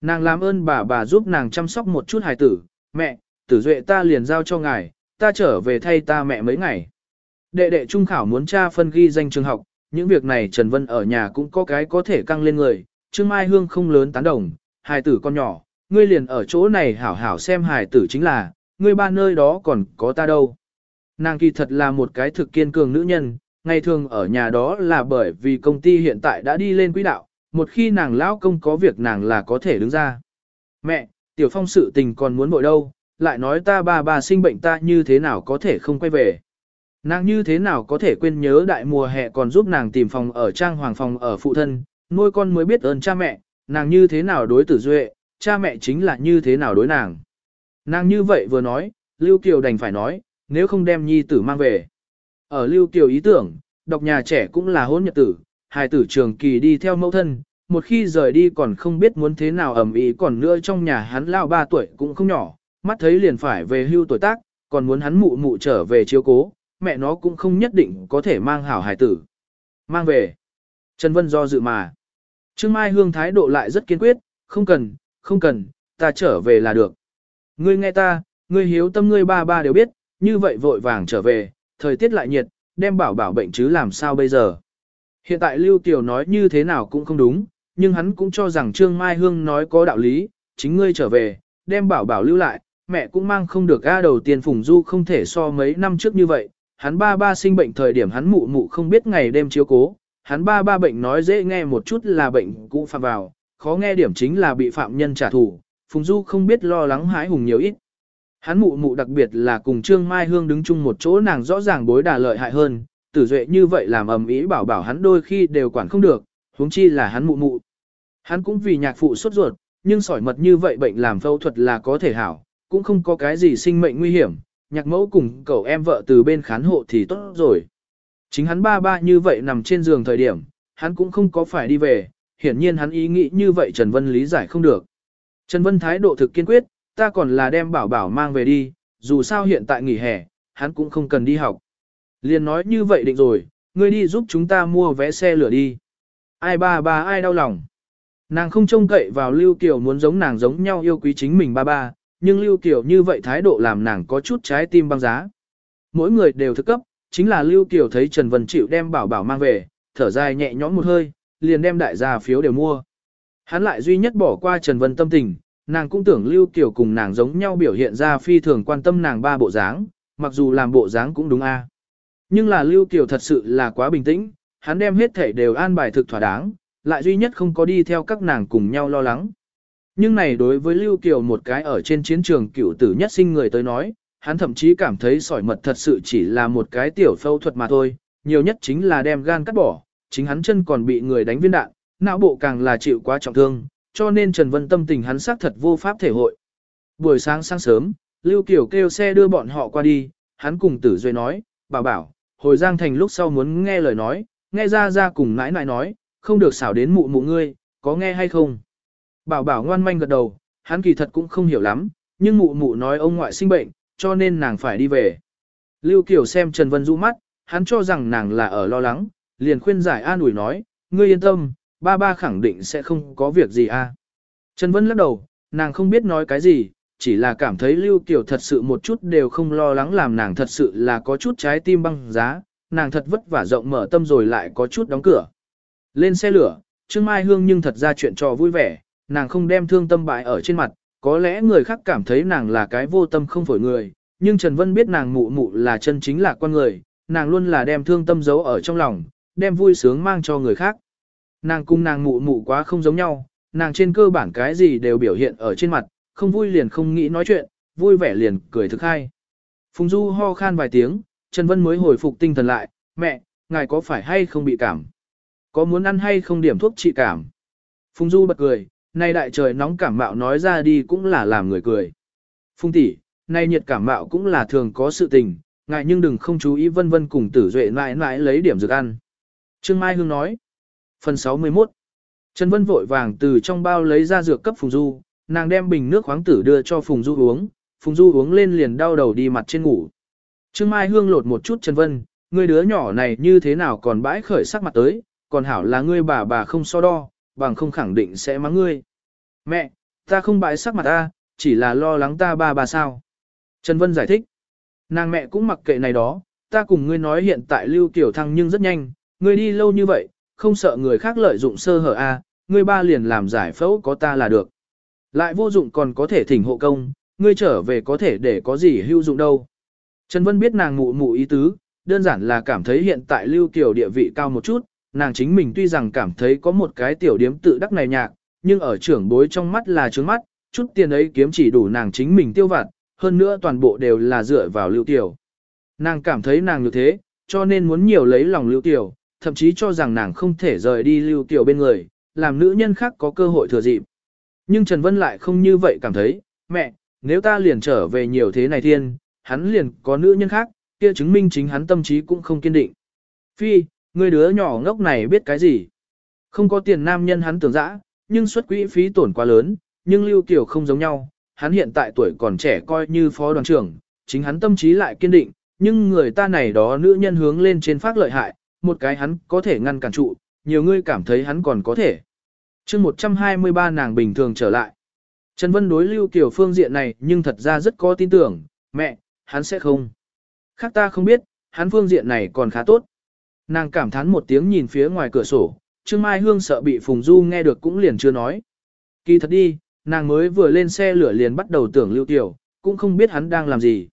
Nàng làm ơn bà bà giúp nàng chăm sóc một chút hài tử, mẹ, tử duệ ta liền giao cho ngài, ta trở về thay ta mẹ mấy ngày. Đệ đệ trung khảo muốn cha phân ghi danh trường học, những việc này Trần Vân ở nhà cũng có cái có thể căng lên người, Trương Mai Hương không lớn tán đồng, hài tử con nhỏ, ngươi liền ở chỗ này hảo hảo xem hài tử chính là, ngươi ba nơi đó còn có ta đâu. Nàng kỳ thật là một cái thực kiên cường nữ nhân, ngày thường ở nhà đó là bởi vì công ty hiện tại đã đi lên quỹ đạo, một khi nàng lão công có việc nàng là có thể đứng ra. Mẹ, tiểu phong sự tình còn muốn bội đâu, lại nói ta ba ba sinh bệnh ta như thế nào có thể không quay về. Nàng như thế nào có thể quên nhớ đại mùa hè còn giúp nàng tìm phòng ở trang hoàng phòng ở phụ thân, nuôi con mới biết ơn cha mẹ, nàng như thế nào đối tử duệ, cha mẹ chính là như thế nào đối nàng. Nàng như vậy vừa nói, Lưu Kiều đành phải nói, nếu không đem nhi tử mang về. Ở Lưu Kiều ý tưởng, đọc nhà trẻ cũng là hôn nhật tử, hài tử trường kỳ đi theo mẫu thân, một khi rời đi còn không biết muốn thế nào ẩm ý còn nữa trong nhà hắn lao ba tuổi cũng không nhỏ, mắt thấy liền phải về hưu tuổi tác, còn muốn hắn mụ mụ trở về chiếu cố, mẹ nó cũng không nhất định có thể mang hảo hài tử. Mang về. Trần Vân do dự mà. Trương Mai Hương thái độ lại rất kiên quyết, không cần, không cần, ta trở về là được. Ngươi nghe ta, ngươi hiếu tâm ngươi ba ba đều biết, như vậy vội vàng trở về, thời tiết lại nhiệt, đem bảo bảo bệnh chứ làm sao bây giờ. Hiện tại Lưu Kiều nói như thế nào cũng không đúng, nhưng hắn cũng cho rằng Trương Mai Hương nói có đạo lý, chính ngươi trở về, đem bảo bảo lưu lại, mẹ cũng mang không được A đầu tiên Phùng Du không thể so mấy năm trước như vậy, hắn ba ba sinh bệnh thời điểm hắn mụ mụ không biết ngày đêm chiếu cố, hắn ba ba bệnh nói dễ nghe một chút là bệnh cũ phạm vào, khó nghe điểm chính là bị phạm nhân trả thù, Phùng Du không biết lo lắng hái hùng nhiều ít. Hắn mụ mụ đặc biệt là cùng Trương Mai Hương đứng chung một chỗ nàng rõ ràng bối đà lợi hại hơn, tử duệ như vậy làm ầm ĩ bảo bảo hắn đôi khi đều quản không được, huống chi là hắn mụ mụ. Hắn cũng vì nhạc phụ sốt ruột, nhưng sỏi mật như vậy bệnh làm phẫu thuật là có thể hảo, cũng không có cái gì sinh mệnh nguy hiểm, nhạc mẫu cùng cậu em vợ từ bên khán hộ thì tốt rồi. Chính hắn ba ba như vậy nằm trên giường thời điểm, hắn cũng không có phải đi về, hiển nhiên hắn ý nghĩ như vậy Trần Vân lý giải không được. Trần Vân thái độ thực kiên quyết, ta còn là đem bảo bảo mang về đi, dù sao hiện tại nghỉ hè, hắn cũng không cần đi học. Liền nói như vậy định rồi, ngươi đi giúp chúng ta mua vé xe lửa đi. Ai ba ba ai đau lòng. Nàng không trông cậy vào Lưu Kiều muốn giống nàng giống nhau yêu quý chính mình ba ba, nhưng Lưu Kiều như vậy thái độ làm nàng có chút trái tim băng giá. Mỗi người đều thức cấp, chính là Lưu Kiều thấy Trần Vân chịu đem bảo bảo mang về, thở dài nhẹ nhõm một hơi, liền đem đại gia phiếu đều mua. Hắn lại duy nhất bỏ qua Trần Vân tâm tình, nàng cũng tưởng Lưu Kiều cùng nàng giống nhau biểu hiện ra phi thường quan tâm nàng ba bộ dáng, mặc dù làm bộ dáng cũng đúng a. Nhưng là Lưu Kiều thật sự là quá bình tĩnh, hắn đem hết thể đều an bài thực thỏa đáng, lại duy nhất không có đi theo các nàng cùng nhau lo lắng. Nhưng này đối với Lưu Kiều một cái ở trên chiến trường cựu tử nhất sinh người tới nói, hắn thậm chí cảm thấy sỏi mật thật sự chỉ là một cái tiểu phẫu thuật mà thôi, nhiều nhất chính là đem gan cắt bỏ, chính hắn chân còn bị người đánh viên đạn, não bộ càng là chịu quá trọng thương, cho nên Trần Vân tâm tình hắn xác thật vô pháp thể hội. Buổi sáng sáng sớm, Lưu Kiều kêu xe đưa bọn họ qua đi, hắn cùng Tử duy nói, bảo bảo, hồi Giang Thành lúc sau muốn nghe lời nói, nghe ra ra cùng nãi nãi nói, không được xảo đến mụ mụ ngươi, có nghe hay không? Bảo bảo ngoan manh gật đầu, hắn kỳ thật cũng không hiểu lắm, nhưng mụ mụ nói ông ngoại sinh bệnh, cho nên nàng phải đi về. Lưu Kiều xem Trần Vân rũ mắt, hắn cho rằng nàng là ở lo lắng, liền khuyên giải an ủi nói, ngươi yên tâm, ba ba khẳng định sẽ không có việc gì a. À. Trần Vân lắc đầu, nàng không biết nói cái gì, chỉ là cảm thấy Lưu Kiều thật sự một chút đều không lo lắng làm nàng thật sự là có chút trái tim băng giá, nàng thật vất vả rộng mở tâm rồi lại có chút đóng cửa. Lên xe lửa, Trương Mai Hương nhưng thật ra chuyện trò vui vẻ, nàng không đem thương tâm bại ở trên mặt, có lẽ người khác cảm thấy nàng là cái vô tâm không phổi người, nhưng Trần Vân biết nàng mụ mụ là chân chính là con người, nàng luôn là đem thương tâm giấu ở trong lòng, đem vui sướng mang cho người khác. Nàng cùng nàng mụ mụ quá không giống nhau, nàng trên cơ bản cái gì đều biểu hiện ở trên mặt, không vui liền không nghĩ nói chuyện, vui vẻ liền cười thực hay. Phùng Du ho khan vài tiếng, Trần Vân mới hồi phục tinh thần lại, mẹ, ngài có phải hay không bị cảm? Có muốn ăn hay không điểm thuốc trị cảm? Phùng Du bật cười, nay đại trời nóng cảm mạo nói ra đi cũng là làm người cười. Phùng tỷ, nay nhiệt cảm mạo cũng là thường có sự tình, ngại nhưng đừng không chú ý vân vân cùng tử duệ mãi mãi lấy điểm dược ăn. Trương Mai Hương nói. Phần 61 Trần Vân vội vàng từ trong bao lấy ra dược cấp Phùng Du, nàng đem bình nước khoáng tử đưa cho Phùng Du uống, Phùng Du uống lên liền đau đầu đi mặt trên ngủ. Trương Mai Hương lột một chút Trần Vân, người đứa nhỏ này như thế nào còn bãi khởi sắc mặt tới, còn hảo là ngươi bà bà không so đo, bằng không khẳng định sẽ mắng ngươi. Mẹ, ta không bãi sắc mặt ta, chỉ là lo lắng ta ba bà sao. Trần Vân giải thích. Nàng mẹ cũng mặc kệ này đó, ta cùng ngươi nói hiện tại lưu kiểu thăng nhưng rất nhanh, ngươi đi lâu như vậy, không sợ người khác lợi dụng sơ hở a, ngươi ba liền làm giải phẫu có ta là được. Lại vô dụng còn có thể thỉnh hộ công, ngươi trở về có thể để có gì hữu dụng đâu. Trần Vân biết nàng mụ mụ ý tứ, đơn giản là cảm thấy hiện tại Lưu Kiều địa vị cao một chút, nàng chính mình tuy rằng cảm thấy có một cái tiểu điếm tự đắc này nhạc, nhưng ở trưởng bối trong mắt là trướng mắt, chút tiền ấy kiếm chỉ đủ nàng chính mình tiêu vặt, hơn nữa toàn bộ đều là dựa vào Lưu tiểu. Nàng cảm thấy nàng như thế, cho nên muốn nhiều lấy lòng Lưu tiểu, thậm chí cho rằng nàng không thể rời đi Lưu tiểu bên người, làm nữ nhân khác có cơ hội thừa dịp. Nhưng Trần Vân lại không như vậy cảm thấy, mẹ, nếu ta liền trở về nhiều thế này thiên, hắn liền có nữ nhân khác, kia chứng minh chính hắn tâm trí cũng không kiên định. Phi, Ngươi đứa nhỏ ngốc này biết cái gì? Không có tiền nam nhân hắn tưởng dã, nhưng xuất quỹ phí tổn quá lớn, nhưng Lưu Kiều không giống nhau, hắn hiện tại tuổi còn trẻ coi như phó đoàn trưởng, chính hắn tâm trí lại kiên định, nhưng người ta này đó nữ nhân hướng lên trên phát lợi hại, một cái hắn có thể ngăn cản trụ, nhiều người cảm thấy hắn còn có thể. chương 123 nàng bình thường trở lại. Trần Vân đối Lưu Kiều phương diện này nhưng thật ra rất có tin tưởng, mẹ, hắn sẽ không. Khác ta không biết, hắn phương diện này còn khá tốt. Nàng cảm thán một tiếng nhìn phía ngoài cửa sổ, Trương Mai Hương sợ bị Phùng Du nghe được cũng liền chưa nói. Kỳ thật đi, nàng mới vừa lên xe lửa liền bắt đầu tưởng Lưu Tiểu, cũng không biết hắn đang làm gì.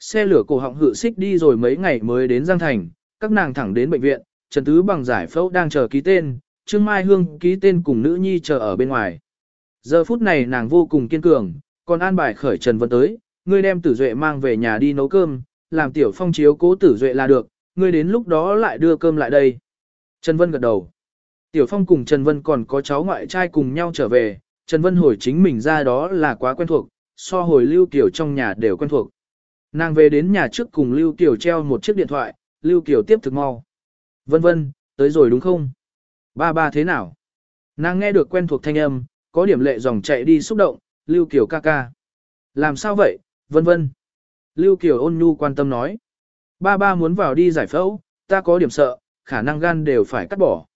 Xe lửa cổ họng hự xích đi rồi mấy ngày mới đến Giang Thành, các nàng thẳng đến bệnh viện, Trần Tứ bằng giải phẫu đang chờ ký tên, Trương Mai Hương ký tên cùng nữ nhi chờ ở bên ngoài. Giờ phút này nàng vô cùng kiên cường, còn an bài khởi Trần Vân tới, ngươi đem Tử Duệ mang về nhà đi nấu cơm, làm tiểu phong chiếu cố Tử Duệ là được, ngươi đến lúc đó lại đưa cơm lại đây. Trần Vân gật đầu. Tiểu phong cùng Trần Vân còn có cháu ngoại trai cùng nhau trở về, Trần Vân hồi chính mình ra đó là quá quen thuộc, so hồi Lưu Kiều trong nhà đều quen thuộc. Nàng về đến nhà trước cùng Lưu Kiều treo một chiếc điện thoại, Lưu Kiều tiếp thực mau. Vân vân, tới rồi đúng không? Ba ba thế nào? Nàng nghe được quen thuộc thanh âm, có điểm lệ dòng chạy đi xúc động, Lưu Kiều ca ca. Làm sao vậy, vân vân. Lưu Kiều ôn nhu quan tâm nói. Ba ba muốn vào đi giải phẫu, ta có điểm sợ, khả năng gan đều phải cắt bỏ.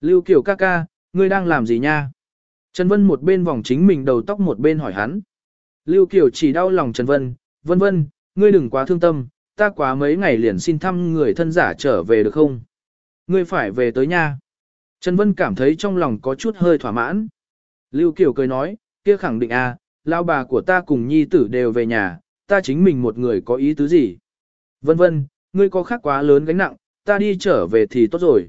Lưu Kiều ca ca, ngươi đang làm gì nha? Trần Vân một bên vòng chính mình đầu tóc một bên hỏi hắn. Lưu Kiều chỉ đau lòng Trần Vân, vân vân, ngươi đừng quá thương tâm, ta quá mấy ngày liền xin thăm người thân giả trở về được không? Ngươi phải về tới nha. Trần Vân cảm thấy trong lòng có chút hơi thỏa mãn. Lưu Kiều cười nói, kia khẳng định à, lao bà của ta cùng nhi tử đều về nhà, ta chính mình một người có ý tứ gì. Vân vân, ngươi có khác quá lớn gánh nặng, ta đi trở về thì tốt rồi.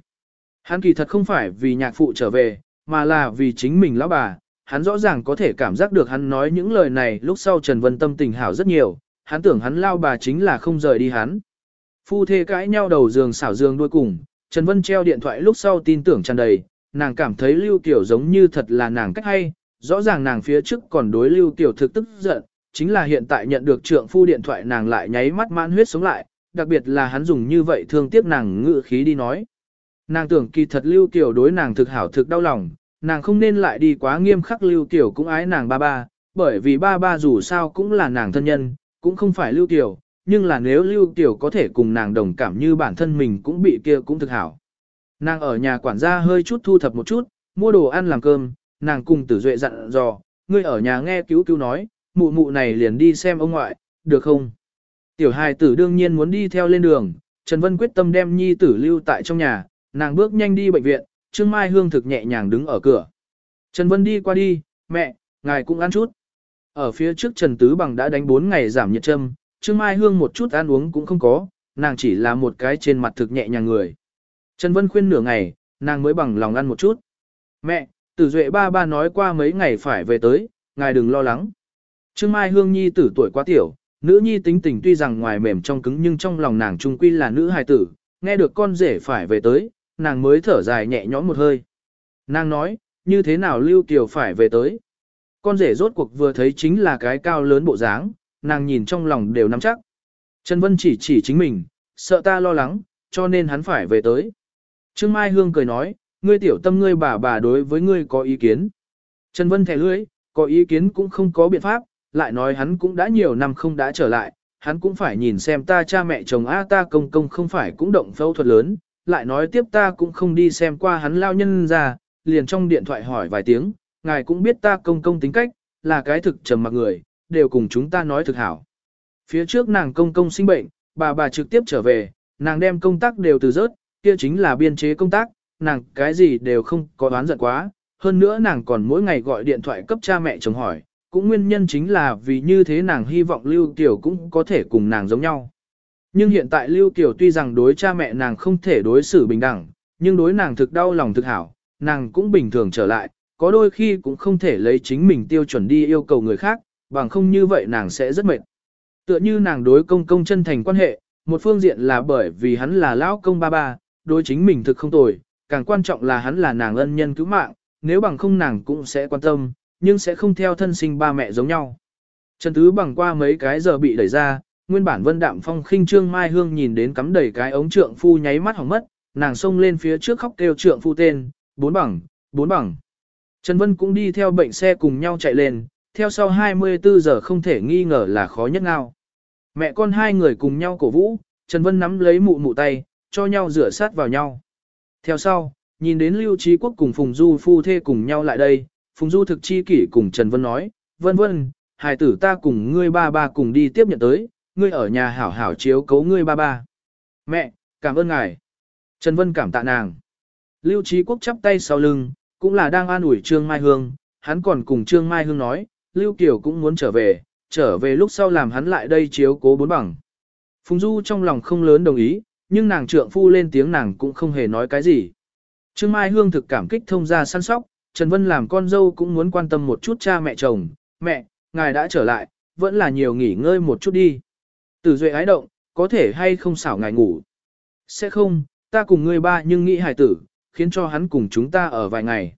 Hắn kỳ thật không phải vì nhạc phụ trở về, mà là vì chính mình lão bà. Hắn rõ ràng có thể cảm giác được hắn nói những lời này lúc sau Trần Vân tâm tình hảo rất nhiều, hắn tưởng hắn lao bà chính là không rời đi hắn. Phu thê cãi nhau đầu giường xảo giường đuôi cùng, Trần Vân treo điện thoại lúc sau tin tưởng tràn đầy, nàng cảm thấy Lưu Kiều giống như thật là nàng cách hay, rõ ràng nàng phía trước còn đối Lưu Kiều thực tức giận, chính là hiện tại nhận được trượng phu điện thoại nàng lại nháy mắt mãn huyết sống lại, đặc biệt là hắn dùng như vậy thương tiếc nàng ngự khí đi nói. Nàng tưởng kỳ thật Lưu Kiều đối nàng thực hảo thực đau lòng, nàng không nên lại đi quá nghiêm khắc Lưu Kiều cũng ái nàng ba ba, bởi vì ba ba dù sao cũng là nàng thân nhân, cũng không phải Lưu Kiều, nhưng là nếu Lưu Kiều có thể cùng nàng đồng cảm như bản thân mình cũng bị kia cũng thực hảo. Nàng ở nhà quản gia hơi chút thu thập một chút, mua đồ ăn làm cơm, nàng cùng tử duệ dặn dò, ngươi ở nhà nghe cứu cứu nói, mụ mụ này liền đi xem ông ngoại, được không? Tiểu hài tử đương nhiên muốn đi theo lên đường, Trần Vân quyết tâm đem nhi tử lưu tại trong nhà, nàng bước nhanh đi bệnh viện, Trương Mai Hương thực nhẹ nhàng đứng ở cửa. Trần Vân đi qua đi, mẹ, ngài cũng ăn chút. Ở phía trước Trần Tứ Bằng đã đánh 4 ngày giảm nhiệt châm, Trương Mai Hương một chút ăn uống cũng không có, nàng chỉ là một cái trên mặt thực nhẹ nhàng người. Trần Vân khuyên nửa ngày, nàng mới bằng lòng ăn một chút. Mẹ, tử duệ ba ba nói qua mấy ngày phải về tới, ngài đừng lo lắng. Trương Mai Hương Nhi tử tuổi quá tiểu, nữ nhi tính tình tuy rằng ngoài mềm trong cứng nhưng trong lòng nàng trung quy là nữ hài tử, nghe được con rể phải về tới, nàng mới thở dài nhẹ nhõm một hơi. Nàng nói, như thế nào Lưu Kiều phải về tới. Con rể rốt cuộc vừa thấy chính là cái cao lớn bộ dáng, nàng nhìn trong lòng đều nắm chắc. Trần Vân chỉ chỉ chính mình, sợ ta lo lắng, cho nên hắn phải về tới. Trương Mai Hương cười nói, ngươi tiểu tâm ngươi bà bà đối với ngươi có ý kiến. Trần Vân thẻ lưỡi, có ý kiến cũng không có biện pháp, lại nói hắn cũng đã nhiều năm không đã trở lại, hắn cũng phải nhìn xem ta cha mẹ chồng A ta công công không phải cũng động phẫu thuật lớn, lại nói tiếp ta cũng không đi xem qua hắn lao nhân ra, liền trong điện thoại hỏi vài tiếng, ngài cũng biết ta công công tính cách, là cái thực trầm mặc người, đều cùng chúng ta nói thực hảo. Phía trước nàng công công sinh bệnh, bà bà trực tiếp trở về, nàng đem công tác đều từ rớt, kia chính là biên chế công tác, nàng cái gì đều không có đoán giận quá, hơn nữa nàng còn mỗi ngày gọi điện thoại cấp cha mẹ chồng hỏi, cũng nguyên nhân chính là vì như thế nàng hy vọng Lưu Kiều cũng có thể cùng nàng giống nhau. Nhưng hiện tại Lưu Kiều tuy rằng đối cha mẹ nàng không thể đối xử bình đẳng, nhưng đối nàng thực đau lòng thực hảo, nàng cũng bình thường trở lại, có đôi khi cũng không thể lấy chính mình tiêu chuẩn đi yêu cầu người khác, bằng không như vậy nàng sẽ rất mệt. Tựa như nàng đối công công chân thành quan hệ, một phương diện là bởi vì hắn là lão công ba ba, đối chính mình thực không tồi, càng quan trọng là hắn là nàng ân nhân cứu mạng, nếu bằng không nàng cũng sẽ quan tâm, nhưng sẽ không theo thân sinh ba mẹ giống nhau. Trần Tứ bằng qua mấy cái giờ bị đẩy ra, nguyên bản vân đạm phong khinh trương mai hương nhìn đến cắm đầy cái ống trượng phu nháy mắt hỏng mất, nàng xông lên phía trước khóc kêu trượng phu tên, bốn bằng, bốn bằng. Trần Vân cũng đi theo bệnh xe cùng nhau chạy lên, theo sau 24 giờ không thể nghi ngờ là khó nhất nào. Mẹ con hai người cùng nhau cổ vũ, Trần Vân nắm lấy mụ mụ tay, cho nhau rửa sát vào nhau. Theo sau, nhìn đến Lưu Trí Quốc cùng Phùng Du phu thê cùng nhau lại đây, Phùng Du thực chi kỷ cùng Trần Vân nói, vân vân, hài tử ta cùng ngươi ba ba cùng đi tiếp nhận tới, ngươi ở nhà hảo hảo chiếu cấu ngươi ba ba. Mẹ, cảm ơn ngài. Trần Vân cảm tạ nàng. Lưu Trí Quốc chắp tay sau lưng, cũng là đang an ủi Trương Mai Hương, hắn còn cùng Trương Mai Hương nói, Lưu Kiều cũng muốn trở về, trở về lúc sau làm hắn lại đây chiếu cố bốn bằng. Phùng Du trong lòng không lớn đồng ý, nhưng nàng trượng phu lên tiếng nàng cũng không hề nói cái gì. Trương Mai Hương thực cảm kích thông ra săn sóc, Trần Vân làm con dâu cũng muốn quan tâm một chút cha mẹ chồng, mẹ, ngài đã trở lại, vẫn là nhiều nghỉ ngơi một chút đi. Tử duệ ái động, có thể hay không xảo ngài ngủ. Sẽ không, ta cùng ngươi ba nhưng nghĩ hài tử, khiến cho hắn cùng chúng ta ở vài ngày.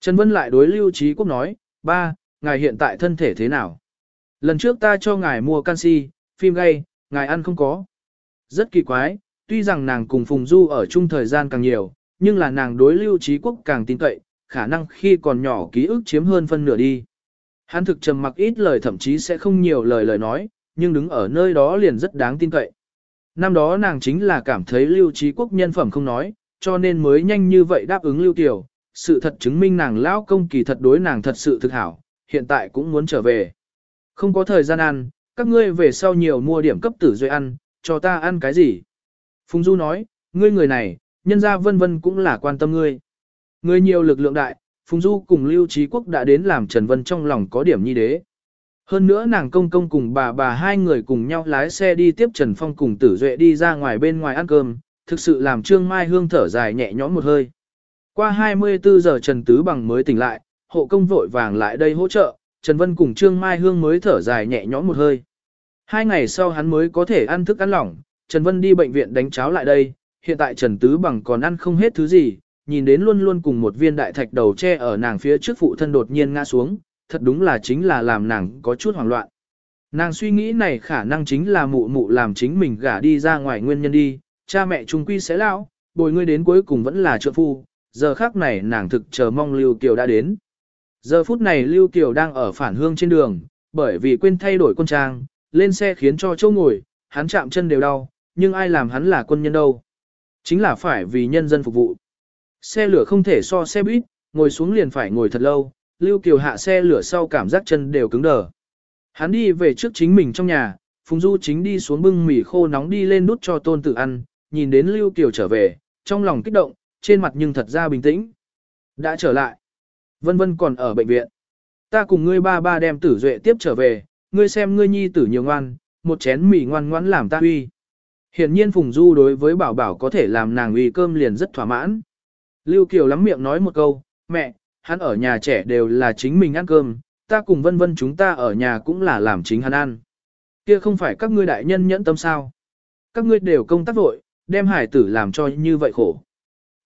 Trần Vân lại đối Lưu Trí Quốc nói, ba, ngài hiện tại thân thể thế nào? Lần trước ta cho ngài mua canxi, phim gay, ngài ăn không có. Rất kỳ quái, tuy rằng nàng cùng Phùng Du ở chung thời gian càng nhiều, nhưng là nàng đối Lưu Trí Quốc càng tin cậy, khả năng khi còn nhỏ ký ức chiếm hơn phân nửa đi. Hắn thực trầm mặc ít lời thậm chí sẽ không nhiều lời lời nói, nhưng đứng ở nơi đó liền rất đáng tin cậy. Năm đó nàng chính là cảm thấy Lưu Trí Quốc nhân phẩm không nói, cho nên mới nhanh như vậy đáp ứng Lưu tiểu. Sự thật chứng minh nàng lão công kỳ thật đối nàng thật sự thực hảo, hiện tại cũng muốn trở về. Không có thời gian ăn, các ngươi về sau nhiều mua điểm cấp tử duy ăn, cho ta ăn cái gì? Phùng Du nói, ngươi người này, nhân gia vân vân cũng là quan tâm ngươi. Người nhiều lực lượng đại, Phùng Du cùng Lưu Trí Quốc đã đến làm Trần Vân trong lòng có điểm nhi đế. Hơn nữa nàng công công cùng bà bà hai người cùng nhau lái xe đi tiếp Trần Phong cùng Tử Duệ đi ra ngoài bên ngoài ăn cơm, thực sự làm Trương Mai Hương thở dài nhẹ nhõm một hơi. Qua 24 giờ Trần Tứ Bằng mới tỉnh lại, hộ công vội vàng lại đây hỗ trợ, Trần Vân cùng Trương Mai Hương mới thở dài nhẹ nhõm một hơi. Hai ngày sau hắn mới có thể ăn thức ăn lỏng, Trần Vân đi bệnh viện đánh cháo lại đây, hiện tại Trần Tứ Bằng còn ăn không hết thứ gì, nhìn đến luôn luôn cùng một viên đại thạch đầu che ở nàng phía trước phụ thân đột nhiên ngã xuống, thật đúng là chính là làm nàng có chút hoảng loạn. Nàng suy nghĩ này khả năng chính là mụ mụ làm chính mình gả đi ra ngoài nguyên nhân đi, cha mẹ trung quy sẽ lão, bồi ngươi đến cuối cùng vẫn là trợ phu, giờ khác này nàng thực chờ mong Lưu Kiều đã đến. Giờ phút này Lưu Kiều đang ở phản hương trên đường, bởi vì quên thay đổi quân trang, lên xe khiến cho châu ngồi, hắn chạm chân đều đau, nhưng ai làm hắn là quân nhân đâu. Chính là phải vì nhân dân phục vụ. Xe lửa không thể so xe buýt, ngồi xuống liền phải ngồi thật lâu, Lưu Kiều hạ xe lửa sau cảm giác chân đều cứng đờ. Hắn đi về trước chính mình trong nhà, Phùng Du chính đi xuống bưng mì khô nóng đi lên đút cho tôn tử ăn, nhìn đến Lưu Kiều trở về, trong lòng kích động, trên mặt nhưng thật ra bình tĩnh. Đã trở lại. Vân Vân còn ở bệnh viện. Ta cùng ngươi ba ba đem tử duệ tiếp trở về, ngươi xem ngươi nhi tử nhiều ngoan, một chén mì ngoan ngoãn làm ta uy. Hiển nhiên Phùng Du đối với bảo bảo có thể làm nàng uy cơm liền rất thỏa mãn. Lưu Kiều lắm miệng nói một câu, mẹ, hắn ở nhà trẻ đều là chính mình ăn cơm, ta cùng vân vân chúng ta ở nhà cũng là làm chính hắn ăn. Kia không phải các ngươi đại nhân nhẫn tâm sao. Các ngươi đều công tác vội, đem hải tử làm cho như vậy khổ.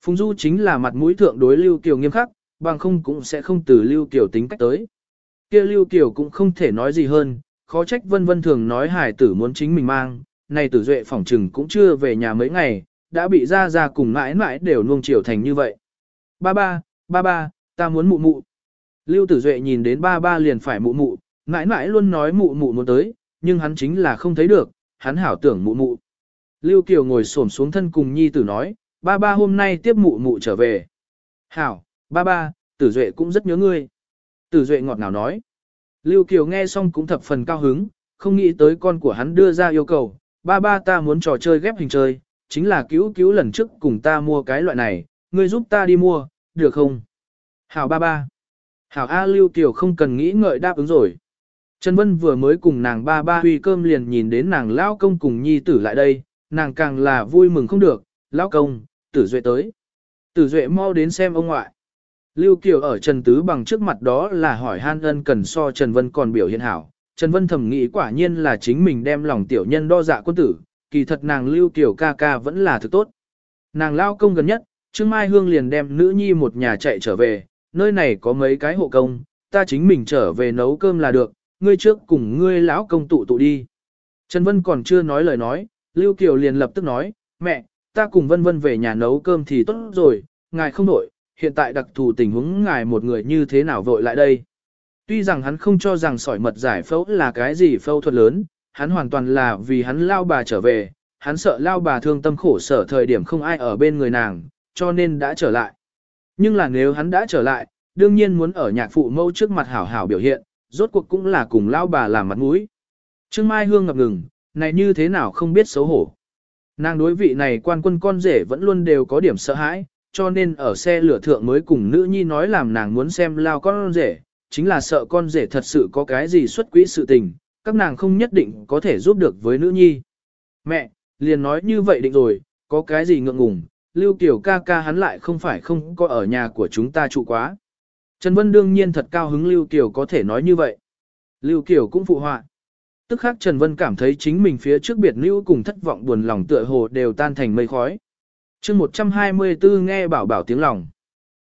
Phùng Du chính là mặt mũi thượng đối Lưu Kiều nghiêm khắc, bằng không cũng sẽ không từ Lưu Kiều tính cách tới. Kia Lưu Kiều cũng không thể nói gì hơn, khó trách vân vân thường nói hải tử muốn chính mình mang, này tử duệ phỏng trừng cũng chưa về nhà mấy ngày, đã bị ra ra cùng mãi mãi đều nuông chiều thành như vậy. Ba ba, ba ba, ta muốn mụ mụ. Lưu tử duệ nhìn đến ba ba liền phải mụ mụ, mãi mãi luôn nói mụ mụ muốn tới, nhưng hắn chính là không thấy được, hắn hảo tưởng mụ mụ. Lưu Kiều ngồi xổm xuống thân cùng nhi tử nói, ba ba hôm nay tiếp mụ mụ trở về. Hảo, ba ba, tử duệ cũng rất nhớ ngươi. Tử duệ ngọt ngào nói. Lưu Kiều nghe xong cũng thập phần cao hứng, không nghĩ tới con của hắn đưa ra yêu cầu, ba ba ta muốn trò chơi ghép hình chơi, chính là cứu cứu lần trước cùng ta mua cái loại này, ngươi giúp ta đi mua, được không? Hảo ba ba. Hảo A Lưu Kiều không cần nghĩ ngợi đáp ứng rồi. Trần Vân vừa mới cùng nàng ba ba huy cơm liền nhìn đến nàng lão công cùng nhi tử lại đây, nàng càng là vui mừng không được, Lão công, tử duệ tới. Tử duệ mau đến xem ông ngoại. Lưu Kiều ở Trần Tứ bằng trước mặt đó là hỏi han ân cần so Trần Vân còn biểu hiện hảo. Trần Vân thầm nghĩ quả nhiên là chính mình đem lòng tiểu nhân đo dạ quân tử, kỳ thật nàng Lưu Kiều ca ca vẫn là thứ tốt. Nàng lao công gần nhất, Trương Mai Hương liền đem nữ nhi một nhà chạy trở về, nơi này có mấy cái hộ công, ta chính mình trở về nấu cơm là được, ngươi trước cùng ngươi lão công tụ tụ đi. Trần Vân còn chưa nói lời nói, Lưu Kiều liền lập tức nói, mẹ, ta cùng Vân Vân về nhà nấu cơm thì tốt rồi, ngài không đổi, hiện tại đặc thù tình huống ngài một người như thế nào vội lại đây. Tuy rằng hắn không cho rằng sỏi mật giải phẫu là cái gì phẫu thuật lớn, hắn hoàn toàn là vì hắn lao bà trở về, hắn sợ lao bà thương tâm khổ sở thời điểm không ai ở bên người nàng, cho nên đã trở lại. Nhưng là nếu hắn đã trở lại, đương nhiên muốn ở nhạc phụ mâu trước mặt hảo hảo biểu hiện, rốt cuộc cũng là cùng lao bà làm mặt mũi. Trương Mai Hương ngập ngừng, này như thế nào không biết xấu hổ. Nàng đối vị này quan quân con rể vẫn luôn đều có điểm sợ hãi, cho nên ở xe lửa thượng mới cùng nữ nhi nói làm nàng muốn xem lao con rể, chính là sợ con rể thật sự có cái gì xuất quỹ sự tình, các nàng không nhất định có thể giúp được với nữ nhi. Mẹ, liền nói như vậy định rồi, có cái gì ngượng ngùng, Lưu Kiều ca ca hắn lại không phải không có ở nhà của chúng ta trụ quá. Trần Vân đương nhiên thật cao hứng Lưu Kiều có thể nói như vậy. Lưu Kiều cũng phụ họa. Tức khác Trần Vân cảm thấy chính mình phía trước biệt lưu cùng thất vọng buồn lòng tựa hồ đều tan thành mây khói. chương 124 nghe bảo bảo tiếng lòng.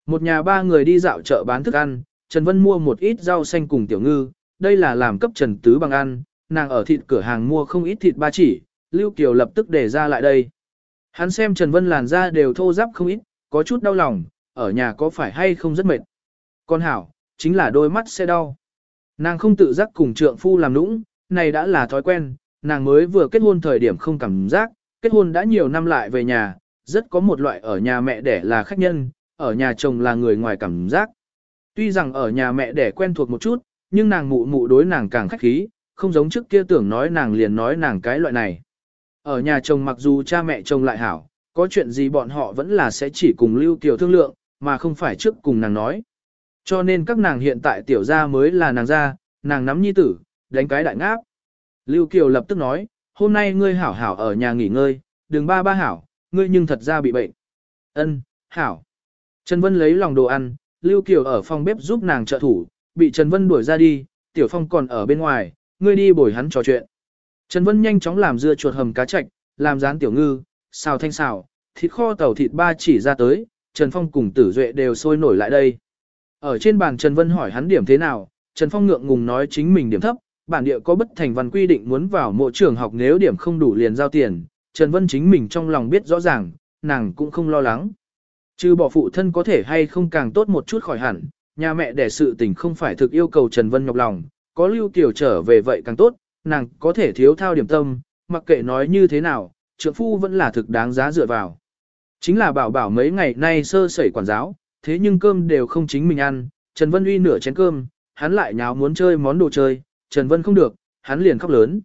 Một nhà ba người đi dạo chợ bán thức ăn, Trần Vân mua một ít rau xanh cùng tiểu ngư, đây là làm cấp Trần Tứ bằng ăn, nàng ở thịt cửa hàng mua không ít thịt ba chỉ, Lưu Kiều lập tức để ra lại đây. Hắn xem Trần Vân làn da đều thô ráp không ít, có chút đau lòng, ở nhà có phải hay không rất mệt. Con hảo, chính là đôi mắt sẽ đau. Nàng không tự giác cùng trượng phu làm nũng, này đã là thói quen, nàng mới vừa kết hôn thời điểm không cảm giác, kết hôn đã nhiều năm lại về nhà, rất có một loại ở nhà mẹ đẻ là khách nhân, ở nhà chồng là người ngoài cảm giác. Tuy rằng ở nhà mẹ đẻ quen thuộc một chút, nhưng nàng mụ mụ đối nàng càng khách khí, không giống trước kia tưởng nói nàng liền nói nàng cái loại này. Ở nhà chồng mặc dù cha mẹ chồng lại hảo, có chuyện gì bọn họ vẫn là sẽ chỉ cùng Lưu Kiều thương lượng, mà không phải trước cùng nàng nói. Cho nên các nàng hiện tại tiểu gia mới là nàng gia, nàng nắm nhi tử, đánh cái đại ngáp. Lưu Kiều lập tức nói, hôm nay ngươi hảo hảo ở nhà nghỉ ngơi, đừng ba ba hảo, ngươi nhưng thật ra bị bệnh. Ân, hảo. Trần Vân lấy lòng đồ ăn, Lưu Kiều ở phòng bếp giúp nàng trợ thủ, bị Trần Vân đuổi ra đi, Tiểu Phong còn ở bên ngoài, ngươi đi bồi hắn trò chuyện. Trần Vân nhanh chóng làm dưa chuột hầm cá chạch, làm rán tiểu ngư, xào thanh xào, thịt kho tàu thịt ba chỉ ra tới, Trần Phong cùng Tử Duệ đều sôi nổi lại đây. Ở trên bàn Trần Vân hỏi hắn điểm thế nào, Trần Phong ngượng ngùng nói chính mình điểm thấp, bản địa có bất thành văn quy định muốn vào mộ trường học nếu điểm không đủ liền giao tiền, Trần Vân chính mình trong lòng biết rõ ràng, nàng cũng không lo lắng. Chứ bỏ phụ thân có thể hay không càng tốt một chút khỏi hẳn, nhà mẹ đẻ sự tình không phải thực yêu cầu Trần Vân nhọc lòng, có lưu Kiều trở về vậy càng tốt, nàng có thể thiếu thao điểm tâm, mặc kệ nói như thế nào, trượng phu vẫn là thực đáng giá dựa vào. Chính là bảo bảo mấy ngày nay sơ sẩy quản giáo, thế nhưng cơm đều không chính mình ăn, Trần Vân uy nửa chén cơm, hắn lại nháo muốn chơi món đồ chơi, Trần Vân không được, hắn liền khóc lớn.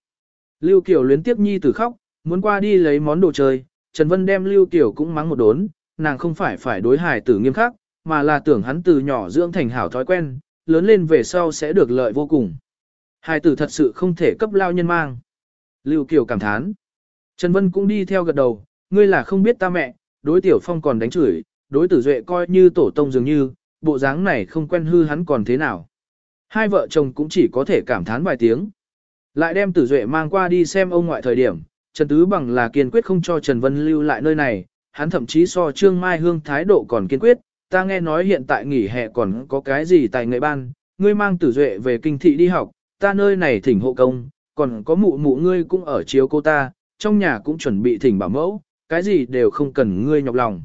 Lưu Kiều luyến tiếp nhi tử khóc, muốn qua đi lấy món đồ chơi, Trần Vân đem Lưu Kiều cũng mắng một đốn, nàng không phải phải đối hài tử nghiêm khắc, mà là tưởng hắn từ nhỏ dưỡng thành hảo thói quen, lớn lên về sau sẽ được lợi vô cùng. Hai tử thật sự không thể cấp lao nhân mang. Lưu Kiều cảm thán. Trần Vân cũng đi theo gật đầu, ngươi là không biết ta mẹ, đối tiểu phong còn đánh chửi, đối tử duệ coi như tổ tông dường như, bộ dáng này không quen hư hắn còn thế nào. Hai vợ chồng cũng chỉ có thể cảm thán vài tiếng. Lại đem tử duệ mang qua đi xem ông ngoại thời điểm, Trần Tứ Bằng là kiên quyết không cho Trần Vân lưu lại nơi này, hắn thậm chí so Trương Mai Hương thái độ còn kiên quyết, ta nghe nói hiện tại nghỉ hè còn có cái gì tại nghệ ban, ngươi mang tử duệ về kinh thị đi học, ta nơi này thỉnh hộ công, còn có mụ mụ ngươi cũng ở chiếu cô ta, trong nhà cũng chuẩn bị thỉnh bảo mẫu, cái gì đều không cần ngươi nhọc lòng.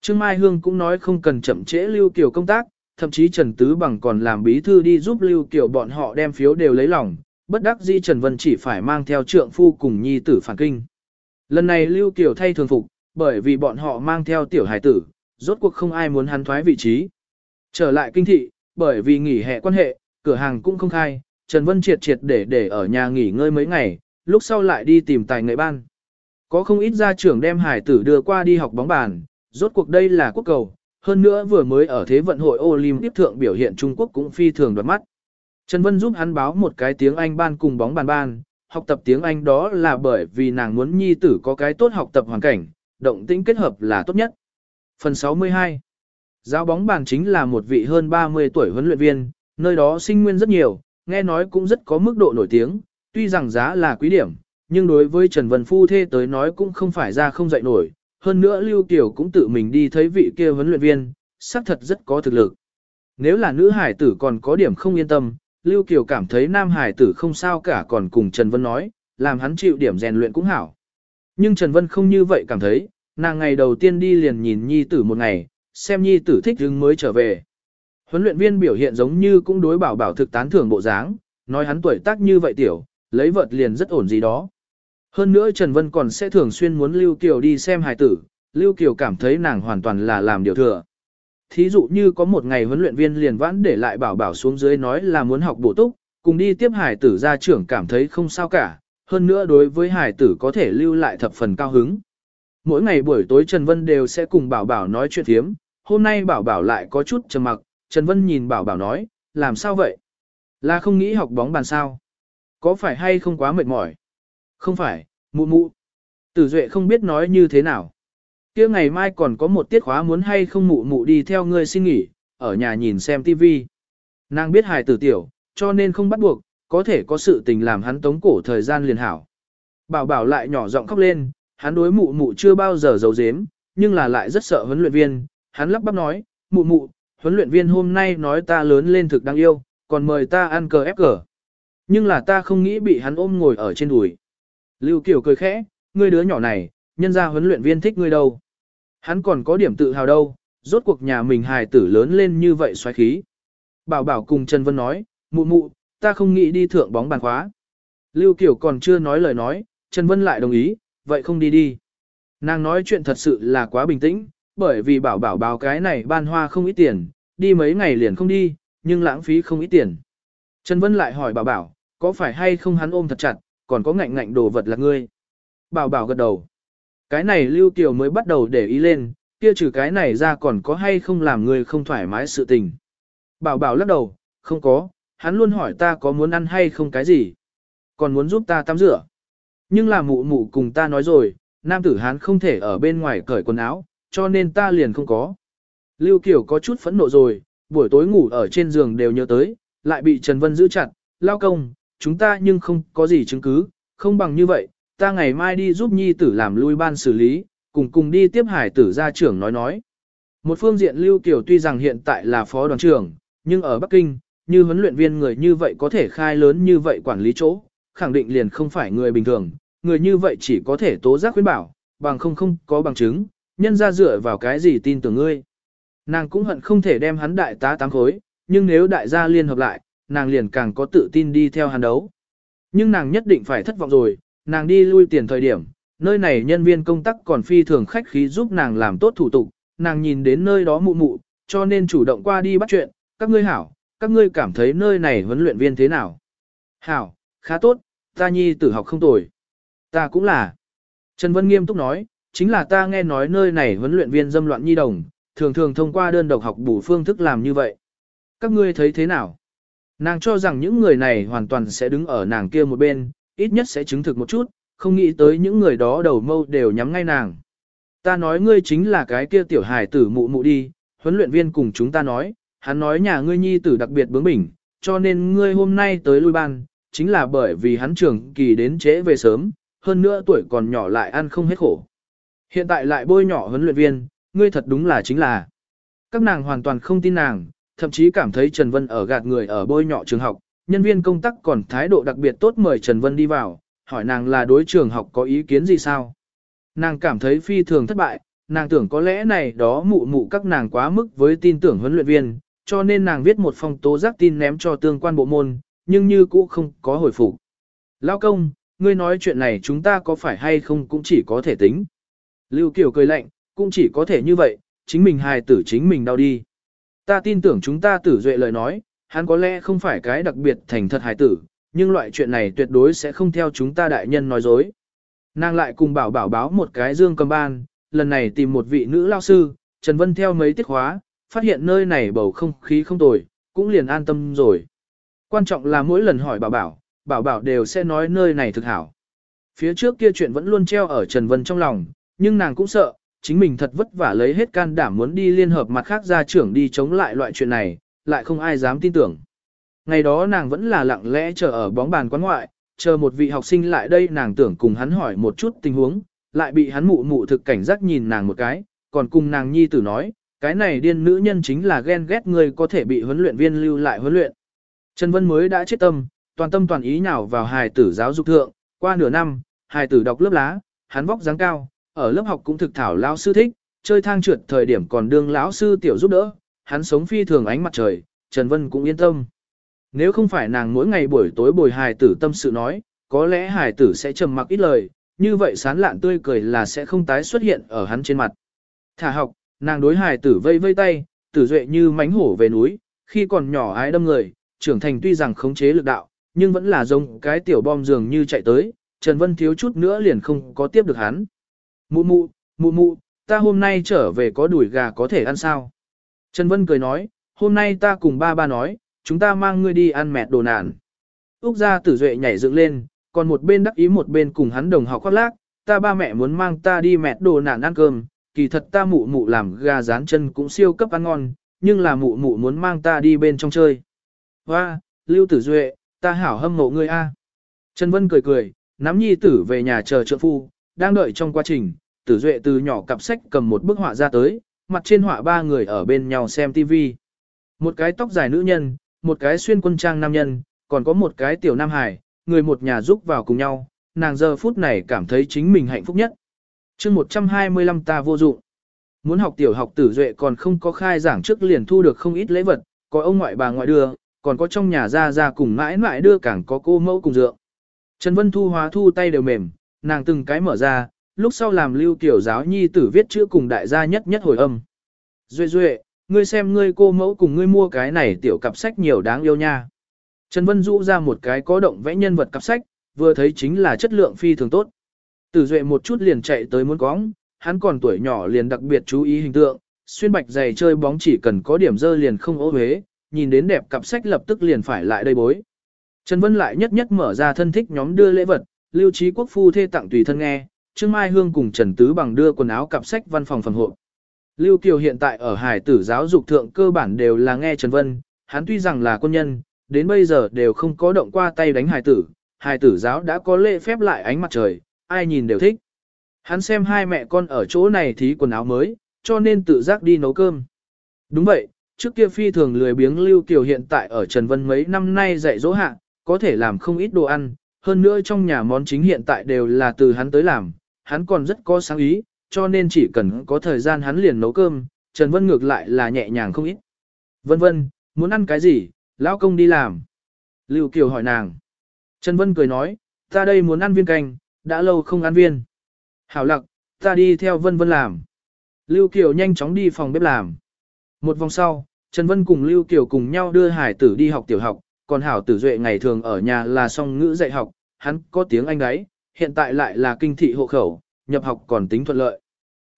Trương Mai Hương cũng nói không cần chậm trễ Lưu Kiều công tác, thậm chí Trần Tứ Bằng còn làm bí thư đi giúp Lưu Kiều bọn họ đem phiếu đều lấy lòng, bất đắc dĩ Trần Vân chỉ phải mang theo trượng phu cùng nhi tử phản kinh. Lần này Lưu Kiều thay thường phục, bởi vì bọn họ mang theo tiểu hải tử, rốt cuộc không ai muốn hắn thoái vị trí. Trở lại kinh thị, bởi vì nghỉ hè quan hệ, cửa hàng cũng không khai, Trần Vân triệt triệt để để ở nhà nghỉ ngơi mấy ngày, lúc sau lại đi tìm tài nghệ ban. Có không ít gia trưởng đem hải tử đưa qua đi học bóng bàn, rốt cuộc đây là quốc cầu, hơn nữa vừa mới ở Thế vận hội Olympic thượng biểu hiện Trung Quốc cũng phi thường đoạt mắt. Trần Vân giúp hắn báo một cái tiếng Anh ban cùng bóng bàn ban, học tập tiếng Anh đó là bởi vì nàng muốn nhi tử có cái tốt học tập hoàn cảnh, động tĩnh kết hợp là tốt nhất. Phần 62 Giáo bóng bàn chính là một vị hơn 30 tuổi huấn luyện viên, nơi đó sinh nguyên rất nhiều, nghe nói cũng rất có mức độ nổi tiếng, tuy rằng giá là quý điểm, nhưng đối với Trần Vân Phu Thê tới nói cũng không phải ra không dạy nổi, hơn nữa Lưu Kiều cũng tự mình đi thấy vị kia huấn luyện viên, xác thật rất có thực lực. Nếu là nữ hải tử còn có điểm không yên tâm, Lưu Kiều cảm thấy nam hải tử không sao cả còn cùng Trần Vân nói, làm hắn chịu điểm rèn luyện cũng hảo. Nhưng Trần Vân không như vậy cảm thấy, nàng ngày đầu tiên đi liền nhìn nhi tử một ngày, xem nhi tử thích hứng mới trở về. Huấn luyện viên biểu hiện giống như cũng đối bảo bảo thực tán thưởng bộ dáng, nói hắn tuổi tác như vậy tiểu, lấy vợt liền rất ổn gì đó. Hơn nữa Trần Vân còn sẽ thường xuyên muốn Lưu Kiều đi xem hài tử, Lưu Kiều cảm thấy nàng hoàn toàn là làm điều thừa. Thí dụ như có một ngày huấn luyện viên liền vãn để lại bảo bảo xuống dưới nói là muốn học bổ túc, cùng đi tiếp hải tử ra trưởng cảm thấy không sao cả, hơn nữa đối với hải tử có thể lưu lại thập phần cao hứng. Mỗi ngày buổi tối Trần Vân đều sẽ cùng bảo bảo nói chuyện thiếm, hôm nay bảo bảo lại có chút trầm mặc, Trần Vân nhìn bảo bảo nói, làm sao vậy? Là không nghĩ học bóng bàn sao? Có phải hay không quá mệt mỏi? Không phải, mụ mụ. Tử Duệ không biết nói như thế nào. kia ngày mai còn có một tiết khóa muốn hay không mụ mụ đi theo ngươi xin nghỉ, ở nhà nhìn xem TV. Nàng biết hài tử tiểu, cho nên không bắt buộc, có thể có sự tình làm hắn tống cổ thời gian liền hảo. Bảo bảo lại nhỏ giọng khóc lên, hắn đối mụ mụ chưa bao giờ giấu giếm, nhưng là lại rất sợ huấn luyện viên, hắn lắp bắp nói, mụ mụ, huấn luyện viên hôm nay nói ta lớn lên thực đáng yêu, còn mời ta ăn cờ ép cờ. Nhưng là ta không nghĩ bị hắn ôm ngồi ở trên đùi. Lưu Kiều cười khẽ, ngươi đứa nhỏ này, nhân ra huấn luyện viên thích ngươi đâu. Hắn còn có điểm tự hào đâu, rốt cuộc nhà mình hài tử lớn lên như vậy xoáy khí. Bảo bảo cùng Trần Vân nói, mụ mụ, ta không nghĩ đi thượng bóng bàn khóa. Lưu Kiều còn chưa nói lời nói, Trần Vân lại đồng ý, vậy không đi đi. Nàng nói chuyện thật sự là quá bình tĩnh, bởi vì bảo bảo báo cái này ban hoa không ít tiền, đi mấy ngày liền không đi, nhưng lãng phí không ít tiền. Trần Vân lại hỏi bảo bảo, có phải hay không hắn ôm thật chặt, còn có ngạnh ngạnh đồ vật là ngươi. Bảo bảo gật đầu. Cái này Lưu Kiều mới bắt đầu để ý lên, kia trừ cái này ra còn có hay không làm ngươi không thoải mái sự tình. Bảo bảo lắc đầu, không có, hắn luôn hỏi ta có muốn ăn hay không cái gì. Còn muốn giúp ta tắm rửa. Nhưng là mụ mụ cùng ta nói rồi, nam tử hán không thể ở bên ngoài cởi quần áo, cho nên ta liền không có. Lưu Kiều có chút phẫn nộ rồi, buổi tối ngủ ở trên giường đều nhớ tới, lại bị Trần Vân giữ chặt, lao công, chúng ta nhưng không có gì chứng cứ, không bằng như vậy, ta ngày mai đi giúp nhi tử làm lui ban xử lý, cùng cùng đi tiếp hải tử gia trưởng nói nói. Một phương diện Lưu Kiều tuy rằng hiện tại là phó đoàn trưởng, nhưng ở Bắc Kinh, như huấn luyện viên người như vậy có thể khai lớn như vậy quản lý chỗ, khẳng định liền không phải người bình thường, người như vậy chỉ có thể tố giác khuyên bảo, bằng không không có bằng chứng, nhân ra dựa vào cái gì tin tưởng ngươi. Nàng cũng hận không thể đem hắn đại tá tám khối, nhưng nếu đại gia liên hợp lại, nàng liền càng có tự tin đi theo hắn đấu. Nhưng nàng nhất định phải thất vọng rồi, nàng đi lui tiền thời điểm, nơi này nhân viên công tác còn phi thường khách khí giúp nàng làm tốt thủ tục, nàng nhìn đến nơi đó mụ mụ, cho nên chủ động qua đi bắt chuyện, các ngươi hảo, các ngươi cảm thấy nơi này huấn luyện viên thế nào? Hảo, khá tốt, ta nhi tử học không tồi. Ta cũng là. Trần Vân nghiêm túc nói, chính là ta nghe nói nơi này huấn luyện viên dâm loạn nhi đồng, thường thường thông qua đơn độc học bổ phương thức làm như vậy. Các ngươi thấy thế nào? Nàng cho rằng những người này hoàn toàn sẽ đứng ở nàng kia một bên, ít nhất sẽ chứng thực một chút, không nghĩ tới những người đó đầu mâu đều nhắm ngay nàng. Ta nói ngươi chính là cái kia tiểu hài tử mụ mụ đi, huấn luyện viên cùng chúng ta nói, hắn nói nhà ngươi nhi tử đặc biệt bướng bỉnh, cho nên ngươi hôm nay tới lui ban, chính là bởi vì hắn trường kỳ đến trễ về sớm, hơn nữa tuổi còn nhỏ lại ăn không hết khổ. Hiện tại lại bôi nhỏ huấn luyện viên, ngươi thật đúng là chính là. Các nàng hoàn toàn không tin nàng, thậm chí cảm thấy Trần Vân ở gạt người ở bôi nhọ trường học, nhân viên công tác còn thái độ đặc biệt tốt mời Trần Vân đi vào, hỏi nàng là đối trường học có ý kiến gì sao. Nàng cảm thấy phi thường thất bại, nàng tưởng có lẽ này đó mụ mụ các nàng quá mức với tin tưởng huấn luyện viên, cho nên nàng viết một phong tố giác tin ném cho tương quan bộ môn, nhưng như cũ không có hồi phục. Lao công, ngươi nói chuyện này chúng ta có phải hay không cũng chỉ có thể tính. Lưu Kiều cười lạnh, cũng chỉ có thể như vậy, chính mình hài tử chính mình đau đi. Ta tin tưởng chúng ta tử duệ lời nói, hắn có lẽ không phải cái đặc biệt thành thật hài tử, nhưng loại chuyện này tuyệt đối sẽ không theo chúng ta đại nhân nói dối. Nàng lại cùng bảo bảo báo một cái dương cầm ban, lần này tìm một vị nữ lao sư, Trần Vân theo mấy tiết khóa, phát hiện nơi này bầu không khí không tồi, cũng liền an tâm rồi. Quan trọng là mỗi lần hỏi bảo bảo, bảo bảo đều sẽ nói nơi này thực hảo. Phía trước kia chuyện vẫn luôn treo ở Trần Vân trong lòng, nhưng nàng cũng sợ, chính mình thật vất vả lấy hết can đảm muốn đi liên hợp mặt khác gia trưởng đi chống lại loại chuyện này, lại không ai dám tin tưởng. Ngày đó nàng vẫn là lặng lẽ chờ ở bóng bàn quán ngoại, chờ một vị học sinh lại đây nàng tưởng cùng hắn hỏi một chút tình huống, lại bị hắn mụ mụ thực cảnh giác nhìn nàng một cái, còn cùng nàng nhi tử nói, cái này điên nữ nhân chính là ghen ghét người có thể bị huấn luyện viên lưu lại huấn luyện. Trần Vân mới đã chết tâm, toàn tâm toàn ý nhào vào hài tử giáo dục thượng, qua nửa năm, hài tử đọc lớp lá, hắn vóc dáng cao, ở lớp học cũng thực thảo lão sư thích, chơi thang trượt thời điểm còn đương lão sư tiểu giúp đỡ, hắn sống phi thường ánh mặt trời, Trần Vân cũng yên tâm. Nếu không phải nàng mỗi ngày buổi tối bồi hài tử tâm sự nói, có lẽ hài tử sẽ trầm mặc ít lời, như vậy sán lạn tươi cười là sẽ không tái xuất hiện ở hắn trên mặt. Thả học, nàng đối hài tử vây vây tay, tử duệ như mánh hổ về núi, khi còn nhỏ ái đâm người, trưởng thành tuy rằng khống chế lực đạo, nhưng vẫn là giống cái tiểu bom dường như chạy tới, Trần Vân thiếu chút nữa liền không có tiếp được hắn. Mụ mụ, mụ mụ, ta hôm nay trở về có đuổi gà có thể ăn sao? Trần Vân cười nói, hôm nay ta cùng ba ba nói, chúng ta mang ngươi đi ăn mẹ đồ nạn. Úc gia tử duệ nhảy dựng lên, còn một bên đắc ý một bên cùng hắn đồng học khoác lác, ta ba mẹ muốn mang ta đi mẹ đồ nạn ăn cơm, kỳ thật ta mụ mụ làm gà rán chân cũng siêu cấp ăn ngon, nhưng là mụ mụ muốn mang ta đi bên trong chơi. Hoa, Lưu Tử Duệ, ta hảo hâm mộ ngươi a. Trần Vân cười cười, nắm nhi tử về nhà chờ trợ phu, đang đợi trong quá trình, Tử Duệ từ nhỏ cặp sách cầm một bức họa ra tới, mặt trên họa ba người ở bên nhau xem TV. Một cái tóc dài nữ nhân, một cái xuyên quân trang nam nhân, còn có một cái tiểu nam hải, người một nhà giúp vào cùng nhau, nàng giờ phút này cảm thấy chính mình hạnh phúc nhất. chương 125 ta vô dụng. Muốn học tiểu học tử duệ còn không có khai giảng trước liền thu được không ít lễ vật, có ông ngoại bà ngoại đưa, còn có trong nhà ra ra cùng mãi mãi đưa càng có cô mẫu cùng dượng. Trần Vân Thu hóa thu tay đều mềm, nàng từng cái mở ra, lúc sau làm lưu tiểu giáo nhi tử viết chữ cùng đại gia nhất nhất hồi âm. Duệ duệ, ngươi xem ngươi cô mẫu cùng ngươi mua cái này tiểu cặp sách nhiều đáng yêu nha. Trần Vân rũ ra một cái có động vẽ nhân vật cặp sách, vừa thấy chính là chất lượng phi thường tốt. Tử Duệ một chút liền chạy tới muốn cóng, hắn còn tuổi nhỏ liền đặc biệt chú ý hình tượng, xuyên bạch giày chơi bóng chỉ cần có điểm dơ liền không ố huế, nhìn đến đẹp cặp sách lập tức liền phải lại đây bối. Trần Vân lại nhất nhất mở ra thân thích nhóm đưa lễ vật, lưu trí quốc phu thê tặng tùy thân nghe, Trương Mai Hương cùng Trần Tứ bằng đưa quần áo cặp sách văn phòng phần hộ. Lưu Kiều hiện tại ở hải tử giáo dục thượng cơ bản đều là nghe Trần Vân, hắn tuy rằng là quân nhân, đến bây giờ đều không có động qua tay đánh hải tử, hải tử giáo đã có lễ phép lại ánh mặt trời, ai nhìn đều thích. Hắn xem hai mẹ con ở chỗ này thí quần áo mới, cho nên tự giác đi nấu cơm. Đúng vậy, trước kia phi thường lười biếng Lưu Kiều hiện tại ở Trần Vân mấy năm nay dạy dỗ hạ, có thể làm không ít đồ ăn, hơn nữa trong nhà món chính hiện tại đều là từ hắn tới làm, hắn còn rất có sáng ý, cho nên chỉ cần có thời gian hắn liền nấu cơm, Trần Vân ngược lại là nhẹ nhàng không ít. Vân vân, muốn ăn cái gì, lão công đi làm. Lưu Kiều hỏi nàng. Trần Vân cười nói, ta đây muốn ăn viên canh, đã lâu không ăn viên. Hảo lặc, ta đi theo Vân Vân làm. Lưu Kiều nhanh chóng đi phòng bếp làm. Một vòng sau, Trần Vân cùng Lưu Kiều cùng nhau đưa hải tử đi học tiểu học, còn Hảo Tử Duệ ngày thường ở nhà là song ngữ dạy học, hắn có tiếng Anh đấy, hiện tại lại là kinh thị hộ khẩu, nhập học còn tính thuận lợi.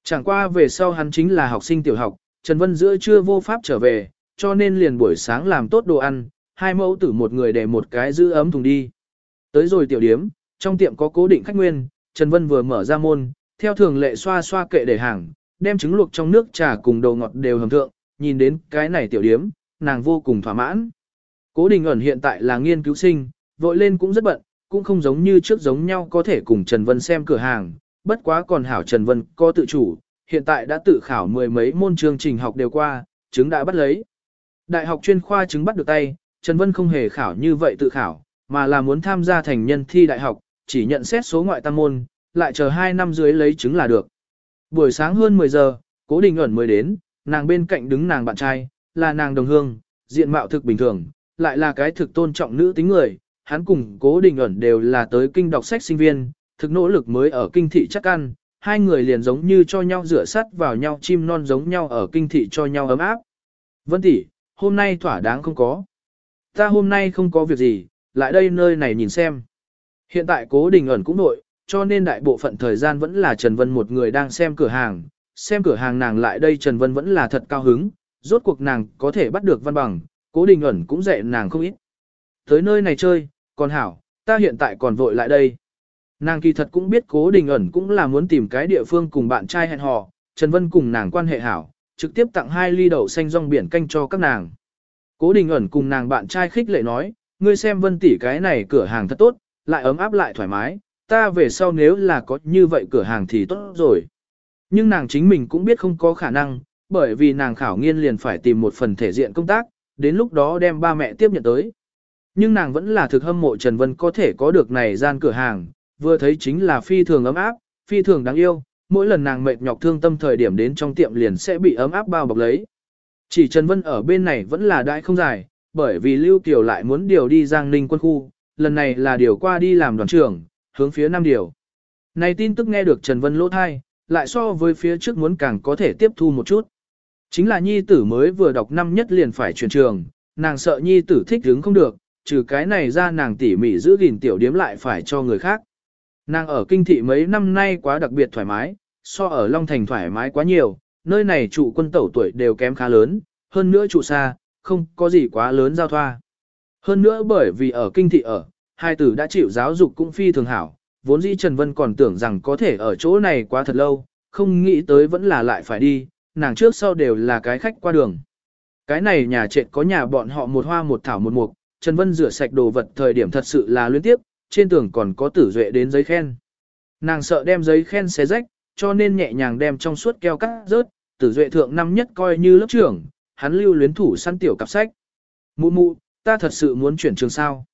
Chẳng qua về sau hắn chính là học sinh tiểu học, Trần Vân giữa trưa vô pháp trở về, cho nên liền buổi sáng làm tốt đồ ăn, hai mẫu tử một người để một cái giữ ấm thùng đi. Tới rồi tiểu điếm, trong tiệm có cố định khách nguyên, Trần Vân vừa mở ra môn, theo thường lệ xoa xoa kệ để hàng, đem trứng luộc trong nước trà cùng đồ ngọt đều hầm thượng, nhìn đến cái này tiểu điếm, nàng vô cùng thỏa mãn. Cố Đình ẩn hiện tại là nghiên cứu sinh, vội lên cũng rất bận, cũng không giống như trước giống nhau có thể cùng Trần Vân xem cửa hàng, bất quá còn hảo Trần Vân có tự chủ, hiện tại đã tự khảo mười mấy môn chương trình học đều qua, chứng đã bắt lấy. Đại học chuyên khoa chứng bắt được tay, Trần Vân không hề khảo như vậy tự khảo, mà là muốn tham gia thành nhân thi đại học, chỉ nhận xét số ngoại tam môn, lại chờ 2 năm dưới lấy chứng là được. Buổi sáng hơn 10 giờ, Cố Đình ẩn mới đến, nàng bên cạnh đứng nàng bạn trai, là nàng đồng hương, diện mạo thực bình thường, lại là cái thực tôn trọng nữ tính người, hắn cùng Cố Đình ẩn đều là tới kinh đọc sách sinh viên, thực nỗ lực mới ở kinh thị chắc ăn, hai người liền giống như cho nhau rửa sắt vào nhau chim non giống nhau ở kinh thị cho nhau ấm áp. Vân tỷ, hôm nay thỏa đáng không có. Ta hôm nay không có việc gì, lại đây nơi này nhìn xem. Hiện tại cố đình ẩn cũng nội, cho nên đại bộ phận thời gian vẫn là Trần Vân một người đang xem cửa hàng. Xem cửa hàng nàng lại đây Trần Vân vẫn là thật cao hứng, rốt cuộc nàng có thể bắt được văn bằng, cố đình ẩn cũng dạy nàng không ít. Tới nơi này chơi, còn hảo, ta hiện tại còn vội lại đây. Nàng kỳ thật cũng biết cố đình ẩn cũng là muốn tìm cái địa phương cùng bạn trai hẹn hò, Trần Vân cùng nàng quan hệ hảo, trực tiếp tặng hai ly đậu xanh rong biển canh cho các nàng. Cố đình ẩn cùng nàng bạn trai khích lệ nói, ngươi xem vân tỷ cái này cửa hàng thật tốt, lại ấm áp lại thoải mái, ta về sau nếu là có như vậy cửa hàng thì tốt rồi. Nhưng nàng chính mình cũng biết không có khả năng, bởi vì nàng khảo nghiên liền phải tìm một phần thể diện công tác, đến lúc đó đem ba mẹ tiếp nhận tới. Nhưng nàng vẫn là thực hâm mộ Trần Vân có thể có được này gian cửa hàng, vừa thấy chính là phi thường ấm áp, phi thường đáng yêu, mỗi lần nàng mệt nhọc thương tâm thời điểm đến trong tiệm liền sẽ bị ấm áp bao bọc lấy. Chỉ Trần Vân ở bên này vẫn là đại không dài, bởi vì Lưu Kiều lại muốn điều đi Giang Ninh quân khu, lần này là điều qua đi làm đoàn trưởng, hướng phía Nam điều. Này tin tức nghe được Trần Vân lỗ thai, lại so với phía trước muốn càng có thể tiếp thu một chút. Chính là nhi tử mới vừa đọc năm nhất liền phải chuyển trường, nàng sợ nhi tử thích hứng không được, trừ cái này ra nàng tỉ mỉ giữ gìn tiểu điếm lại phải cho người khác. Nàng ở kinh thị mấy năm nay quá đặc biệt thoải mái, so ở Long Thành thoải mái quá nhiều, nơi này trụ quân tẩu tuổi đều kém khá lớn, hơn nữa trụ xa, không có gì quá lớn giao thoa. Hơn nữa bởi vì ở kinh thị ở, hai tử đã chịu giáo dục cũng phi thường hảo, vốn dĩ Trần Vân còn tưởng rằng có thể ở chỗ này quá thật lâu, không nghĩ tới vẫn là lại phải đi, nàng trước sau đều là cái khách qua đường. Cái này nhà trệt có nhà bọn họ một hoa một thảo một mục, Trần Vân rửa sạch đồ vật thời điểm thật sự là luyến tiếp, trên tường còn có tử duệ đến giấy khen. Nàng sợ đem giấy khen xé rách, cho nên nhẹ nhàng đem trong suốt keo cắt rớt, tử duệ thượng năm nhất coi như lớp trưởng, hắn lưu luyến thủ săn tiểu cặp sách. Mụ mụ, ta thật sự muốn chuyển trường sao.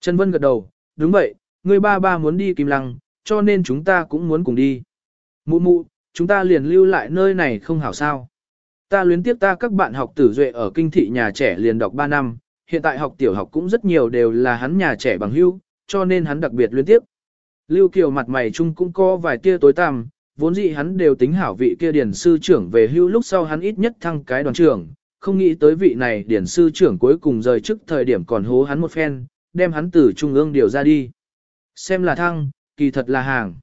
Trần Vân gật đầu, đúng vậy, người ba ba muốn đi Kim Lăng, cho nên chúng ta cũng muốn cùng đi. Mụ mụ, chúng ta liền lưu lại nơi này không hảo sao. Ta luyến tiếp ta các bạn học tử duệ ở kinh thị nhà trẻ liền đọc 3 năm, hiện tại học tiểu học cũng rất nhiều đều là hắn nhà trẻ bằng hưu, cho nên hắn đặc biệt luyến tiếp. Lưu Kiều mặt mày chung cũng có vài tia tối tăm, vốn dĩ hắn đều tính hảo vị kia điển sư trưởng về hưu lúc sau hắn ít nhất thăng cái đoàn trưởng, không nghĩ tới vị này điển sư trưởng cuối cùng rời trước thời điểm còn hố hắn một phen, đem hắn từ trung ương điều ra đi. Xem là thăng, kỳ thật là hàng.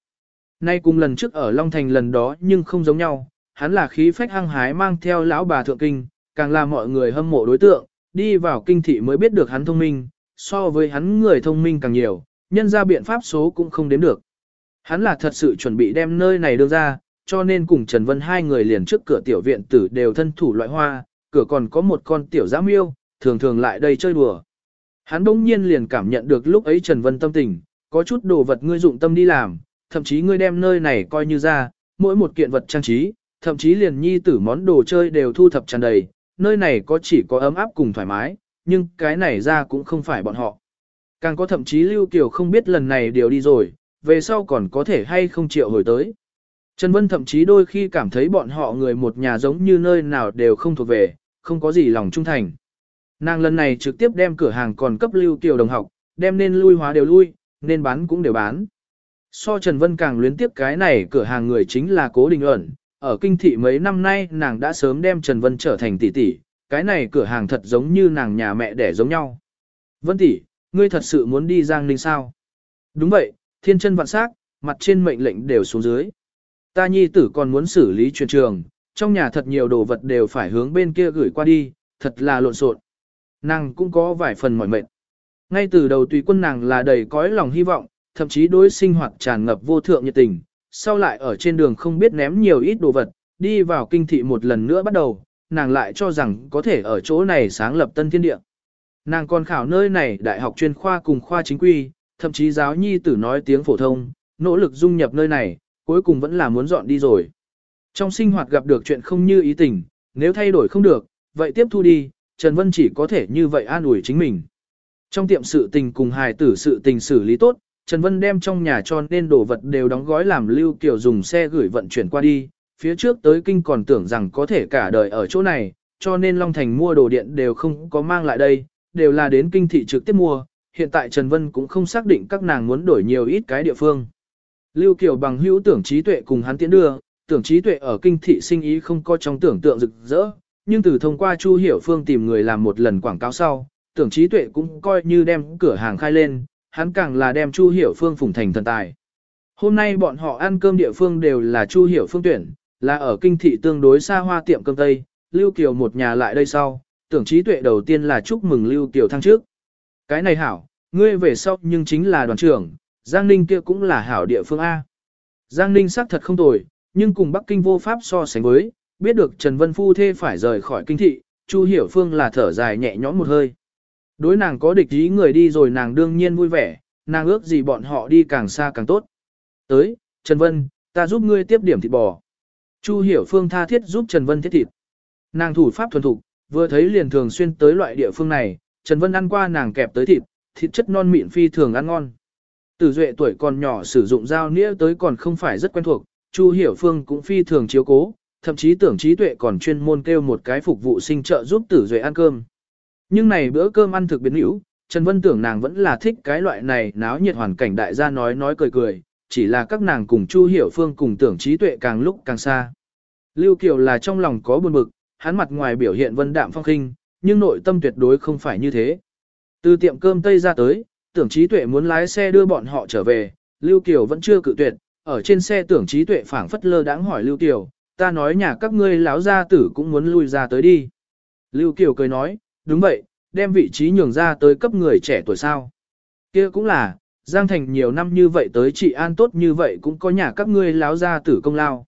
Nay cùng lần trước ở Long Thành lần đó nhưng không giống nhau, hắn là khí phách hăng hái mang theo lão bà thượng kinh, càng là mọi người hâm mộ đối tượng, đi vào kinh thị mới biết được hắn thông minh, so với hắn người thông minh càng nhiều, nhân ra biện pháp số cũng không đếm được. Hắn là thật sự chuẩn bị đem nơi này đưa ra, cho nên cùng Trần Vân hai người liền trước cửa tiểu viện tử đều thân thủ loại hoa, cửa còn có một con tiểu giã miêu, thường thường lại đây chơi đùa. Hắn bỗng nhiên liền cảm nhận được lúc ấy Trần Vân tâm tình, có chút đồ vật ngươi dụng tâm đi làm, thậm chí ngươi đem nơi này coi như ra, mỗi một kiện vật trang trí, thậm chí liền nhi tử món đồ chơi đều thu thập tràn đầy, nơi này có chỉ có ấm áp cùng thoải mái, nhưng cái này ra cũng không phải bọn họ. Càng có thậm chí Lưu Kiều không biết lần này điều đi rồi, về sau còn có thể hay không chịu hồi tới. Trần Vân thậm chí đôi khi cảm thấy bọn họ người một nhà giống như nơi nào đều không thuộc về, không có gì lòng trung thành. Nàng lần này trực tiếp đem cửa hàng còn cấp Lưu Kiều đồng học, đem nên lui hóa đều lui, nên bán cũng đều bán. So Trần Vân càng luyến tiếp cái này cửa hàng người chính là Cố Đình ẩn, ở kinh thị mấy năm nay nàng đã sớm đem Trần Vân trở thành tỷ tỷ, cái này cửa hàng thật giống như nàng nhà mẹ đẻ giống nhau. Vân tỷ, ngươi thật sự muốn đi Giang Ninh sao? Đúng vậy, thiên chân vạn sắc, mặt trên mệnh lệnh đều xuống dưới. Ta nhi tử còn muốn xử lý truyền trường, trong nhà thật nhiều đồ vật đều phải hướng bên kia gửi qua đi, thật là lộn xộn. Nàng cũng có vài phần mỏi mệt. Ngay từ đầu tùy quân nàng là đầy cõi lòng hy vọng, thậm chí đối sinh hoạt tràn ngập vô thượng nhiệt tình, sau lại ở trên đường không biết ném nhiều ít đồ vật, đi vào kinh thị một lần nữa bắt đầu, nàng lại cho rằng có thể ở chỗ này sáng lập tân thiên địa. Nàng còn khảo nơi này đại học chuyên khoa cùng khoa chính quy, thậm chí giáo nhi tử nói tiếng phổ thông, nỗ lực dung nhập nơi này, cuối cùng vẫn là muốn dọn đi rồi. Trong sinh hoạt gặp được chuyện không như ý tình, nếu thay đổi không được, vậy tiếp thu đi, Trần Vân chỉ có thể như vậy an ủi chính mình. Trong tiệm sự tình cùng hài tử sự tình xử lý tốt, Trần Vân đem trong nhà cho nên đồ vật đều đóng gói làm Lưu Kiều dùng xe gửi vận chuyển qua đi, phía trước tới kinh còn tưởng rằng có thể cả đời ở chỗ này, cho nên Long Thành mua đồ điện đều không có mang lại đây, đều là đến kinh thị trực tiếp mua, hiện tại Trần Vân cũng không xác định các nàng muốn đổi nhiều ít cái địa phương. Lưu Kiều bằng hữu tưởng trí tuệ cùng hắn tiến đưa, tưởng trí tuệ ở kinh thị sinh ý không có trong tưởng tượng rực rỡ, nhưng từ thông qua Chu Hiểu Phương tìm người làm một lần quảng cáo sau, tưởng trí tuệ cũng coi như đem cửa hàng khai lên, hắn càng là đem Chu Hiểu Phương phủng thành thần tài. Hôm nay bọn họ ăn cơm địa phương đều là Chu Hiểu Phương tuyển, là ở kinh thị tương đối xa hoa tiệm cơm Tây, Lưu Kiều một nhà lại đây sau, tưởng trí tuệ đầu tiên là chúc mừng Lưu Kiều thăng trước. Cái này hảo, ngươi về sau nhưng chính là đoàn trưởng, Giang Ninh kia cũng là hảo địa phương A. Giang Ninh xác thật không tồi, nhưng cùng Bắc Kinh vô pháp so sánh với, biết được Trần Vân Phu thê phải rời khỏi kinh thị, Chu Hiểu Phương là thở dài nhẹ nhõm một hơi. Đối nàng có địch ý người đi rồi nàng đương nhiên vui vẻ, nàng ước gì bọn họ đi càng xa càng tốt. Tới, Trần Vân, ta giúp ngươi tiếp điểm thịt bò. Chu Hiểu Phương tha thiết giúp Trần Vân thiết thịt. Nàng thủ pháp thuần thục, vừa thấy liền thường xuyên tới loại địa phương này, Trần Vân ăn qua nàng kẹp tới thịt, thịt chất non mịn phi thường ăn ngon. Tử Duệ tuổi còn nhỏ sử dụng dao nĩa tới còn không phải rất quen thuộc, Chu Hiểu Phương cũng phi thường chiếu cố, thậm chí tưởng trí tuệ còn chuyên môn kêu một cái phục vụ sinh trợ giúp Tử Duệ ăn cơm. Nhưng này bữa cơm ăn thực biến hữu, Trần Vân tưởng nàng vẫn là thích cái loại này náo nhiệt hoàn cảnh đại gia nói nói cười cười, chỉ là các nàng cùng Chu Hiểu Phương cùng tưởng trí tuệ càng lúc càng xa. Lưu Kiều là trong lòng có buồn bực, hắn mặt ngoài biểu hiện vân đạm phong khinh, nhưng nội tâm tuyệt đối không phải như thế. Từ tiệm cơm Tây ra tới, tưởng trí tuệ muốn lái xe đưa bọn họ trở về, Lưu Kiều vẫn chưa cự tuyệt, ở trên xe tưởng trí tuệ phảng phất lơ đãng hỏi Lưu Kiều, ta nói nhà các ngươi láo gia tử cũng muốn lui ra tới đi. Lưu Kiều cười nói, đúng vậy, đem vị trí nhường ra tới cấp người trẻ tuổi sao. kia cũng là, Giang Thành nhiều năm như vậy tới chị an tốt như vậy cũng có nhà các ngươi láo ra tử công lao.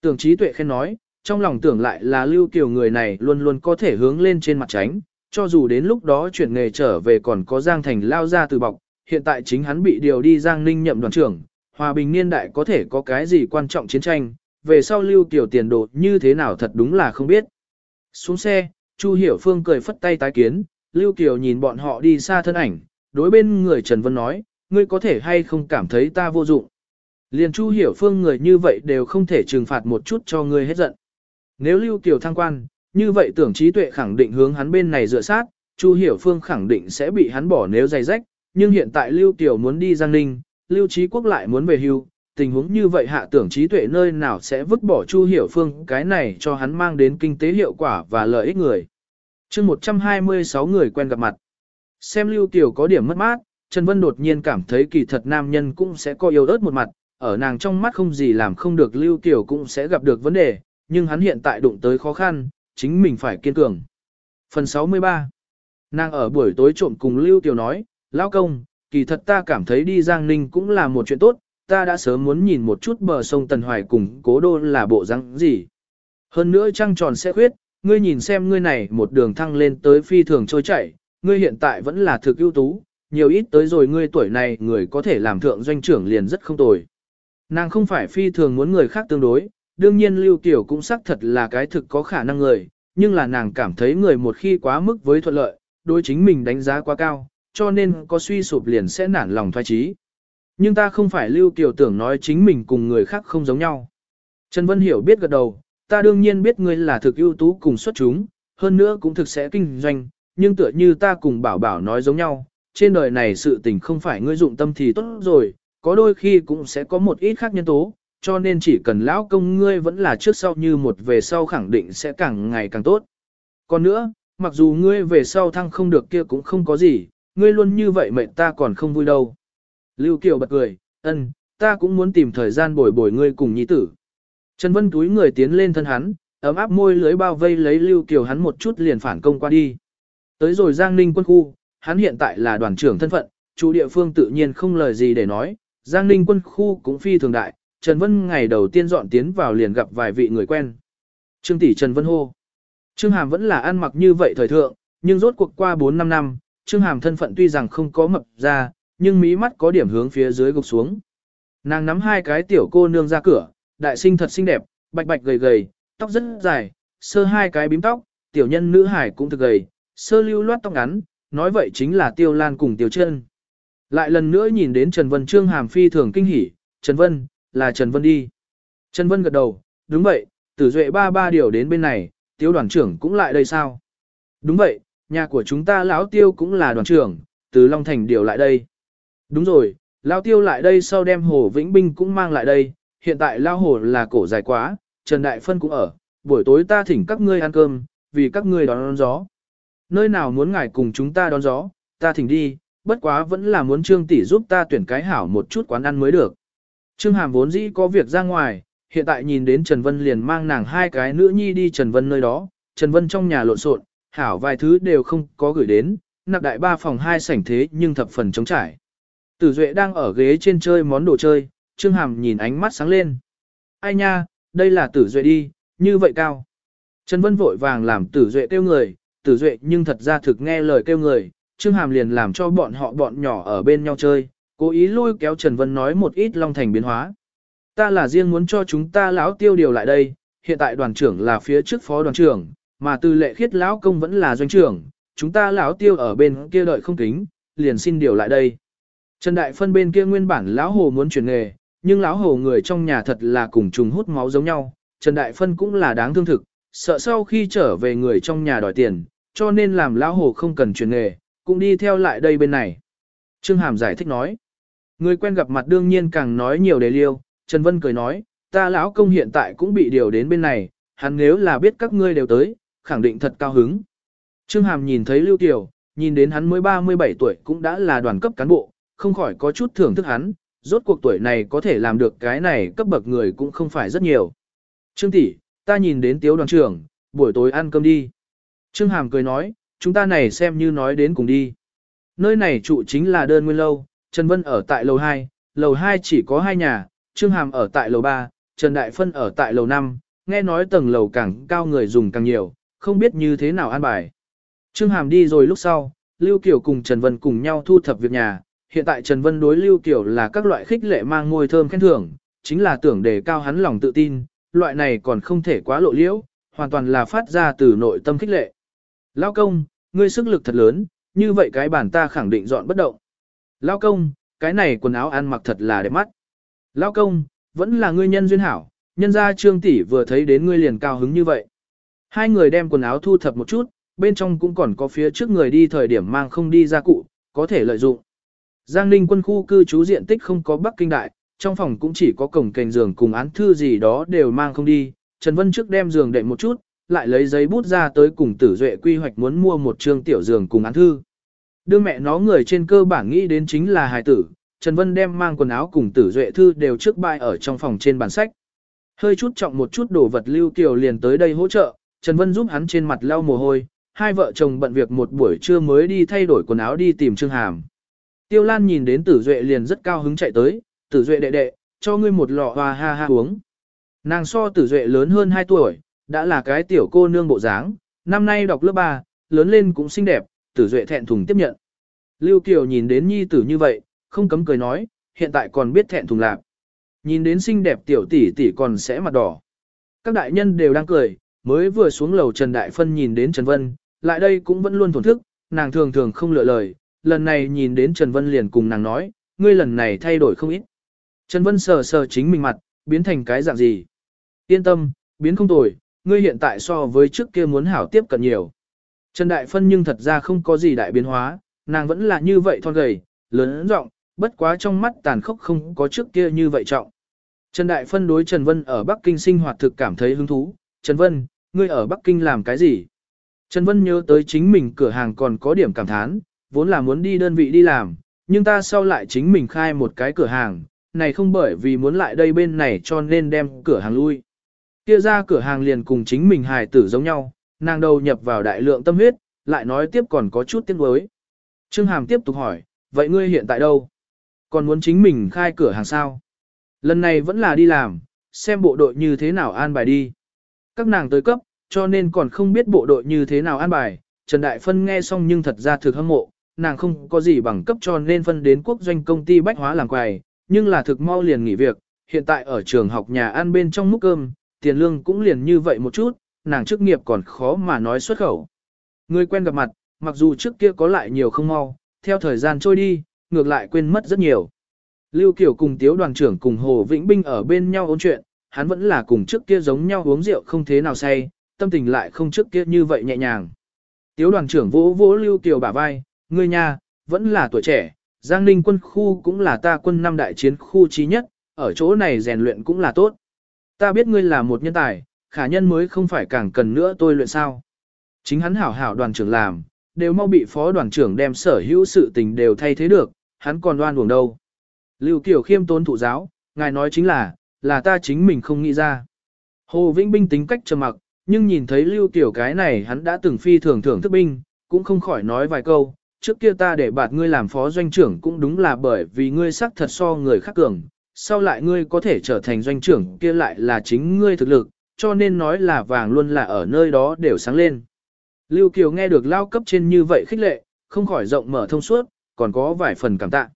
Tưởng trí tuệ khen nói, trong lòng tưởng lại là Lưu Kiều người này luôn luôn có thể hướng lên trên mặt tránh, cho dù đến lúc đó chuyển nghề trở về còn có Giang Thành lao ra từ bọc, hiện tại chính hắn bị điều đi Giang Ninh nhậm đoàn trưởng, hòa bình niên đại có thể có cái gì quan trọng chiến tranh, về sau Lưu Kiều tiền đồ như thế nào thật đúng là không biết. Xuống xe, Chu Hiểu Phương cười phất tay tái kiến, Lưu Kiều nhìn bọn họ đi xa thân ảnh, đối bên người Trần Vân nói, ngươi có thể hay không cảm thấy ta vô dụng. Liền Chu Hiểu Phương người như vậy đều không thể trừng phạt một chút cho ngươi hết giận. Nếu Lưu Kiều thăng quan, như vậy tưởng trí tuệ khẳng định hướng hắn bên này dựa sát, Chu Hiểu Phương khẳng định sẽ bị hắn bỏ nếu dày rách, nhưng hiện tại Lưu Kiều muốn đi Giang Ninh, Lưu Trí Quốc lại muốn về hưu, tình huống như vậy hạ tưởng trí tuệ nơi nào sẽ vứt bỏ Chu Hiểu Phương cái này cho hắn mang đến kinh tế hiệu quả và lợi ích người. chương 126 người quen gặp mặt. Xem Lưu Tiểu có điểm mất mát, Trần Vân đột nhiên cảm thấy kỳ thật nam nhân cũng sẽ có yêu ớt một mặt, ở nàng trong mắt không gì làm không được Lưu Tiểu cũng sẽ gặp được vấn đề, nhưng hắn hiện tại đụng tới khó khăn, chính mình phải kiên cường. Phần 63 Nàng ở buổi tối trộm cùng Lưu Tiểu nói, Lão công, kỳ thật ta cảm thấy đi Giang Ninh cũng là một chuyện tốt, ta đã sớm muốn nhìn một chút bờ sông Tần Hoài cùng cố đô là bộ răng gì. Hơn nữa trăng tròn sẽ khuyết, ngươi nhìn xem ngươi này một đường thăng lên tới phi thường trôi chảy, ngươi hiện tại vẫn là thực ưu tú, nhiều ít tới rồi ngươi tuổi này người có thể làm thượng doanh trưởng liền rất không tồi. Nàng không phải phi thường muốn người khác tương đối, đương nhiên Lưu Tiểu cũng xác thật là cái thực có khả năng người, nhưng là nàng cảm thấy người một khi quá mức với thuận lợi, đối chính mình đánh giá quá cao, cho nên có suy sụp liền sẽ nản lòng thoái trí. Nhưng ta không phải Lưu Kiều tưởng nói chính mình cùng người khác không giống nhau. Trần Vân Hiểu biết gật đầu, ta đương nhiên biết ngươi là thực ưu tú cùng xuất chúng, hơn nữa cũng thực sẽ kinh doanh, nhưng tựa như ta cùng bảo bảo nói giống nhau, trên đời này sự tình không phải ngươi dụng tâm thì tốt rồi, có đôi khi cũng sẽ có một ít khác nhân tố, cho nên chỉ cần lão công ngươi vẫn là trước sau như một về sau khẳng định sẽ càng ngày càng tốt. Còn nữa, mặc dù ngươi về sau thăng không được kia cũng không có gì, ngươi luôn như vậy mệnh ta còn không vui đâu. Lưu Kiều bật cười, ân, ta cũng muốn tìm thời gian bồi bồi ngươi cùng nhi tử. Trần Vân túi người tiến lên thân hắn, ấm áp môi lưới bao vây lấy Lưu Kiều hắn một chút liền phản công qua đi. Tới rồi Giang Ninh quân khu, hắn hiện tại là đoàn trưởng thân phận, chủ địa phương tự nhiên không lời gì để nói, Giang Ninh quân khu cũng phi thường đại, Trần Vân ngày đầu tiên dọn tiến vào liền gặp vài vị người quen. Trương tỷ Trần Vân hô. Trương Hàm vẫn là ăn mặc như vậy thời thượng, nhưng rốt cuộc qua 4-5 năm, Trương Hàm thân phận tuy rằng không có mập ra, nhưng mí mắt có điểm hướng phía dưới gục xuống. Nàng nắm hai cái tiểu cô nương ra cửa, đại sinh thật xinh đẹp, bạch bạch gầy gầy, tóc rất dài, sơ hai cái bím tóc, tiểu nhân nữ hải cũng thực gầy, sơ lưu loát tóc ngắn, nói vậy chính là tiêu lan cùng tiểu chân. Lại lần nữa nhìn đến Trần Vân Trương Hàm phi thường kinh hỉ, Trần Vân, là Trần Vân đi. Trần Vân gật đầu, đúng vậy, tử duệ ba ba điều đến bên này, tiêu đoàn trưởng cũng lại đây sao? Đúng vậy, nhà của chúng ta lão tiêu cũng là đoàn trưởng, từ Long Thành điều lại đây. Đúng rồi, lão tiêu lại đây sau đem Hồ Vĩnh Binh cũng mang lại đây, hiện tại lão hồ là cổ dài quá, Trần Đại Phân cũng ở, buổi tối ta thỉnh các ngươi ăn cơm, vì các ngươi đón, đón gió. Nơi nào muốn ngài cùng chúng ta đón gió, ta thỉnh đi, bất quá vẫn là muốn Trương tỷ giúp ta tuyển cái hảo một chút quán ăn mới được. Trương Hàm vốn dĩ có việc ra ngoài, hiện tại nhìn đến Trần Vân liền mang nàng hai cái nữ nhi đi Trần Vân nơi đó, Trần Vân trong nhà lộn xộn, hảo vài thứ đều không có gửi đến, nạp đại ba phòng hai sảnh thế nhưng thập phần trống trải. Tử Duệ đang ở ghế trên chơi món đồ chơi, Trương Hàm nhìn ánh mắt sáng lên. Ai nha, đây là Tử Duệ đi, như vậy cao. Trần Vân vội vàng làm Tử Duệ kêu người, Tử Duệ nhưng thật ra thực nghe lời kêu người, Trương Hàm liền làm cho bọn họ bọn nhỏ ở bên nhau chơi, cố ý lôi kéo Trần Vân nói một ít long thành biến hóa. Ta là riêng muốn cho chúng ta lão tiêu điều lại đây, hiện tại đoàn trưởng là phía trước phó đoàn trưởng, mà Tư lệ khiết lão công vẫn là doanh trưởng, chúng ta lão tiêu ở bên kia đợi không kính, liền xin điều lại đây. Trần Đại Phân bên kia nguyên bản lão hồ muốn chuyển nghề, nhưng lão hồ người trong nhà thật là cùng trùng hút máu giống nhau, Trần Đại Phân cũng là đáng thương thực, sợ sau khi trở về người trong nhà đòi tiền, cho nên làm lão hồ không cần chuyển nghề, cũng đi theo lại đây bên này. Trương Hàm giải thích nói, người quen gặp mặt đương nhiên càng nói nhiều đề liêu, Trần Vân cười nói, ta lão công hiện tại cũng bị điều đến bên này, hắn nếu là biết các ngươi đều tới, khẳng định thật cao hứng. Trương Hàm nhìn thấy Lưu Kiều, nhìn đến hắn mới 37 tuổi cũng đã là đoàn cấp cán bộ, không khỏi có chút thưởng thức hắn, rốt cuộc tuổi này có thể làm được cái này cấp bậc người cũng không phải rất nhiều. Trương tỷ, ta nhìn đến tiếu đoàn trưởng, buổi tối ăn cơm đi. Trương Hàm cười nói, chúng ta này xem như nói đến cùng đi. Nơi này trụ chính là đơn nguyên lâu, Trần Vân ở tại lầu 2, lầu 2 chỉ có hai nhà, Trương Hàm ở tại lầu 3, Trần Đại Phân ở tại lầu 5, nghe nói tầng lầu càng cao người dùng càng nhiều, không biết như thế nào an bài. Trương Hàm đi rồi lúc sau, Lưu Kiều cùng Trần Vân cùng nhau thu thập việc nhà, hiện tại Trần Vân đối Lưu Kiều là các loại khích lệ mang ngôi thơm khen thưởng, chính là tưởng đề cao hắn lòng tự tin, loại này còn không thể quá lộ liễu, hoàn toàn là phát ra từ nội tâm khích lệ. Lao công, ngươi sức lực thật lớn, như vậy cái bản ta khẳng định dọn bất động. Lao công, cái này quần áo ăn mặc thật là đẹp mắt. Lao công, vẫn là ngươi nhân duyên hảo, nhân ra trương tỷ vừa thấy đến ngươi liền cao hứng như vậy. Hai người đem quần áo thu thập một chút, bên trong cũng còn có phía trước người đi thời điểm mang không đi ra cụ, có thể lợi dụng. Giang Ninh quân khu cư trú diện tích không có Bắc Kinh Đại, trong phòng cũng chỉ có cổng cành giường cùng án thư gì đó đều mang không đi. Trần Vân trước đem giường đệm một chút, lại lấy giấy bút ra tới cùng tử duệ quy hoạch muốn mua một trương tiểu giường cùng án thư. Đưa mẹ nó người trên cơ bản nghĩ đến chính là hài tử, Trần Vân đem mang quần áo cùng tử duệ thư đều trước bày ở trong phòng trên bàn sách. Hơi chút trọng một chút đồ vật lưu kiều liền tới đây hỗ trợ, Trần Vân giúp hắn trên mặt lau mồ hôi, hai vợ chồng bận việc một buổi trưa mới đi thay đổi quần áo đi tìm Trương Hàm. Tiêu Lan nhìn đến Tử Duệ liền rất cao hứng chạy tới, Tử Duệ đệ đệ, cho ngươi một lọ hoa ha ha uống. Nàng so Tử Duệ lớn hơn 2 tuổi, đã là cái tiểu cô nương bộ dáng, năm nay đọc lớp 3, lớn lên cũng xinh đẹp, Tử Duệ thẹn thùng tiếp nhận. Lưu Kiều nhìn đến nhi tử như vậy, không cấm cười nói, hiện tại còn biết thẹn thùng lạc. Nhìn đến xinh đẹp tiểu tỷ tỷ còn sẽ mặt đỏ. Các đại nhân đều đang cười, mới vừa xuống lầu Trần Đại Phân nhìn đến Trần Vân, lại đây cũng vẫn luôn thổn thức, nàng thường thường không lựa lời, lần này nhìn đến Trần Vân liền cùng nàng nói, ngươi lần này thay đổi không ít. Trần Vân sờ sờ chính mình mặt, biến thành cái dạng gì? Yên tâm, biến không tồi, ngươi hiện tại so với trước kia muốn hảo tiếp cận nhiều. Trần Đại Phân nhưng thật ra không có gì đại biến hóa, nàng vẫn là như vậy thon gầy, lớn rộng, bất quá trong mắt tàn khốc không có trước kia như vậy trọng. Trần Đại Phân đối Trần Vân ở Bắc Kinh sinh hoạt thực cảm thấy hứng thú. Trần Vân, ngươi ở Bắc Kinh làm cái gì? Trần Vân nhớ tới chính mình cửa hàng còn có điểm cảm thán, vốn là muốn đi đơn vị đi làm, nhưng ta sau lại chính mình khai một cái cửa hàng, này không bởi vì muốn lại đây bên này cho nên đem cửa hàng lui. Kia ra cửa hàng liền cùng chính mình hài tử giống nhau, nàng đầu nhập vào đại lượng tâm huyết, lại nói tiếp còn có chút tiếc nuối. Trương Hàm tiếp tục hỏi, vậy ngươi hiện tại đâu? Còn muốn chính mình khai cửa hàng sao? Lần này vẫn là đi làm, xem bộ đội như thế nào an bài đi. Các nàng tới cấp, cho nên còn không biết bộ đội như thế nào an bài. Trần Đại Phân nghe xong nhưng thật ra thực hâm mộ, nàng không có gì bằng cấp cho nên phân đến quốc doanh công ty bách hóa làm quầy, nhưng là thực mau liền nghỉ việc, hiện tại ở trường học nhà ăn bên trong múc cơm, tiền lương cũng liền như vậy một chút, nàng chức nghiệp còn khó mà nói xuất khẩu. Người quen gặp mặt, mặc dù trước kia có lại nhiều không mau, theo thời gian trôi đi, ngược lại quên mất rất nhiều. Lưu Kiều cùng Tiếu đoàn trưởng cùng Hồ Vĩnh Binh ở bên nhau ôn chuyện, hắn vẫn là cùng trước kia giống nhau uống rượu không thế nào say, tâm tình lại không trước kia như vậy nhẹ nhàng. Tiếu đoàn trưởng vỗ vỗ Lưu Kiều bả vai, ngươi nha, vẫn là tuổi trẻ, Giang Ninh quân khu cũng là ta quân năm đại chiến khu trí nhất, ở chỗ này rèn luyện cũng là tốt. Ta biết ngươi là một nhân tài, khả nhân mới không phải càng cần nữa tôi luyện sao. Chính hắn hảo hảo đoàn trưởng làm, đều mau bị phó đoàn trưởng đem sở hữu sự tình đều thay thế được, hắn còn đoan buồng đâu. Lưu Kiều khiêm tốn thụ giáo, ngài nói chính là, là ta chính mình không nghĩ ra. Hồ Vĩnh Binh tính cách trầm mặc, nhưng nhìn thấy Lưu Kiều cái này hắn đã từng phi thường thưởng thức binh, cũng không khỏi nói vài câu. Trước kia ta để bạt ngươi làm phó doanh trưởng cũng đúng là bởi vì ngươi sắc thật so người khác cường, sau lại ngươi có thể trở thành doanh trưởng kia lại là chính ngươi thực lực, cho nên nói là vàng luôn là ở nơi đó đều sáng lên. Lưu Kiều nghe được lao cấp trên như vậy khích lệ, không khỏi rộng mở thông suốt, còn có vài phần cảm tạ.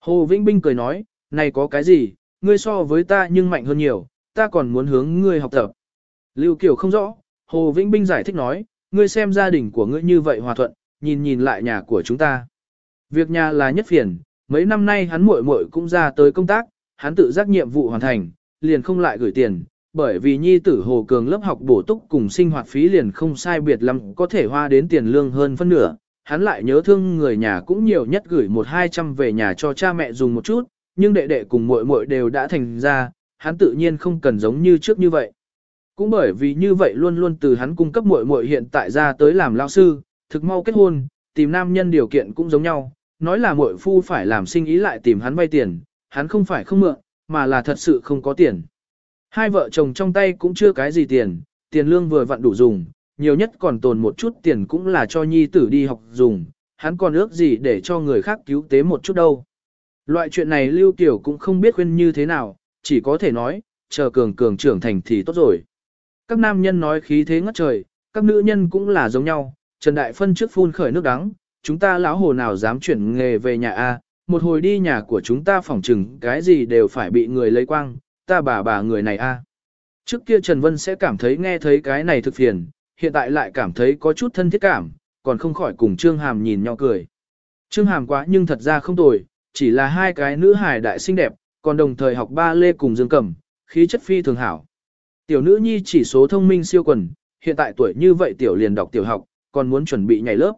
Hồ Vĩnh Binh cười nói, này có cái gì, ngươi so với ta nhưng mạnh hơn nhiều, ta còn muốn hướng ngươi học tập. Lưu Kiều không rõ, Hồ Vĩnh Binh giải thích nói, ngươi xem gia đình của ngươi như vậy hòa thuận, nhìn nhìn lại nhà của chúng ta. Việc nhà là nhất phiền, mấy năm nay hắn muội muội cũng ra tới công tác, hắn tự giác nhiệm vụ hoàn thành, liền không lại gửi tiền, bởi vì nhi tử Hồ Cường lớp học bổ túc cùng sinh hoạt phí liền không sai biệt lắm, có thể hoa đến tiền lương hơn phân nửa, hắn lại nhớ thương người nhà cũng nhiều nhất gửi một hai trăm về nhà cho cha mẹ dùng một chút, nhưng đệ đệ cùng muội muội đều đã thành ra, hắn tự nhiên không cần giống như trước như vậy. Cũng bởi vì như vậy luôn luôn từ hắn cung cấp muội muội hiện tại ra tới làm lao sư, thực mau kết hôn, tìm nam nhân điều kiện cũng giống nhau, nói là muội phu phải làm sinh ý lại tìm hắn vay tiền, hắn không phải không mượn, mà là thật sự không có tiền. Hai vợ chồng trong tay cũng chưa cái gì tiền, tiền lương vừa vặn đủ dùng, nhiều nhất còn tồn một chút tiền cũng là cho nhi tử đi học dùng, hắn còn ước gì để cho người khác cứu tế một chút đâu. Loại chuyện này Lưu Kiều cũng không biết khuyên như thế nào, chỉ có thể nói, chờ cường cường trưởng thành thì tốt rồi. Các nam nhân nói khí thế ngất trời, các nữ nhân cũng là giống nhau, Trần Đại Phân trước phun khởi nước đắng, chúng ta lão hồ nào dám chuyển nghề về nhà A, một hồi đi nhà của chúng ta phỏng trừng cái gì đều phải bị người lấy quang, ta bà bà người này A. Trước kia Trần Vân sẽ cảm thấy nghe thấy cái này thực phiền, hiện tại lại cảm thấy có chút thân thiết cảm, còn không khỏi cùng Trương Hàm nhìn nhau cười. Trương Hàm quá nhưng thật ra không tồi, chỉ là hai cái nữ hài đại xinh đẹp, còn đồng thời học ba lê cùng dương cầm, khí chất phi thường hảo. Tiểu nữ nhi chỉ số thông minh siêu quần, hiện tại tuổi như vậy tiểu liền đọc tiểu học, còn muốn chuẩn bị nhảy lớp.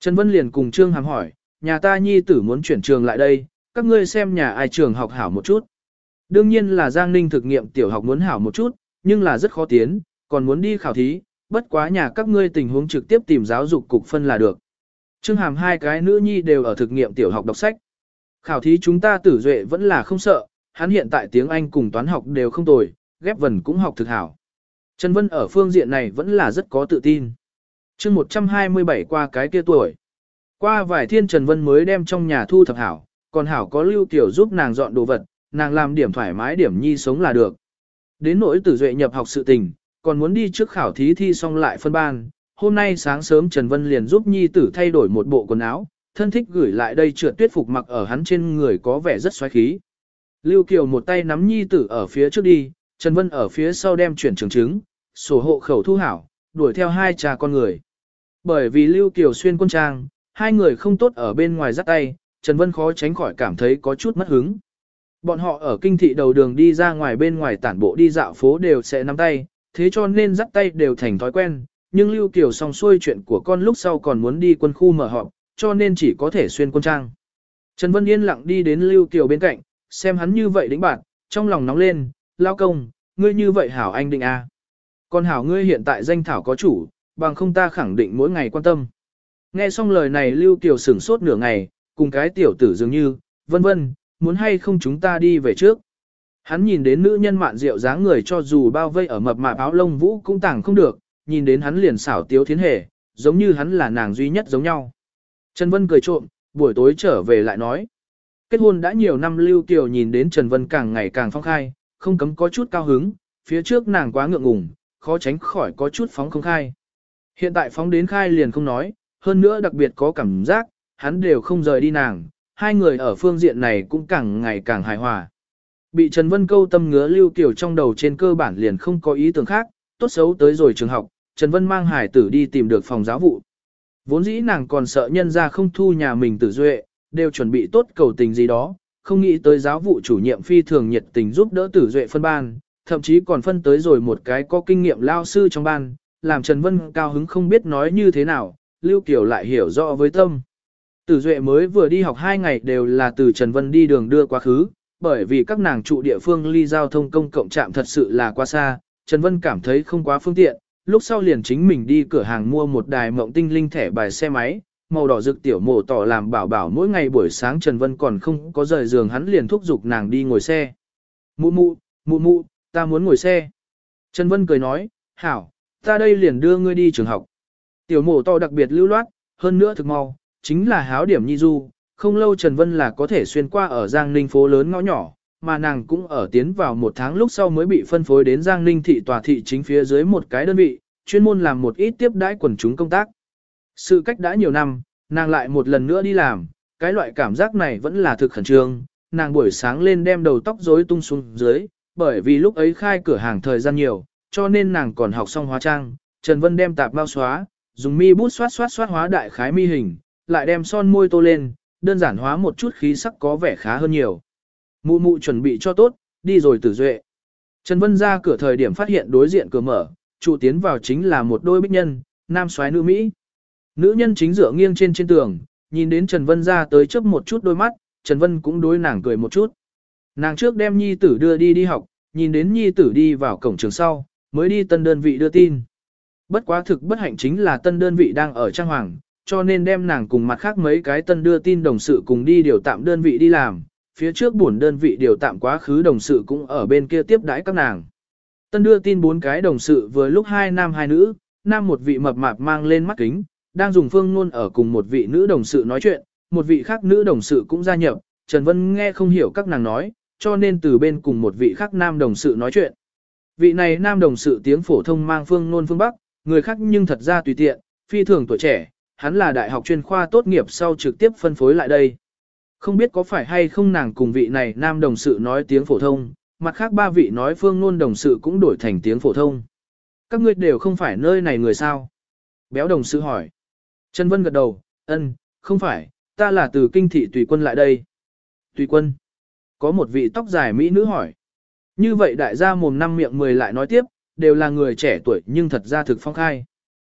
Trần Vân liền cùng Trương Hàm hỏi, nhà ta nhi tử muốn chuyển trường lại đây, các ngươi xem nhà ai trường học hảo một chút. Đương nhiên là Giang Ninh thực nghiệm tiểu học muốn hảo một chút, nhưng là rất khó tiến, còn muốn đi khảo thí, bất quá nhà các ngươi tình huống trực tiếp tìm giáo dục cục phân là được. Trương Hàm hai cái nữ nhi đều ở thực nghiệm tiểu học đọc sách. Khảo thí chúng ta tử duệ vẫn là không sợ, hắn hiện tại tiếng Anh cùng toán học đều không tồi, ghép vần cũng học thực hảo. Trần Vân ở phương diện này vẫn là rất có tự tin chương 127 qua cái kia tuổi. Qua vài thiên Trần Vân mới đem trong nhà thu thập hảo, còn hảo có lưu tiểu giúp nàng dọn đồ vật, nàng làm điểm thoải mái điểm nhi sống là được. Đến nỗi tử duệ nhập học sự tình, còn muốn đi trước khảo thí thi xong lại phân ban. Hôm nay sáng sớm Trần Vân liền giúp nhi tử thay đổi một bộ quần áo, thân thích gửi lại đây trượt tuyết phục mặc ở hắn trên người có vẻ rất xoáy khí. Lưu Kiều một tay nắm nhi tử ở phía trước đi, Trần Vân ở phía sau đem chuyển trường chứng, sổ hộ khẩu thu hảo, đuổi theo hai cha con người. Bởi vì Lưu Kiều xuyên quân trang, hai người không tốt ở bên ngoài dắt tay, Trần Vân khó tránh khỏi cảm thấy có chút mất hứng. Bọn họ ở kinh thị đầu đường đi ra ngoài bên ngoài tản bộ đi dạo phố đều sẽ nắm tay, thế cho nên dắt tay đều thành thói quen, nhưng Lưu Kiều xong xuôi chuyện của con lúc sau còn muốn đi quân khu mở họp, cho nên chỉ có thể xuyên quân trang. Trần Vân yên lặng đi đến Lưu Kiều bên cạnh, xem hắn như vậy đĩnh bạn, trong lòng nóng lên, lao công, ngươi như vậy hảo anh định a. À. Còn hảo ngươi hiện tại danh thảo có chủ, bằng không ta khẳng định mỗi ngày quan tâm. Nghe xong lời này Lưu Kiều sửng sốt nửa ngày, cùng cái tiểu tử dường như, vân vân, muốn hay không chúng ta đi về trước. Hắn nhìn đến nữ nhân mạn rượu dáng người cho dù bao vây ở mập mạp áo lông vũ cũng tảng không được, nhìn đến hắn liền xảo tiếu thiến hề, giống như hắn là nàng duy nhất giống nhau. Trần Vân cười trộm, buổi tối trở về lại nói. Kết hôn đã nhiều năm Lưu Kiều nhìn đến Trần Vân càng ngày càng phong khai, không cấm có chút cao hứng, phía trước nàng quá ngượng ngùng, khó tránh khỏi có chút phóng không khai. Hiện tại phóng đến khai liền không nói, hơn nữa đặc biệt có cảm giác, hắn đều không rời đi nàng, hai người ở phương diện này cũng càng ngày càng hài hòa. Bị Trần Vân câu tâm ngứa Lưu Kiều trong đầu trên cơ bản liền không có ý tưởng khác, tốt xấu tới rồi trường học, Trần Vân mang hải tử đi tìm được phòng giáo vụ. Vốn dĩ nàng còn sợ nhân ra không thu nhà mình tử duệ, đều chuẩn bị tốt cầu tình gì đó, không nghĩ tới giáo vụ chủ nhiệm phi thường nhiệt tình giúp đỡ tử duệ phân ban, thậm chí còn phân tới rồi một cái có kinh nghiệm lao sư trong ban, làm Trần Vân cao hứng không biết nói như thế nào, Lưu Kiều lại hiểu rõ với tâm. Tử duệ mới vừa đi học hai ngày đều là từ Trần Vân đi đường đưa quá khứ, bởi vì các nàng trụ địa phương ly giao thông công cộng trạm thật sự là quá xa, Trần Vân cảm thấy không quá phương tiện, lúc sau liền chính mình đi cửa hàng mua một đài mộng tinh linh thẻ bài xe máy, màu đỏ rực tiểu mổ tỏ làm bảo bảo mỗi ngày buổi sáng Trần Vân còn không có rời giường hắn liền thúc giục nàng đi ngồi xe. Mụ mụ, mụ mụ, ta muốn ngồi xe. Trần Vân cười nói, hảo, ta đây liền đưa ngươi đi trường học. Tiểu mổ to đặc biệt lưu loát, hơn nữa thực mau, chính là háo điểm nhi du, không lâu Trần Vân là có thể xuyên qua ở Giang Ninh phố lớn ngõ nhỏ, mà nàng cũng ở tiến vào một tháng lúc sau mới bị phân phối đến Giang Ninh thị tòa thị chính phía dưới một cái đơn vị, chuyên môn làm một ít tiếp đãi quần chúng công tác. Sự cách đã nhiều năm, nàng lại một lần nữa đi làm, cái loại cảm giác này vẫn là thực khẩn trương, nàng buổi sáng lên đem đầu tóc rối tung xuống dưới, bởi vì lúc ấy khai cửa hàng thời gian nhiều, cho nên nàng còn học xong hóa trang, Trần Vân đem tạp bao xóa, dùng mi bút xoát xoát xoát hóa đại khái mi hình, lại đem son môi tô lên, đơn giản hóa một chút khí sắc có vẻ khá hơn nhiều. Mụ mụ chuẩn bị cho tốt, đi rồi tử duệ. Trần Vân ra cửa thời điểm phát hiện đối diện cửa mở, trụ tiến vào chính là một đôi bích nhân, nam soái nữ Mỹ. Nữ nhân chính dựa nghiêng trên trên tường, nhìn đến Trần Vân ra tới chớp một chút đôi mắt, Trần Vân cũng đối nàng cười một chút. Nàng trước đem nhi tử đưa đi đi học, nhìn đến nhi tử đi vào cổng trường sau, mới đi tân đơn vị đưa tin. Bất quá thực bất hạnh chính là tân đơn vị đang ở trang hoàng, cho nên đem nàng cùng mặt khác mấy cái tân đưa tin đồng sự cùng đi điều tạm đơn vị đi làm, phía trước buồn đơn vị điều tạm quá khứ đồng sự cũng ở bên kia tiếp đãi các nàng. Tân đưa tin bốn cái đồng sự vừa lúc hai nam hai nữ, nam một vị mập mạp mang lên mắt kính, đang dùng phương ngôn ở cùng một vị nữ đồng sự nói chuyện, một vị khác nữ đồng sự cũng gia nhập, Trần Vân nghe không hiểu các nàng nói, cho nên từ bên cùng một vị khác nam đồng sự nói chuyện. Vị này nam đồng sự tiếng phổ thông mang phương nôn phương Bắc, người khác nhưng thật ra tùy tiện, phi thường tuổi trẻ, hắn là đại học chuyên khoa tốt nghiệp sau trực tiếp phân phối lại đây. Không biết có phải hay không nàng cùng vị này nam đồng sự nói tiếng phổ thông, mặt khác ba vị nói phương nôn đồng sự cũng đổi thành tiếng phổ thông. Các ngươi đều không phải nơi này người sao? Béo đồng sự hỏi. Trần Vân gật đầu, ân, không phải, ta là từ kinh thị tùy quân lại đây. Tùy quân. Có một vị tóc dài mỹ nữ hỏi. Như vậy đại gia mồm năm miệng mười lại nói tiếp, đều là người trẻ tuổi nhưng thật ra thực phong khai.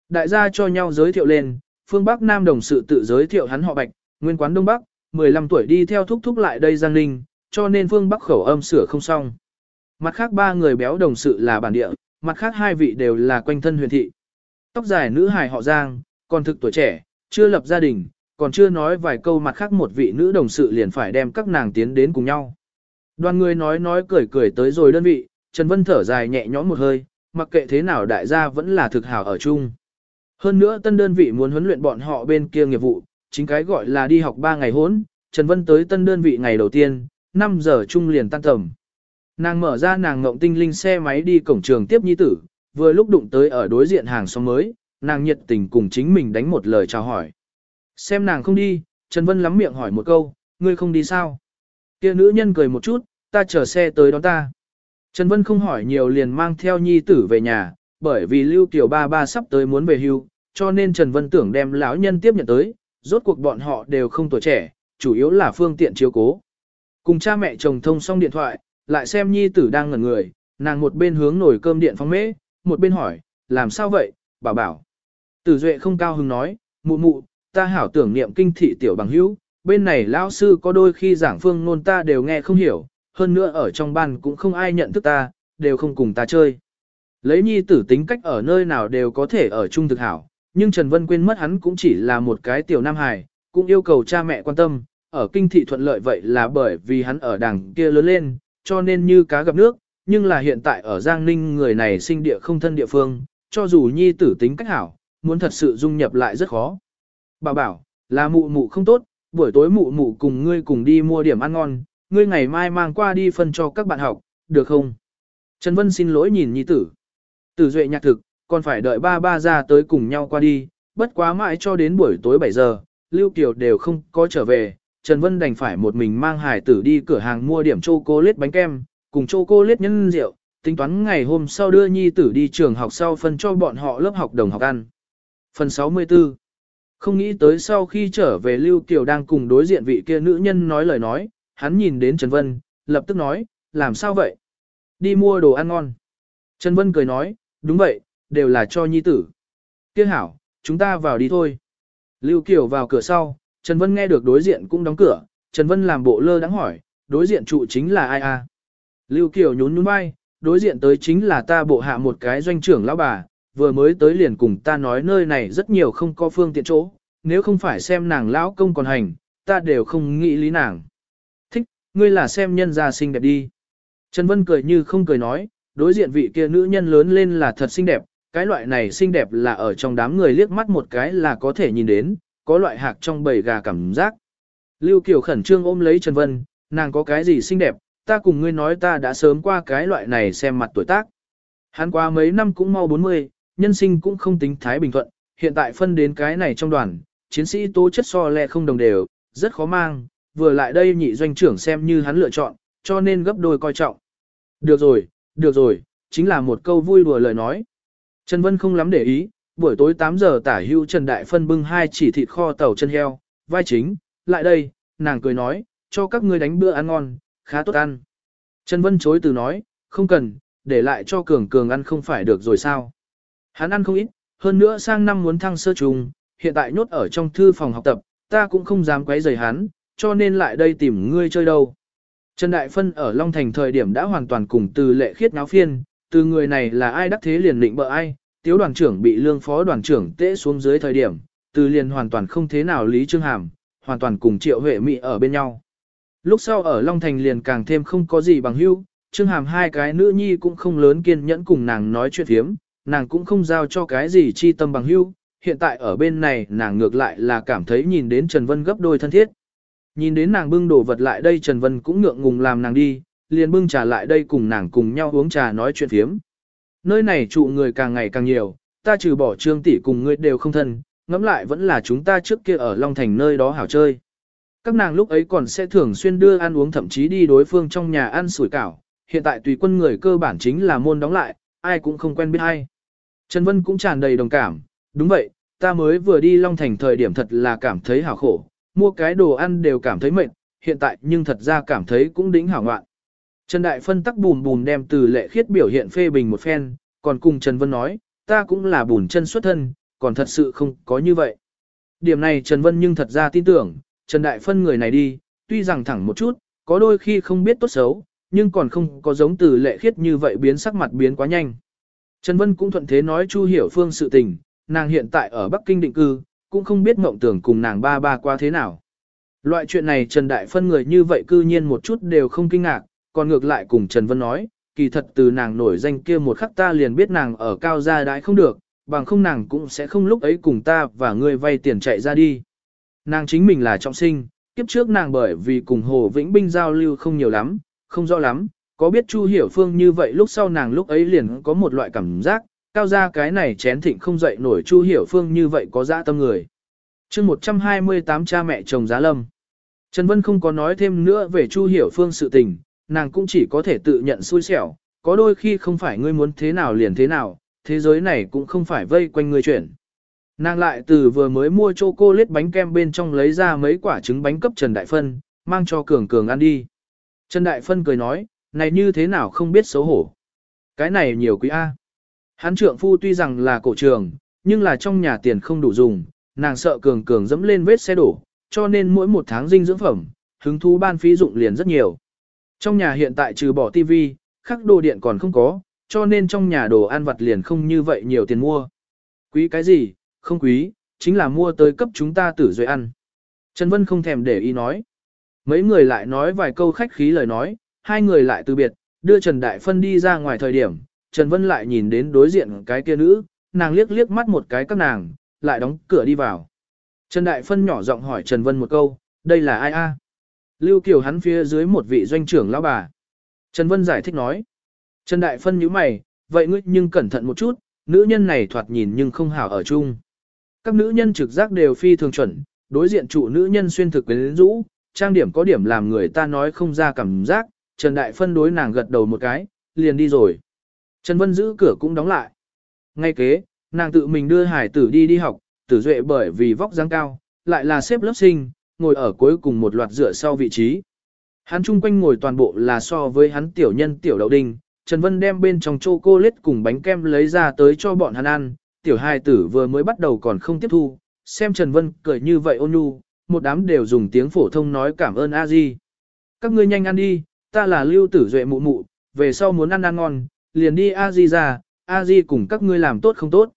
Đại gia cho nhau giới thiệu lên, phương Bắc Nam đồng sự tự giới thiệu hắn họ Bạch, nguyên quán Đông Bắc, 15 tuổi đi theo thúc thúc lại đây Giang Ninh, cho nên phương Bắc khẩu âm sửa không xong. Mặt khác ba người béo đồng sự là bản địa, mặt khác hai vị đều là quanh thân huyền thị. Tóc dài nữ hài họ Giang, còn thực tuổi trẻ, chưa lập gia đình, còn chưa nói vài câu mặt khác một vị nữ đồng sự liền phải đem các nàng tiến đến cùng nhau. Đoàn người nói nói cười cười tới rồi đơn vị, Trần Vân thở dài nhẹ nhõm một hơi, mặc kệ thế nào đại gia vẫn là thực hảo ở chung. Hơn nữa tân đơn vị muốn huấn luyện bọn họ bên kia nghiệp vụ, chính cái gọi là đi học 3 ngày hốn, Trần Vân tới tân đơn vị ngày đầu tiên, 5 giờ chung liền tan tầm. Nàng mở ra nàng ngộng tinh linh xe máy đi cổng trường tiếp nhi tử, vừa lúc đụng tới ở đối diện hàng xóm mới, nàng nhiệt tình cùng chính mình đánh một lời chào hỏi. Xem nàng không đi, Trần Vân lắm miệng hỏi một câu, ngươi không đi sao? Kia nữ nhân cười một chút, ta chờ xe tới đón ta. Trần Vân không hỏi nhiều liền mang theo nhi tử về nhà, bởi vì Lưu Kiều ba ba sắp tới muốn về hưu, cho nên Trần Vân tưởng đem lão nhân tiếp nhận tới, rốt cuộc bọn họ đều không tuổi trẻ, chủ yếu là phương tiện chiếu cố. Cùng cha mẹ chồng thông xong điện thoại, lại xem nhi tử đang ngẩn người, nàng một bên hướng nổi cơm điện phong mễ, một bên hỏi, làm sao vậy, bảo bảo. Tử Duệ không cao hứng nói, mụ mụ, ta hảo tưởng niệm kinh thị tiểu bằng hữu, bên này lão sư có đôi khi giảng phương nôn ta đều nghe không hiểu, hơn nữa ở trong ban cũng không ai nhận thức ta, đều không cùng ta chơi. Lấy nhi tử tính cách ở nơi nào đều có thể ở chung thực hảo, nhưng Trần Vân quên mất hắn cũng chỉ là một cái tiểu nam hài, cũng yêu cầu cha mẹ quan tâm, ở kinh thị thuận lợi vậy là bởi vì hắn ở đằng kia lớn lên, cho nên như cá gặp nước, nhưng là hiện tại ở Giang Ninh người này sinh địa không thân địa phương, cho dù nhi tử tính cách hảo, muốn thật sự dung nhập lại rất khó. bà bảo, là mụ mụ không tốt, buổi tối mụ mụ cùng ngươi cùng đi mua điểm ăn ngon, ngươi ngày mai mang qua đi phân cho các bạn học, được không? Trần Vân xin lỗi nhìn nhi tử. Tử duệ nhạc thực, còn phải đợi ba ba ra tới cùng nhau qua đi, bất quá mãi cho đến buổi tối 7 giờ, Lưu Kiều đều không có trở về, Trần Vân đành phải một mình mang hải tử đi cửa hàng mua điểm chocolate bánh kem, cùng chocolate nhân rượu, tính toán ngày hôm sau đưa nhi tử đi trường học sau phân cho bọn họ lớp học đồng học ăn. Phần 64 Không nghĩ tới sau khi trở về Lưu Kiều đang cùng đối diện vị kia nữ nhân nói lời nói, hắn nhìn đến Trần Vân, lập tức nói, làm sao vậy? Đi mua đồ ăn ngon. Trần Vân cười nói, đúng vậy, đều là cho nhi tử. Tiếc hảo, chúng ta vào đi thôi. Lưu Kiều vào cửa sau, Trần Vân nghe được đối diện cũng đóng cửa, Trần Vân làm bộ lơ đắng hỏi, đối diện trụ chính là ai à? Lưu Kiều nhún nhún vai, đối diện tới chính là ta bộ hạ một cái doanh trưởng lão bà, vừa mới tới liền cùng ta nói nơi này rất nhiều không có phương tiện chỗ, nếu không phải xem nàng lão công còn hành, ta đều không nghĩ lý nàng. Ngươi là xem nhân gia xinh đẹp đi. Trần Vân cười như không cười nói, đối diện vị kia nữ nhân lớn lên là thật xinh đẹp, cái loại này xinh đẹp là ở trong đám người liếc mắt một cái là có thể nhìn đến, có loại hạc trong bầy gà cảm giác. Lưu Kiều khẩn trương ôm lấy Trần Vân, nàng có cái gì xinh đẹp, ta cùng ngươi nói ta đã sớm qua cái loại này xem mặt tuổi tác. Hắn qua mấy năm cũng mau 40, nhân sinh cũng không tính thái bình thuận, hiện tại phân đến cái này trong đoàn, chiến sĩ tố chất so lẹ không đồng đều, rất khó mang, vừa lại đây nhị doanh trưởng xem như hắn lựa chọn, cho nên gấp đôi coi trọng. Được rồi, được rồi, chính là một câu vui đùa lời nói. Trần Vân không lắm để ý, buổi tối 8 giờ tả hưu Trần Đại Phân bưng hai chỉ thịt kho tàu chân heo, vai chính, lại đây, nàng cười nói, cho các ngươi đánh bữa ăn ngon, khá tốt ăn. Trần Vân chối từ nói, không cần, để lại cho Cường Cường ăn không phải được rồi sao. Hắn ăn không ít, hơn nữa sang năm muốn thăng sơ trùng, hiện tại nhốt ở trong thư phòng học tập, ta cũng không dám quấy rầy hắn, cho nên lại đây tìm ngươi chơi đâu. Trần Đại Phân ở Long Thành thời điểm đã hoàn toàn cùng từ lệ khiết náo phiên, từ người này là ai đắc thế liền định bợ ai, tiếu đoàn trưởng bị lương phó đoàn trưởng tễ xuống dưới thời điểm, từ liền hoàn toàn không thế nào lý trương hàm, hoàn toàn cùng triệu huệ mỹ ở bên nhau. Lúc sau ở Long Thành liền càng thêm không có gì bằng hữu, trương hàm hai cái nữ nhi cũng không lớn kiên nhẫn cùng nàng nói chuyện thiếm, nàng cũng không giao cho cái gì chi tâm bằng hữu, hiện tại ở bên này nàng ngược lại là cảm thấy nhìn đến Trần Vân gấp đôi thân thiết. Nhìn đến nàng bưng đồ vật lại đây Trần Vân cũng ngượng ngùng làm nàng đi, liền bưng trà lại đây cùng nàng cùng nhau uống trà nói chuyện phiếm. Nơi này trụ người càng ngày càng nhiều, ta trừ bỏ trương tỷ cùng ngươi đều không thân, ngẫm lại vẫn là chúng ta trước kia ở Long Thành nơi đó hảo chơi. Các nàng lúc ấy còn sẽ thường xuyên đưa ăn uống thậm chí đi đối phương trong nhà ăn sủi cảo, hiện tại tùy quân người cơ bản chính là môn đóng lại, ai cũng không quen biết ai. Trần Vân cũng tràn đầy đồng cảm, đúng vậy, ta mới vừa đi Long Thành thời điểm thật là cảm thấy hảo khổ, mua cái đồ ăn đều cảm thấy mệt, hiện tại nhưng thật ra cảm thấy cũng đỉnh hảo ngoạn. Trần Đại Phân tắc bùn bùn đem từ lệ khiết biểu hiện phê bình một phen, còn cùng Trần Vân nói, ta cũng là bùn chân xuất thân, còn thật sự không có như vậy. Điểm này Trần Vân nhưng thật ra tin tưởng, Trần Đại Phân người này đi, tuy rằng thẳng một chút, có đôi khi không biết tốt xấu, nhưng còn không có giống từ lệ khiết như vậy biến sắc mặt biến quá nhanh. Trần Vân cũng thuận thế nói Chu Hiểu Phương sự tình, nàng hiện tại ở Bắc Kinh định cư, cũng không biết mộng tưởng cùng nàng ba ba qua thế nào. Loại chuyện này Trần Đại Phân người như vậy cư nhiên một chút đều không kinh ngạc, còn ngược lại cùng Trần Vân nói, kỳ thật từ nàng nổi danh kia một khắc ta liền biết nàng ở cao gia đãi không được, bằng không nàng cũng sẽ không lúc ấy cùng ta và ngươi vay tiền chạy ra đi. Nàng chính mình là trọng sinh, kiếp trước nàng bởi vì cùng Hồ Vĩnh Binh giao lưu không nhiều lắm, không rõ lắm, có biết Chu Hiểu Phương như vậy lúc sau nàng lúc ấy liền có một loại cảm giác, cao ra cái này chén thịnh không dậy nổi Chu Hiểu Phương như vậy có dã tâm người. chương 128 cha mẹ chồng giá lâm. Trần Vân không có nói thêm nữa về Chu Hiểu Phương sự tình, nàng cũng chỉ có thể tự nhận xui xẻo, có đôi khi không phải ngươi muốn thế nào liền thế nào, thế giới này cũng không phải vây quanh người chuyển. Nàng lại từ vừa mới mua chô cô lết bánh kem bên trong lấy ra mấy quả trứng bánh cấp Trần Đại Phân, mang cho Cường Cường ăn đi. Trần Đại Phân cười nói, này như thế nào không biết xấu hổ. Cái này nhiều quý A. Hắn trượng phu tuy rằng là cổ trường, nhưng là trong nhà tiền không đủ dùng, nàng sợ Cường Cường dẫm lên vết xe đổ, cho nên mỗi một tháng dinh dưỡng phẩm, hứng thú ban phí dụng liền rất nhiều. Trong nhà hiện tại trừ bỏ tivi, khắc đồ điện còn không có, cho nên trong nhà đồ ăn vặt liền không như vậy nhiều tiền mua. Quý cái gì, không quý, chính là mua tới cấp chúng ta tử duệ ăn. Trần Vân không thèm để ý nói. Mấy người lại nói vài câu khách khí lời nói, hai người lại từ biệt, đưa Trần Đại Phân đi ra ngoài thời điểm, Trần Vân lại nhìn đến đối diện cái kia nữ, nàng liếc liếc mắt một cái các nàng, lại đóng cửa đi vào. Trần Đại Phân nhỏ giọng hỏi Trần Vân một câu, đây là ai a? Lưu Kiều hắn phía dưới một vị doanh trưởng lão bà. Trần Vân giải thích nói. Trần Đại Phân nhíu mày, vậy ngươi nhưng cẩn thận một chút, nữ nhân này thoạt nhìn nhưng không hảo ở chung. Các nữ nhân trực giác đều phi thường chuẩn, đối diện trụ nữ nhân xuyên thực quyến rũ, trang điểm có điểm làm người ta nói không ra cảm giác, Trần Đại Phân đối nàng gật đầu một cái, liền đi rồi. Trần Vân giữ cửa cũng đóng lại. Ngay kế, nàng tự mình đưa hải tử đi đi học, tử duệ bởi vì vóc dáng cao, lại là xếp lớp sinh, ngồi ở cuối cùng một loạt dựa sau vị trí. Hắn chung quanh ngồi toàn bộ là so với hắn tiểu nhân tiểu đậu đinh, Trần Vân đem bên trong chô cô lết cùng bánh kem lấy ra tới cho bọn hắn ăn, tiểu hài tử vừa mới bắt đầu còn không tiếp thu, xem Trần Vân cười như vậy ôn nhu, một đám đều dùng tiếng phổ thông nói cảm ơn a di. Các ngươi nhanh ăn đi, ta là lưu tử duệ mụ mụ, về sau muốn ăn ăn ngon, liền đi a di ra, a di cùng các ngươi làm tốt không tốt.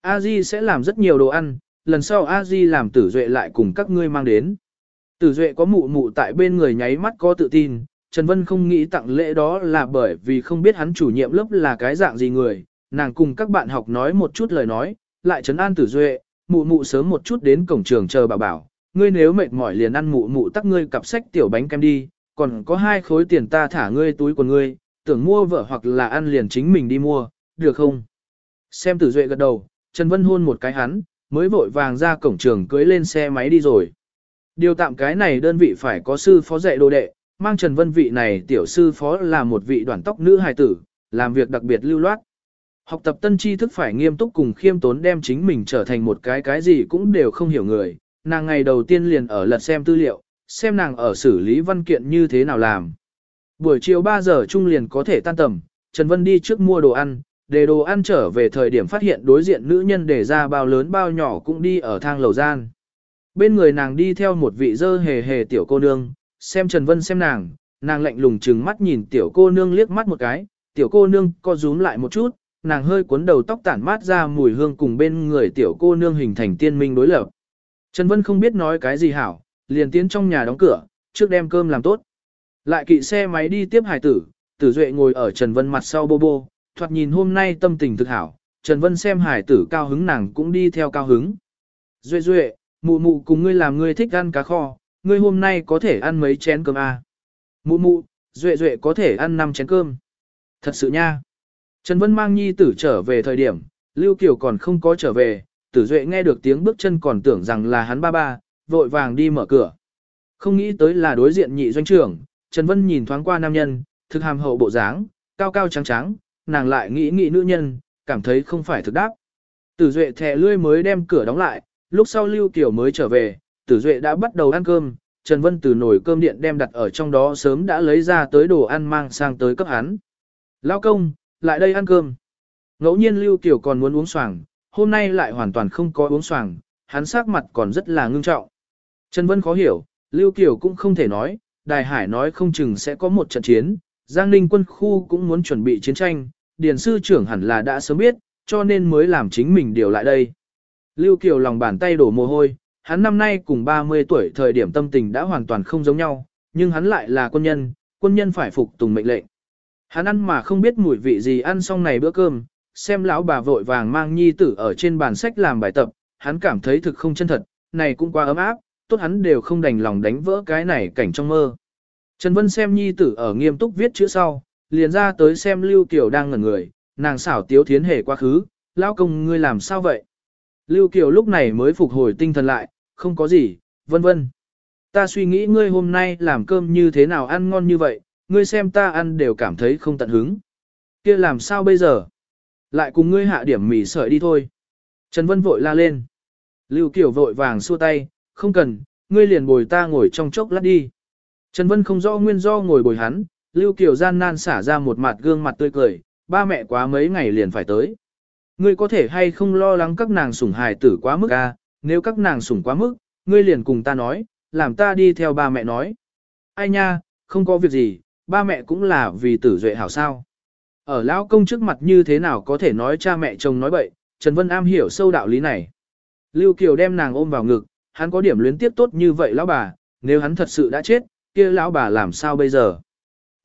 A di sẽ làm rất nhiều đồ ăn, lần sau a di làm tử duệ lại cùng các ngươi mang đến. Tử duệ có mụ mụ tại bên người nháy mắt có tự tin, Trần Vân không nghĩ tặng lễ đó là bởi vì không biết hắn chủ nhiệm lớp là cái dạng gì người, nàng cùng các bạn học nói một chút lời nói, lại trấn an tử duệ, mụ mụ sớm một chút đến cổng trường chờ bảo bảo, ngươi nếu mệt mỏi liền ăn mụ mụ tắc ngươi cặp sách tiểu bánh kem đi, còn có hai khối tiền ta thả ngươi túi của ngươi, tưởng mua vợ hoặc là ăn liền chính mình đi mua, được không? Xem tử duệ gật đầu, Trần Vân hôn một cái hắn, mới vội vàng ra cổng trường cưới lên xe máy đi rồi. Điều tạm cái này đơn vị phải có sư phó dạy đồ đệ, mang Trần Vân vị này tiểu sư phó là một vị đoàn tóc nữ hài tử, làm việc đặc biệt lưu loát. Học tập tân tri thức phải nghiêm túc cùng khiêm tốn đem chính mình trở thành một cái cái gì cũng đều không hiểu người. Nàng ngày đầu tiên liền ở lật xem tư liệu, xem nàng ở xử lý văn kiện như thế nào làm. Buổi chiều 3 giờ trung liền có thể tan tầm, Trần Vân đi trước mua đồ ăn, để đồ ăn trở về thời điểm phát hiện đối diện nữ nhân để ra bao lớn bao nhỏ cũng đi ở thang lầu gian. Bên người nàng đi theo một vị dơ hề hề tiểu cô nương, xem Trần Vân xem nàng, nàng lạnh lùng trừng mắt nhìn tiểu cô nương liếc mắt một cái, tiểu cô nương co rúm lại một chút, nàng hơi cuốn đầu tóc tản mát ra mùi hương cùng bên người tiểu cô nương hình thành tiên minh đối lập. Trần Vân không biết nói cái gì hảo, liền tiến trong nhà đóng cửa, trước đem cơm làm tốt. Lại kỵ xe máy đi tiếp hải tử, tử duệ ngồi ở Trần Vân mặt sau bô bô, thoạt nhìn hôm nay tâm tình thực hảo, Trần Vân xem hải tử cao hứng nàng cũng đi theo cao hứng. Duệ duệ, mụ mụ cùng ngươi làm ngươi thích ăn cá kho, ngươi hôm nay có thể ăn mấy chén cơm à? Mụ mụ, duệ duệ có thể ăn 5 chén cơm. Thật sự nha. Trần Vân mang nhi tử trở về thời điểm, Lưu Kiều còn không có trở về, tử duệ nghe được tiếng bước chân còn tưởng rằng là hắn ba ba, vội vàng đi mở cửa. Không nghĩ tới là đối diện nhị doanh trưởng, Trần Vân nhìn thoáng qua nam nhân, thực hàm hậu bộ dáng, cao cao trắng trắng, nàng lại nghĩ nghĩ nữ nhân, cảm thấy không phải thực đáp. Tử Duệ thẻ lươi mới đem cửa đóng lại, lúc sau Lưu Kiều mới trở về, Tử Duệ đã bắt đầu ăn cơm, Trần Vân từ nồi cơm điện đem đặt ở trong đó sớm đã lấy ra tới đồ ăn mang sang tới cấp hắn. Lao công, lại đây ăn cơm. Ngẫu nhiên Lưu Kiều còn muốn uống xoàng, hôm nay lại hoàn toàn không có uống xoàng, hắn sắc mặt còn rất là ngưng trọng. Trần Vân khó hiểu, Lưu Kiều cũng không thể nói, Đài Hải nói không chừng sẽ có một trận chiến, Giang Ninh quân khu cũng muốn chuẩn bị chiến tranh, Điền sư trưởng hẳn là đã sớm biết, cho nên mới làm chính mình điều lại đây. Lưu Kiều lòng bàn tay đổ mồ hôi, hắn năm nay cùng 30 tuổi thời điểm tâm tình đã hoàn toàn không giống nhau, nhưng hắn lại là quân nhân, quân nhân phải phục tùng mệnh lệnh. Hắn ăn mà không biết mùi vị gì ăn xong này bữa cơm, xem lão bà vội vàng mang nhi tử ở trên bàn sách làm bài tập, hắn cảm thấy thực không chân thật, này cũng quá ấm áp, tốt hắn đều không đành lòng đánh vỡ cái này cảnh trong mơ. Trần Vân xem nhi tử ở nghiêm túc viết chữ sau, liền ra tới xem Lưu Kiều đang ngẩn người, nàng xảo tiếu thiến hề quá khứ, lão công ngươi làm sao vậy? Lưu Kiều lúc này mới phục hồi tinh thần lại, không có gì, vân vân. Ta suy nghĩ ngươi hôm nay làm cơm như thế nào ăn ngon như vậy, ngươi xem ta ăn đều cảm thấy không tận hứng. kia làm sao bây giờ? lại cùng ngươi hạ điểm mì sợi đi thôi. Trần Vân vội la lên. Lưu Kiều vội vàng xua tay, không cần, ngươi liền bồi ta ngồi trong chốc lát đi. Trần Vân không rõ nguyên do ngồi bồi hắn, Lưu Kiều gian nan xả ra một mặt gương mặt tươi cười, ba mẹ quá mấy ngày liền phải tới. Ngươi có thể hay không lo lắng các nàng sủng hài tử quá mức à, nếu các nàng sủng quá mức, ngươi liền cùng ta nói, làm ta đi theo ba mẹ nói. Ai nha, không có việc gì, ba mẹ cũng là vì tử duệ hảo sao. Ở lão công trước mặt như thế nào có thể nói cha mẹ chồng nói bậy, Trần Vân Am hiểu sâu đạo lý này. Lưu Kiều đem nàng ôm vào ngực, hắn có điểm luyến tiếp tốt như vậy lão bà, nếu hắn thật sự đã chết, kia lão bà làm sao bây giờ?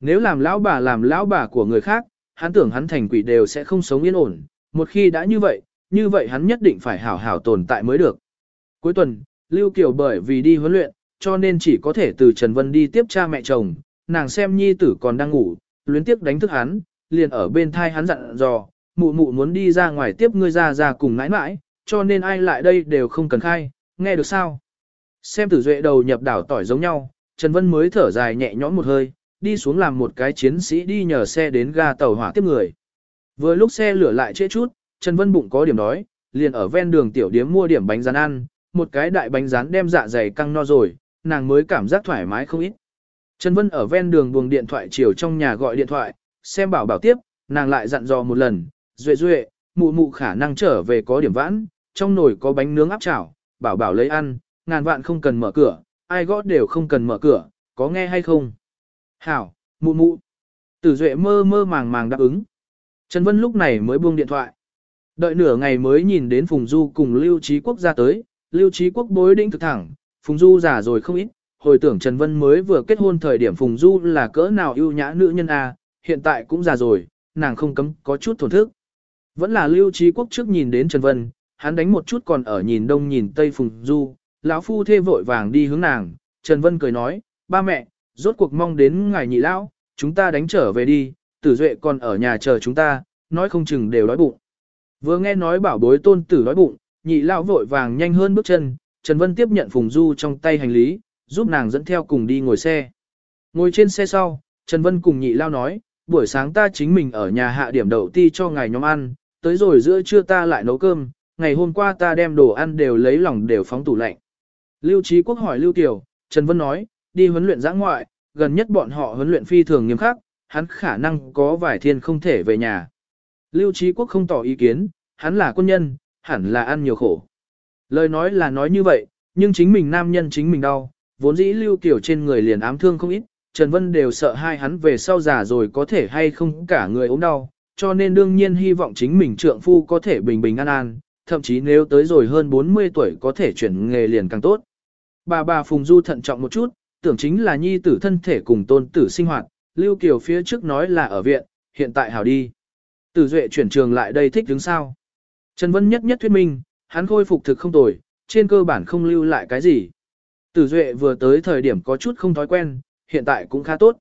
Nếu làm lão bà làm lão bà của người khác, hắn tưởng hắn thành quỷ đều sẽ không sống yên ổn, một khi đã như vậy, như vậy hắn nhất định phải hảo hảo tồn tại mới được. Cuối tuần, Lưu Kiều bởi vì đi huấn luyện, cho nên chỉ có thể từ Trần Vân đi tiếp cha mẹ chồng, nàng xem nhi tử còn đang ngủ, luyến tiếp đánh thức hắn, liền ở bên thai hắn dặn dò, mụ mụ muốn đi ra ngoài tiếp ngươi ra ra cùng nãi nãi, cho nên ai lại đây đều không cần khai, nghe được sao? Xem tử duệ đầu nhập đảo tỏi giống nhau, Trần Vân mới thở dài nhẹ nhõm một hơi, đi xuống làm một cái chiến sĩ đi nhờ xe đến ga tàu hỏa tiếp người. Vừa lúc xe lửa lại trễ chút, Trần Vân bụng có điểm đói, liền ở ven đường tiểu điếm mua điểm bánh rán ăn, một cái đại bánh rán đem dạ dày căng no rồi, nàng mới cảm giác thoải mái không ít. Trần Vân ở ven đường buồng điện thoại chiều trong nhà gọi điện thoại, xem bảo bảo tiếp, nàng lại dặn dò một lần, duệ duệ, mụ mụ khả năng trở về có điểm vãn, trong nồi có bánh nướng áp chảo, bảo bảo lấy ăn, ngàn vạn không cần mở cửa, ai gõ đều không cần mở cửa, có nghe hay không? Hảo, mụ mụ. Tử duệ mơ mơ màng màng đáp ứng. Trần Vân lúc này mới buông điện thoại. Đợi nửa ngày mới nhìn đến Phùng Du cùng Lưu Trí Quốc ra tới, Lưu Trí Quốc bối đĩnh thực thẳng, Phùng Du già rồi không ít, hồi tưởng Trần Vân mới vừa kết hôn thời điểm Phùng Du là cỡ nào ưu nhã nữ nhân a, hiện tại cũng già rồi, nàng không cấm có chút thổn thức. Vẫn là Lưu Trí Quốc trước nhìn đến Trần Vân, hắn đánh một chút còn ở nhìn đông nhìn tây Phùng Du, lão phu thê vội vàng đi hướng nàng, Trần Vân cười nói, ba mẹ, rốt cuộc mong đến ngài nhị lão, chúng ta đánh trở về đi, tử duệ còn ở nhà chờ chúng ta, nói không chừng đều đói bụng. Vừa nghe nói bảo bối tôn tử đói bụng, nhị lão vội vàng nhanh hơn bước chân, Trần Vân tiếp nhận Phùng Du trong tay hành lý, giúp nàng dẫn theo cùng đi ngồi xe. Ngồi trên xe sau, Trần Vân cùng nhị lão nói, buổi sáng ta chính mình ở nhà hạ điểm đậu ti cho ngài nhóm ăn, tới rồi giữa trưa ta lại nấu cơm, ngày hôm qua ta đem đồ ăn đều lấy lòng đều phóng tủ lạnh. Lưu Trí Quốc hỏi Lưu Kiều, Trần Vân nói, đi huấn luyện giã ngoại, gần nhất bọn họ huấn luyện phi thường nghiêm khắc, hắn khả năng có vài thiên không thể về nhà. Lưu Trí Quốc không tỏ ý kiến, hắn là quân nhân, hẳn là ăn nhiều khổ. Lời nói là nói như vậy, nhưng chính mình nam nhân chính mình đau, vốn dĩ Lưu Kiều trên người liền ám thương không ít, Trần Vân đều sợ hai hắn về sau già rồi có thể hay không cả người ốm đau, cho nên đương nhiên hy vọng chính mình trượng phu có thể bình bình an an, thậm chí nếu tới rồi hơn 40 tuổi có thể chuyển nghề liền càng tốt. Bà bà Phùng Du thận trọng một chút, tưởng chính là nhi tử thân thể cùng tôn tử sinh hoạt, Lưu Kiều phía trước nói là ở viện, hiện tại hảo đi. Tử Duệ chuyển trường lại đây thích đứng sao. Trần Vân nhất nhất thuyết minh, hắn khôi phục thực không tồi, trên cơ bản không lưu lại cái gì. Tử Duệ vừa tới thời điểm có chút không thói quen, hiện tại cũng khá tốt.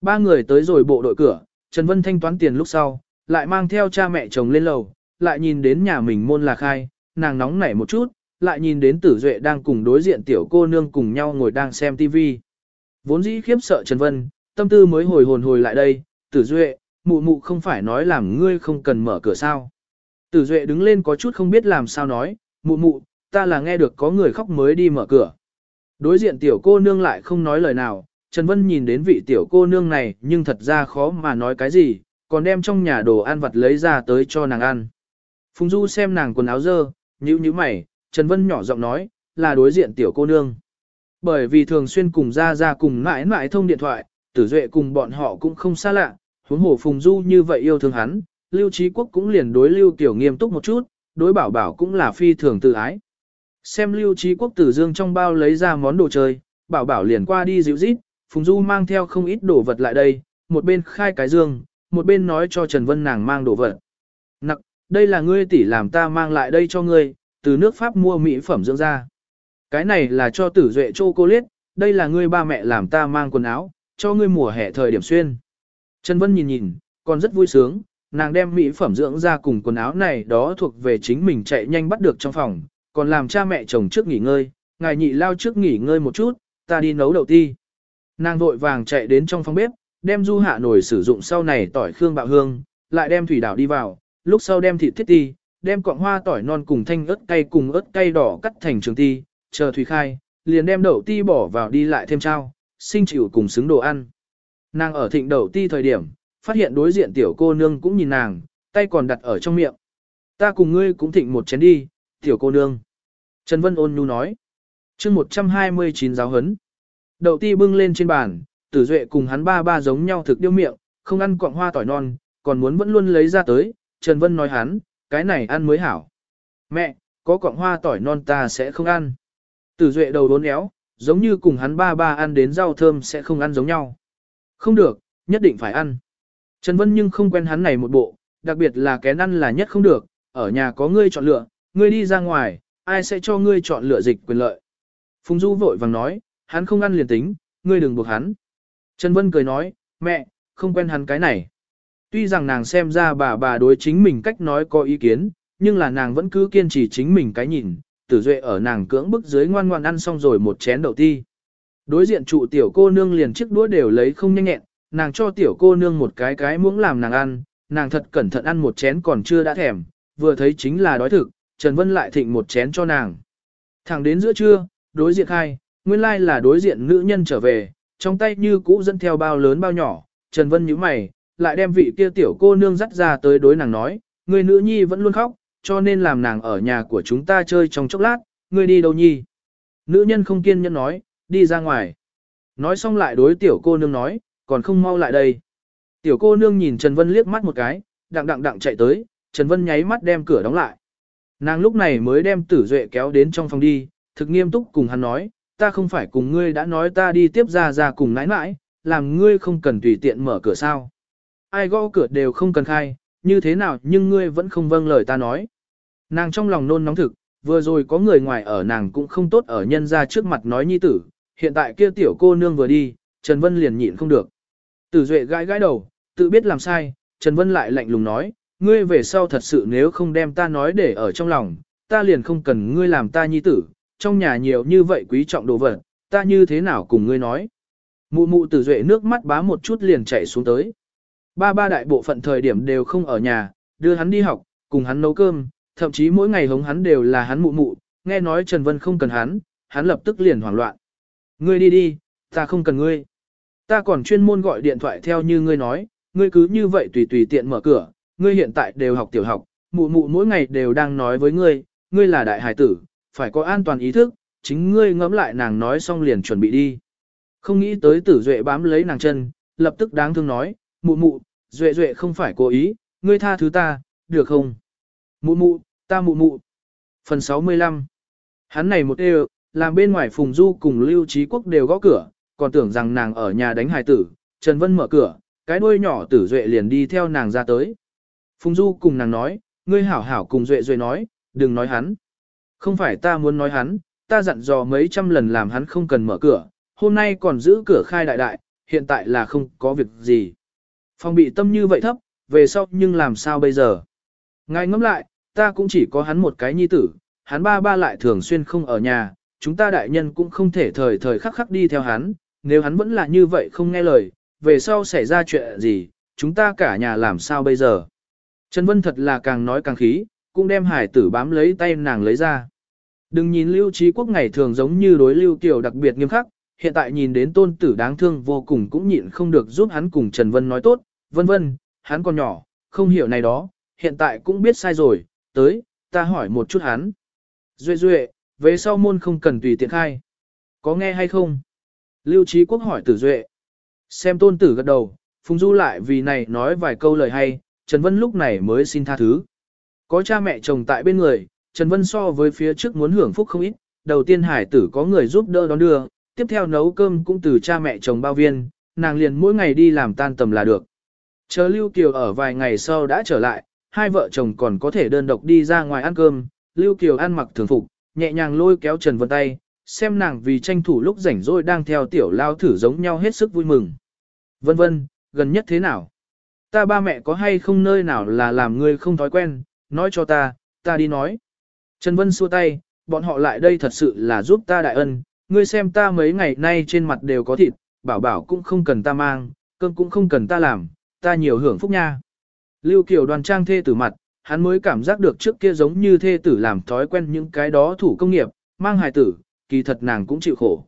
Ba người tới rồi bộ đội cửa, Trần Vân thanh toán tiền lúc sau, lại mang theo cha mẹ chồng lên lầu, lại nhìn đến nhà mình môn là khai, nàng nóng nảy một chút, lại nhìn đến tử duệ đang cùng đối diện tiểu cô nương cùng nhau ngồi đang xem TV. Vốn dĩ khiếp sợ Trần Vân, tâm tư mới hồi hồn hồi lại đây, tử duệ, mụ mụ không phải nói làm ngươi không cần mở cửa sao. Tử duệ đứng lên có chút không biết làm sao nói, mụ mụ, ta là nghe được có người khóc mới đi mở cửa. Đối diện tiểu cô nương lại không nói lời nào, Trần Vân nhìn đến vị tiểu cô nương này nhưng thật ra khó mà nói cái gì, còn đem trong nhà đồ ăn vặt lấy ra tới cho nàng ăn. Phùng Du xem nàng quần áo dơ, nhíu nhíu mày, Trần Vân nhỏ giọng nói, là đối diện tiểu cô nương. Bởi vì thường xuyên cùng ra ra cùng mãi mãi thông điện thoại, tử duệ cùng bọn họ cũng không xa lạ, huống hồ Phùng Du như vậy yêu thương hắn, Lưu Trí Quốc cũng liền đối Lưu Tiểu nghiêm túc một chút, đối bảo bảo cũng là phi thường tự ái. Xem Lưu Trí Quốc tử dương trong bao lấy ra món đồ chơi, bảo bảo liền qua đi dịu rít, Phùng Du mang theo không ít đồ vật lại đây, một bên khai cái dương, một bên nói cho Trần Vân nàng mang đồ vật. Đây là ngươi tỷ làm ta mang lại đây cho ngươi, từ nước Pháp mua mỹ phẩm dưỡng da. Cái này là cho tử duệ chocolate, đây là ngươi ba mẹ làm ta mang quần áo, cho ngươi mùa hè thời điểm xuyên. Trần Vân nhìn nhìn, còn rất vui sướng, nàng đem mỹ phẩm dưỡng da cùng quần áo này đó thuộc về chính mình chạy nhanh bắt được trong phòng, còn làm cha mẹ chồng trước nghỉ ngơi, ngài nhị lao trước nghỉ ngơi một chút, ta đi nấu đậu ti. Nàng vội vàng chạy đến trong phòng bếp, đem du hạ nồi sử dụng sau này tỏi khương bạo hương, lại đem thủy đảo đi vào, lúc sau đem thịt thiết ti, đem cọng hoa tỏi non cùng thanh ớt cay cùng ớt cay đỏ cắt thành trường ti, chờ thủy khai, liền đem đậu ti bỏ vào đi lại thêm trao, sinh chịu cùng xứng đồ ăn. Nàng ở thịnh đậu ti thời điểm, phát hiện đối diện tiểu cô nương cũng nhìn nàng, tay còn đặt ở trong miệng. Ta cùng ngươi cũng thịnh một chén đi, tiểu cô nương. Trần Vân ôn nhu nói. chương 129 giáo hấn. Đậu ti bưng lên trên bàn, tử duệ cùng hắn ba ba giống nhau thực điêu miệng, không ăn quạng hoa tỏi non, còn muốn vẫn luôn lấy ra tới. Trần Vân nói hắn, cái này ăn mới hảo. Mẹ, có cọng hoa tỏi non ta sẽ không ăn. Tử duệ đầu đốn éo, giống như cùng hắn ba ba ăn đến rau thơm sẽ không ăn giống nhau. Không được, nhất định phải ăn. Trần Vân nhưng không quen hắn này một bộ, đặc biệt là kén ăn là nhất không được, ở nhà có ngươi chọn lựa, ngươi đi ra ngoài, ai sẽ cho ngươi chọn lựa dịch quyền lợi. Phùng Du vội vàng nói, hắn không ăn liền tính, ngươi đừng buộc hắn. Trần Vân cười nói, mẹ, không quen hắn cái này. Tuy rằng nàng xem ra bà bà đối chính mình cách nói có ý kiến, nhưng là nàng vẫn cứ kiên trì chính mình cái nhìn, tử duệ ở nàng cưỡng bức dưới ngoan ngoan ăn xong rồi một chén đậu ti. Đối diện trụ tiểu cô nương liền chiếc đũa đều lấy không nhanh nhẹn, nàng cho tiểu cô nương một cái cái muỗng làm nàng ăn, nàng thật cẩn thận ăn một chén còn chưa đã thèm, vừa thấy chính là đói thực, Trần Vân lại thịnh một chén cho nàng. Thẳng đến giữa trưa, đối diện khai, nguyên lai là đối diện nữ nhân trở về, trong tay như cũ dẫn theo bao lớn bao nhỏ, Trần Vân nhíu mày, lại đem vị kia tiểu cô nương dắt ra tới đối nàng nói, người nữ nhi vẫn luôn khóc, cho nên làm nàng ở nhà của chúng ta chơi trong chốc lát, ngươi đi đâu nhi? Nữ nhân không kiên nhẫn nói, đi ra ngoài. Nói xong lại đối tiểu cô nương nói, còn không mau lại đây. Tiểu cô nương nhìn Trần Vân liếc mắt một cái, đặng đặng đặng chạy tới, Trần Vân nháy mắt đem cửa đóng lại. Nàng lúc này mới đem tử duệ kéo đến trong phòng đi, thực nghiêm túc cùng hắn nói, ta không phải cùng ngươi đã nói ta đi tiếp ra ra cùng nãi nãi, làm ngươi không cần tùy tiện mở cửa sao. Ai gõ cửa đều không cần khai, như thế nào nhưng ngươi vẫn không vâng lời ta nói. Nàng trong lòng nôn nóng thực, vừa rồi có người ngoài ở nàng cũng không tốt ở nhân ra trước mặt nói nhi tử, hiện tại kia tiểu cô nương vừa đi, Trần Vân liền nhịn không được. Tử Duệ gãi gãi đầu, tự biết làm sai, Trần Vân lại lạnh lùng nói, ngươi về sau thật sự nếu không đem ta nói để ở trong lòng, ta liền không cần ngươi làm ta nhi tử, trong nhà nhiều như vậy quý trọng đồ vật, ta như thế nào cùng ngươi nói. Mụ mụ Tử Duệ nước mắt bá một chút liền chảy xuống tới. Ba ba đại bộ phận thời điểm đều không ở nhà, đưa hắn đi học, cùng hắn nấu cơm, thậm chí mỗi ngày hống hắn đều là hắn mụ mụ, nghe nói Trần Vân không cần hắn, hắn lập tức liền hoảng loạn. Ngươi đi đi, ta không cần ngươi. Ta còn chuyên môn gọi điện thoại theo như ngươi nói, ngươi cứ như vậy tùy tùy tiện mở cửa, ngươi hiện tại đều học tiểu học, mụ mụ mỗi ngày đều đang nói với ngươi, ngươi là đại hải tử, phải có an toàn ý thức, chính ngươi ngẫm lại nàng nói xong liền chuẩn bị đi. Không nghĩ tới tử duệ bám lấy nàng chân, lập tức đáng thương nói, mụ mụ, duệ duệ không phải cố ý, ngươi tha thứ ta, được không? Mụ mụ, ta mụ mụ. Phần 65 Hắn này một đều, làm bên ngoài Phùng Du cùng Lưu Trí Quốc đều gõ cửa, còn tưởng rằng nàng ở nhà đánh hài tử. Trần Vân mở cửa, cái đuôi nhỏ tử Duệ liền đi theo nàng ra tới. Phùng Du cùng nàng nói, ngươi hảo hảo cùng Duệ Duệ nói, đừng nói hắn. Không phải ta muốn nói hắn, ta dặn dò mấy trăm lần làm hắn không cần mở cửa, hôm nay còn giữ cửa khai đại đại, hiện tại là không có việc gì. Phòng bị tâm như vậy thấp, về sau nhưng làm sao bây giờ? Ngài ngẫm lại, ta cũng chỉ có hắn một cái nhi tử, hắn ba ba lại thường xuyên không ở nhà, chúng ta đại nhân cũng không thể thời thời khắc khắc đi theo hắn, nếu hắn vẫn là như vậy không nghe lời, về sau xảy ra chuyện gì, chúng ta cả nhà làm sao bây giờ. Trần Vân thật là càng nói càng khí, cũng đem hải tử bám lấy tay nàng lấy ra. Đừng nhìn Lưu Trí Quốc ngày thường giống như đối Lưu Kiều đặc biệt nghiêm khắc, hiện tại nhìn đến tôn tử đáng thương vô cùng cũng nhịn không được giúp hắn cùng Trần Vân nói tốt, vân vân, hắn còn nhỏ, không hiểu này đó, hiện tại cũng biết sai rồi, tới, ta hỏi một chút hắn. Duệ duệ, về sau môn không cần tùy tiện khai. Có nghe hay không? Lưu Trí Quốc hỏi tử duệ. Xem tôn tử gật đầu, Phùng Du lại vì này nói vài câu lời hay, Trần Vân lúc này mới xin tha thứ. Có cha mẹ chồng tại bên người, Trần Vân so với phía trước muốn hưởng phúc không ít, đầu tiên hải tử có người giúp đỡ đón đưa, tiếp theo nấu cơm cũng từ cha mẹ chồng bao viên, nàng liền mỗi ngày đi làm tan tầm là được. Chờ Lưu Kiều ở vài ngày sau đã trở lại, hai vợ chồng còn có thể đơn độc đi ra ngoài ăn cơm, Lưu Kiều ăn mặc thường phục, nhẹ nhàng lôi kéo Trần Vân tay, xem nàng vì tranh thủ lúc rảnh rỗi đang theo tiểu lao thử giống nhau hết sức vui mừng. Vân vân, gần nhất thế nào? Ta ba mẹ có hay không nơi nào là làm ngươi không thói quen, nói cho ta, ta đi nói. Trần Vân xua tay, bọn họ lại đây thật sự là giúp ta đại ân, ngươi xem ta mấy ngày nay trên mặt đều có thịt, bảo bảo cũng không cần ta mang, cơm cũng không cần ta làm, ta nhiều hưởng phúc nha. Lưu Kiều đoàn trang thê tử mặt, hắn mới cảm giác được trước kia giống như thê tử làm thói quen những cái đó thủ công nghiệp, mang hài tử, kỳ thật nàng cũng chịu khổ.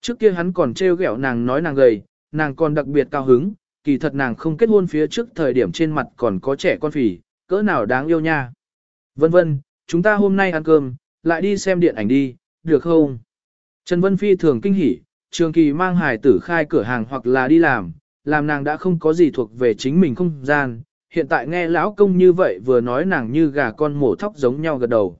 Trước kia hắn còn trêu ghẹo nàng nói nàng gầy, nàng còn đặc biệt cao hứng, kỳ thật nàng không kết hôn phía trước thời điểm trên mặt còn có trẻ con phì, cỡ nào đáng yêu nha. Vân vân, chúng ta hôm nay ăn cơm, lại đi xem điện ảnh đi, được không? Trần Vân Phi thường kinh hỉ, trường kỳ mang hài tử khai cửa hàng hoặc là đi làm, làm nàng đã không có gì thuộc về chính mình không gian, hiện tại nghe lão công như vậy vừa nói nàng như gà con mổ thóc giống nhau gật đầu.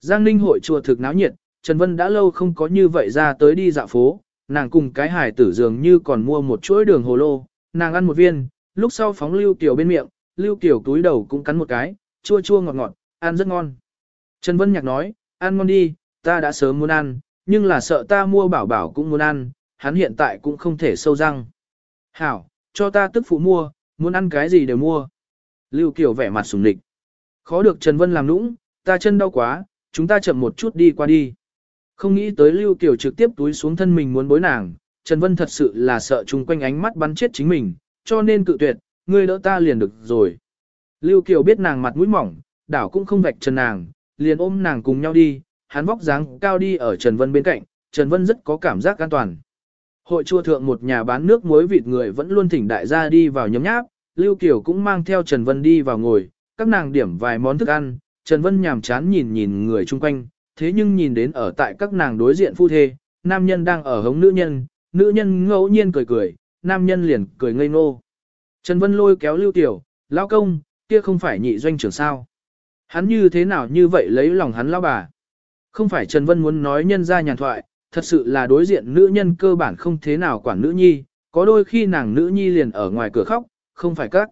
Giang Ninh hội chùa thực náo nhiệt, Trần Vân đã lâu không có như vậy ra tới đi dạo phố, nàng cùng cái hải tử dường như còn mua một chuỗi đường hồ lô, nàng ăn một viên, lúc sau phóng lưu tiểu bên miệng, lưu tiểu túi đầu cũng cắn một cái, chua chua ngọt ngọt, ăn rất ngon. Trần Vân Nhạc nói, ăn ngon đi, ta đã sớm muốn ăn, nhưng là sợ ta mua bảo bảo cũng muốn ăn, hắn hiện tại cũng không thể sâu răng. Hảo, cho ta tức phụ mua, muốn ăn cái gì đều mua. Lưu Kiều vẻ mặt sùng lịch. Khó được Trần Vân làm nũng, ta chân đau quá, chúng ta chậm một chút đi qua đi. Không nghĩ tới Lưu Kiều trực tiếp túi xuống thân mình muốn bối nàng, Trần Vân thật sự là sợ chung quanh ánh mắt bắn chết chính mình, cho nên cự tuyệt, ngươi đỡ ta liền được rồi. Lưu Kiều biết nàng mặt mũi mỏng, đảo cũng không vạch trần nàng, liền ôm nàng cùng nhau đi, hắn vóc dáng cao đi ở Trần Vân bên cạnh, Trần Vân rất có cảm giác an toàn. Hội chua thượng một nhà bán nước muối vịt người vẫn luôn thỉnh đại gia đi vào nhấm nháp, Lưu Kiều cũng mang theo Trần Vân đi vào ngồi, các nàng điểm vài món thức ăn, Trần Vân nhàm chán nhìn nhìn người chung quanh, thế nhưng nhìn đến ở tại các nàng đối diện phu thê, nam nhân đang ở hống nữ nhân, nữ nhân ngẫu nhiên cười cười, nam nhân liền cười ngây ngô. Trần Vân lôi kéo Lưu Kiều, lão công, kia không phải nhị doanh trưởng sao. Hắn như thế nào như vậy lấy lòng hắn lão bà. Không phải Trần Vân muốn nói nhân ra nhàn thoại, thật sự là đối diện nữ nhân cơ bản không thế nào quản nữ nhi, có đôi khi nàng nữ nhi liền ở ngoài cửa khóc, không phải các.